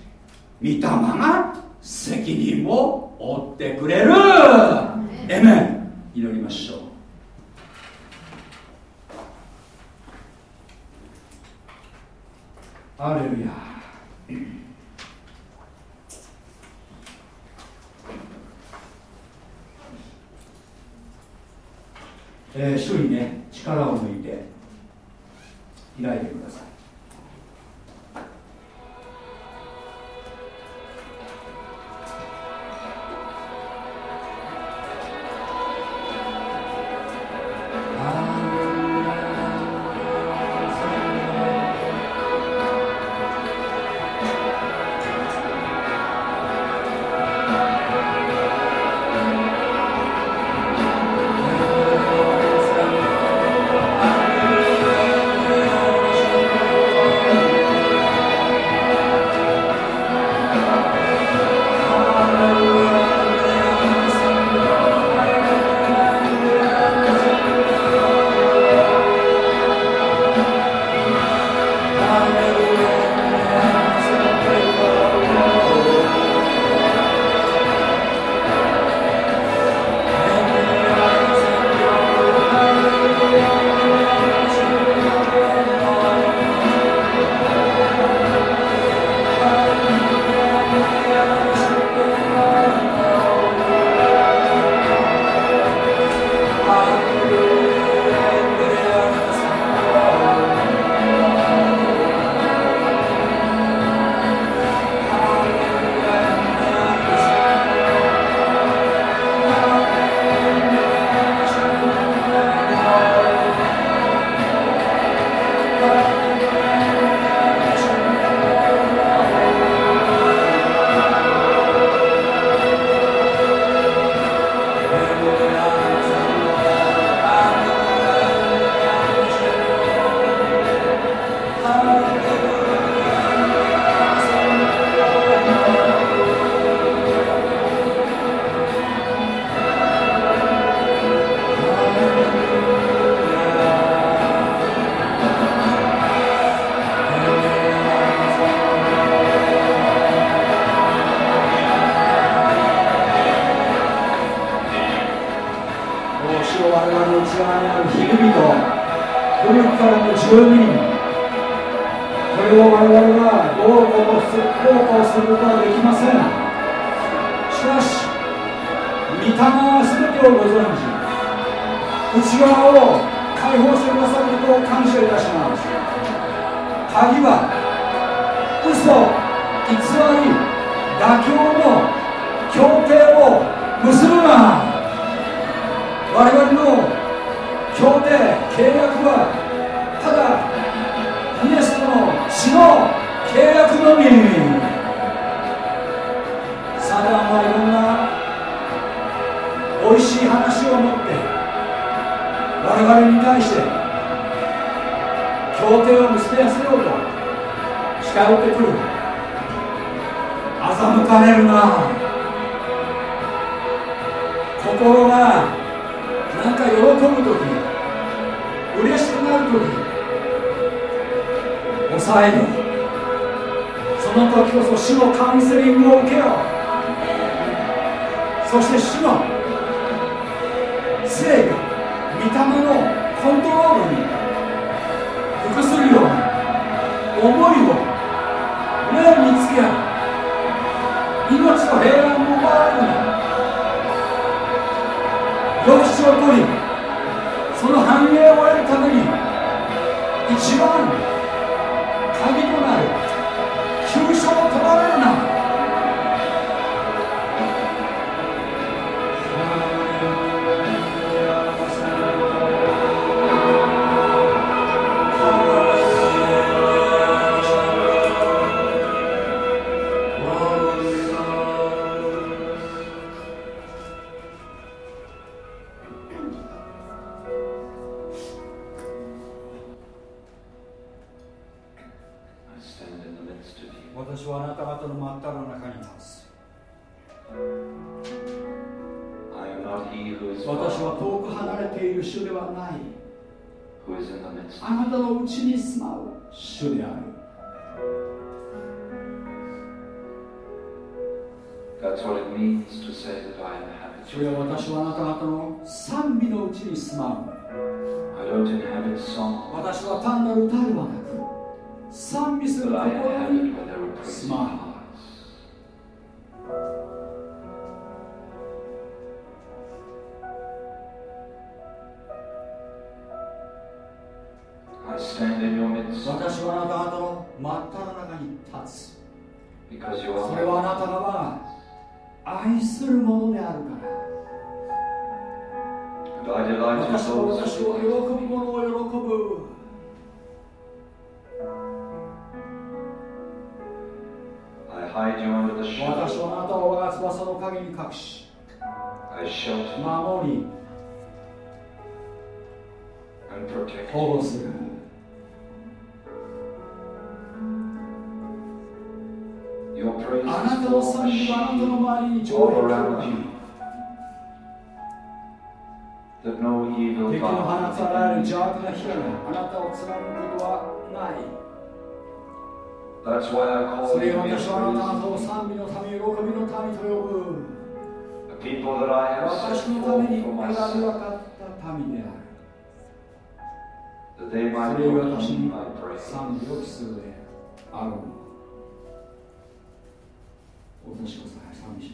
御霊が責任を負ってくれる。えめ祈りましょう。アレルヤ。えー、主にね力を抜いて開いてください。マウンドの周りに超越敵の放さられる邪悪な火があなたを貫くことはない。That's why I call それが私はあなたを賛美のため、びのたと呼ぶ。私のために選び分かった民である。それが私に賛美をするであろう。我的手指还放了一些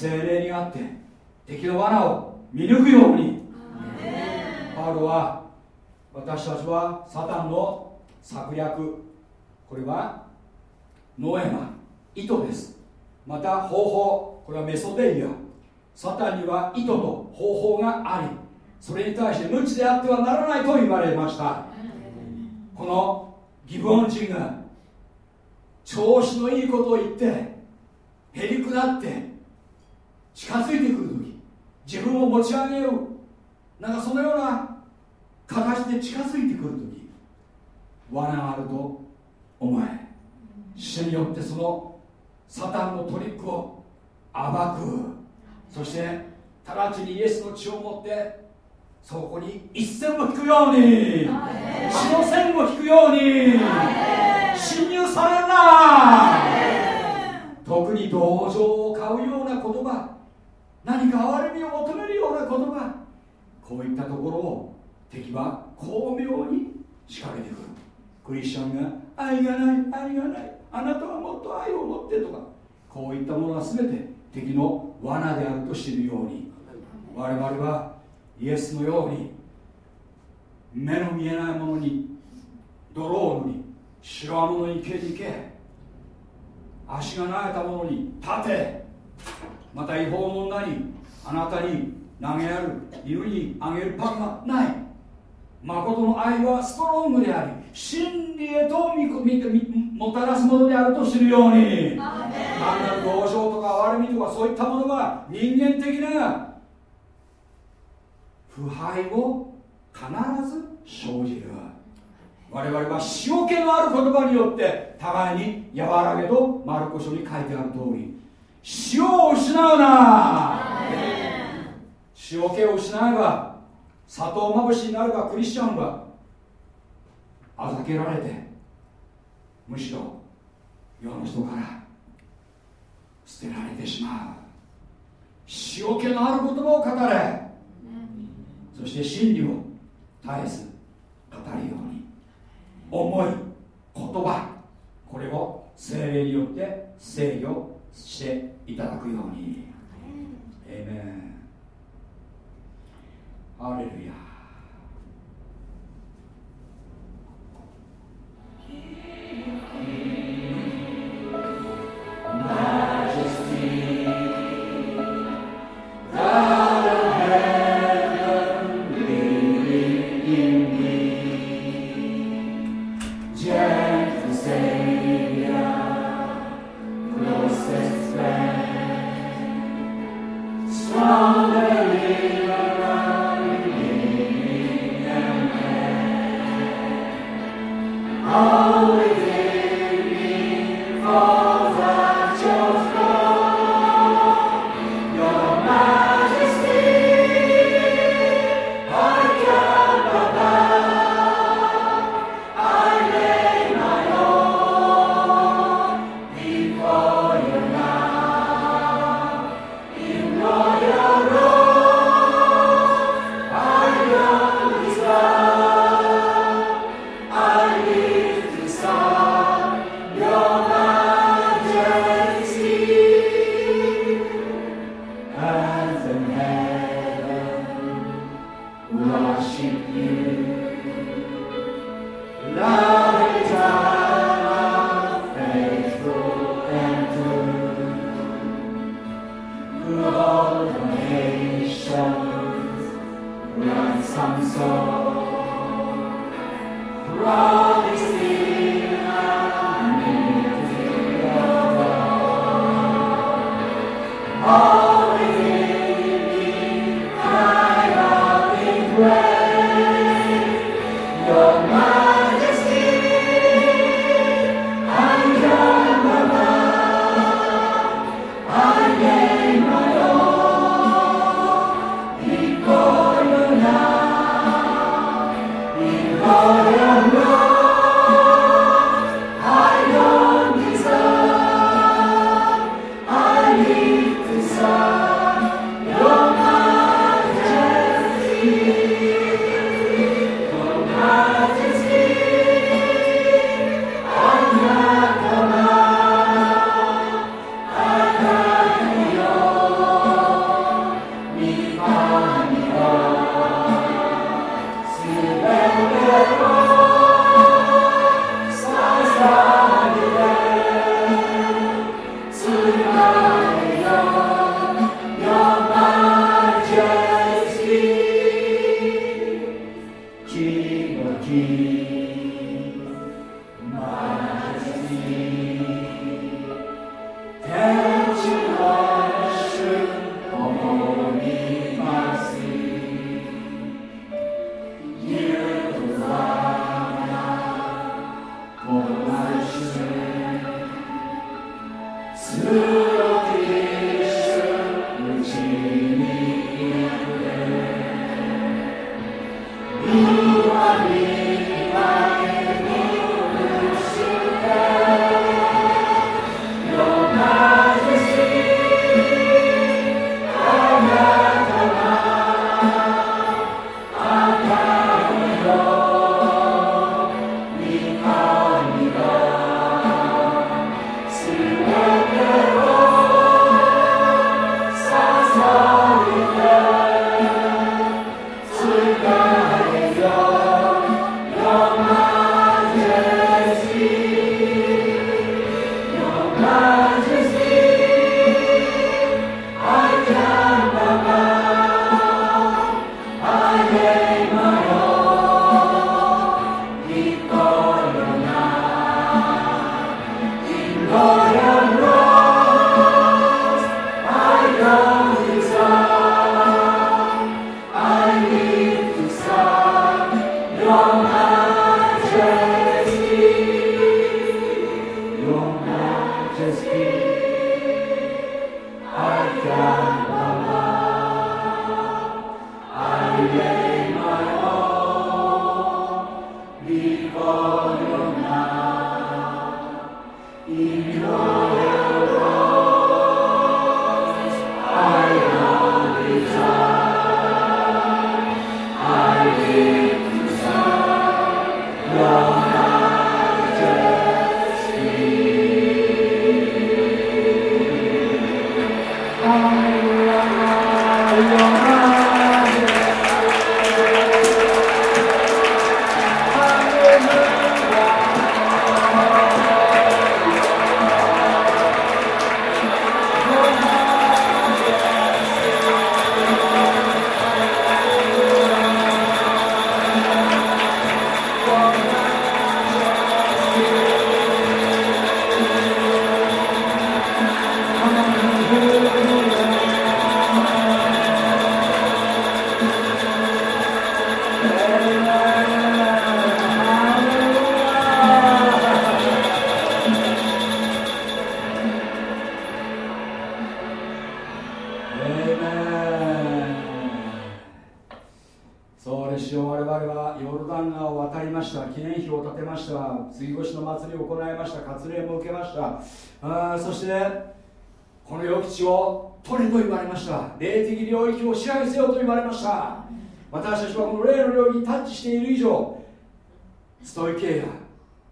精霊にあって敵の罠を見抜くように。パウロは私たちはサタンの策略。これはノエマ意図です。また方法。これはメソデイア。サタンには意図と方法がありそれに対して無知であってはならないと言われました。このギブオン人が調子のいいことを言ってへりくだって近づいてくる時自分を持ち上げよう。なんかそのような形で近づいてくる時罠があるとお前主によってそのサタンのトリックを暴く。そして直ちにイエスの血を持ってそこに一線を引くように。血の線を引くように。侵入されるな。特に同情を買うような言葉。何か憐れみを求めるような言葉。こういったところを敵は巧妙に仕掛けてくる。クリスチャンが愛がない愛がない。あなたはもっと愛を持ってとか。こういったものは全て敵の罠であると知るように。我々はイエスのように目の見えないものにドローンに白物にけにけ。足が慣れたものに立て。また違法者なりあなたに投げやる犬にあげるパンはない。誠の愛はストロングであり真理へと見込みもたらすものであると知るように。何だる同情とか悪みとかそういったものが人間的な腐敗を必ず生じる。我々は塩気のある言葉によって互いに和らげとマルコ書に書いてある通り塩を失うな。塩気を失えば砂糖まぶしになればクリスチャンはあざけられてむしろ世の人から捨てられてしまう。塩気のある言葉を語れ、そして真理を絶えず語るように。思い言葉これを精霊によって制御していただくように。エメンレルヤ「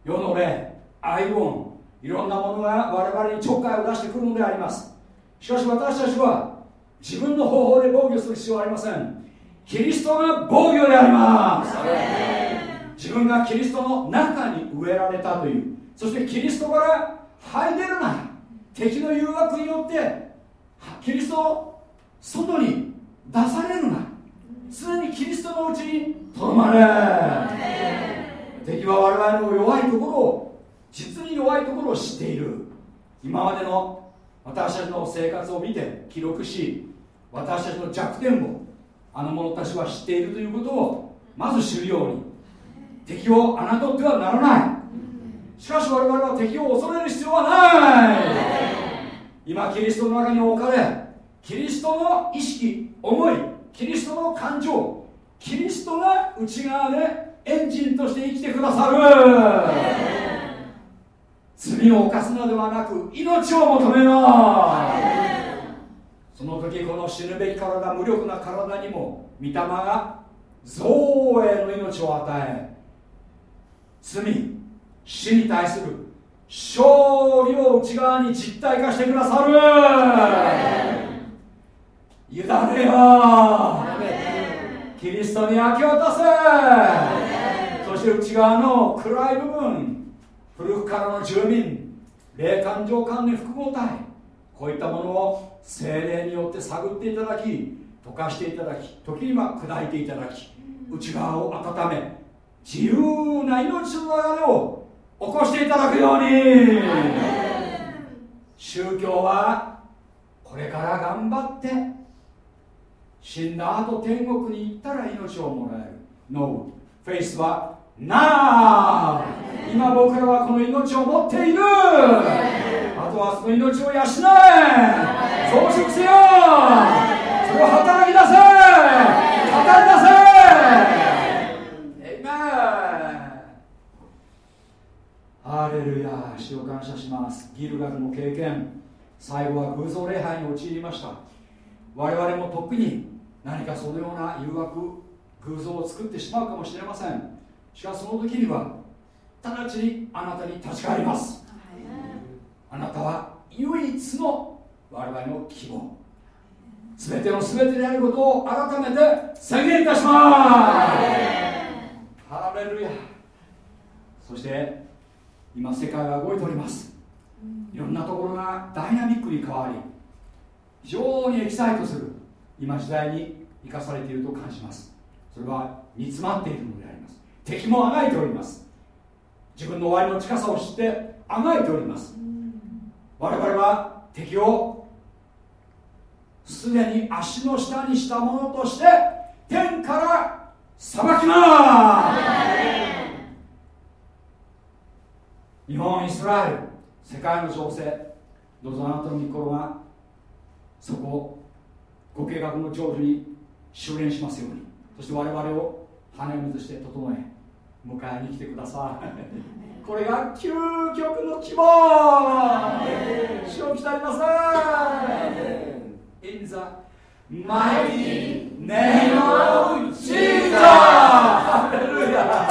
世の霊アイボンいろんなものが我々にちょっかいを出してくるのであります。しかし私たちは自分の方法で防御する必要はありません。キリストが防御であります。自分がキリストの中に植えられたという。そしてキリストから入れるなら敵の誘惑によってキリストを外に出されるな常にキリストのうちにとどまれ敵は我々の弱いところを実に弱いところを知っている。今までの私たちの生活を見て記録し私たちの弱点をあの者たちは知っているということをまず知るように。敵を侮ってはならない。しかし我々は敵を恐れる必要はない。今キリストの中に置かれキリストの意識思いキリストの感情キリストが内側でエンジンとして生きてくださる。罪を犯すのではなく命を求めますその時この死ぬべき体無力な体にも御霊が造営の命を与え罪死に対する勝利を内側に実体化してくださる。委ねよ。キリストに明け渡せ内側の暗い部分古くからの住民霊感情関連複合体こういったものを精霊によって探っていただき溶かしていただき時には砕いていただき内側を温め自由な命の流れを起こしていただくように宗教はこれから頑張って死んだ後天国に行ったら命をもらえる。No フェイスはなあ今僕らはこの命を持っている。あとはその命を養え。増殖せよ。それを働き出せ。語り出せ。エイメンハレルヤ。主を感謝します。ギルガルの経験。最後は偶像礼拝に陥りました。我々も特に何かそのような誘惑偶像を作ってしまうかもしれません。しかしその時には直ちにあなたに立ち返ります。あなたは唯一の我々の希望。全ての全てであることを改めて宣言いたします。ハレルヤ。そして今世界は動いております。いろんなところがダイナミックに変わり非常にエキサイトする今時代に生かされていると感じます。それは煮詰まっているの敵もあがいております。自分の終わりの近さを知ってあがいております。我々は敵をすでに足の下にしたものとして天から裁きます。日本イスラエル世界の情勢どうぞあなたの御心がそこをご計画の成就に修練しますように。そして我々を羽水して整え迎えに来てください。これが究極の希望。主を鍛えなさい In the mighty name of Jesus! ハレルヤ。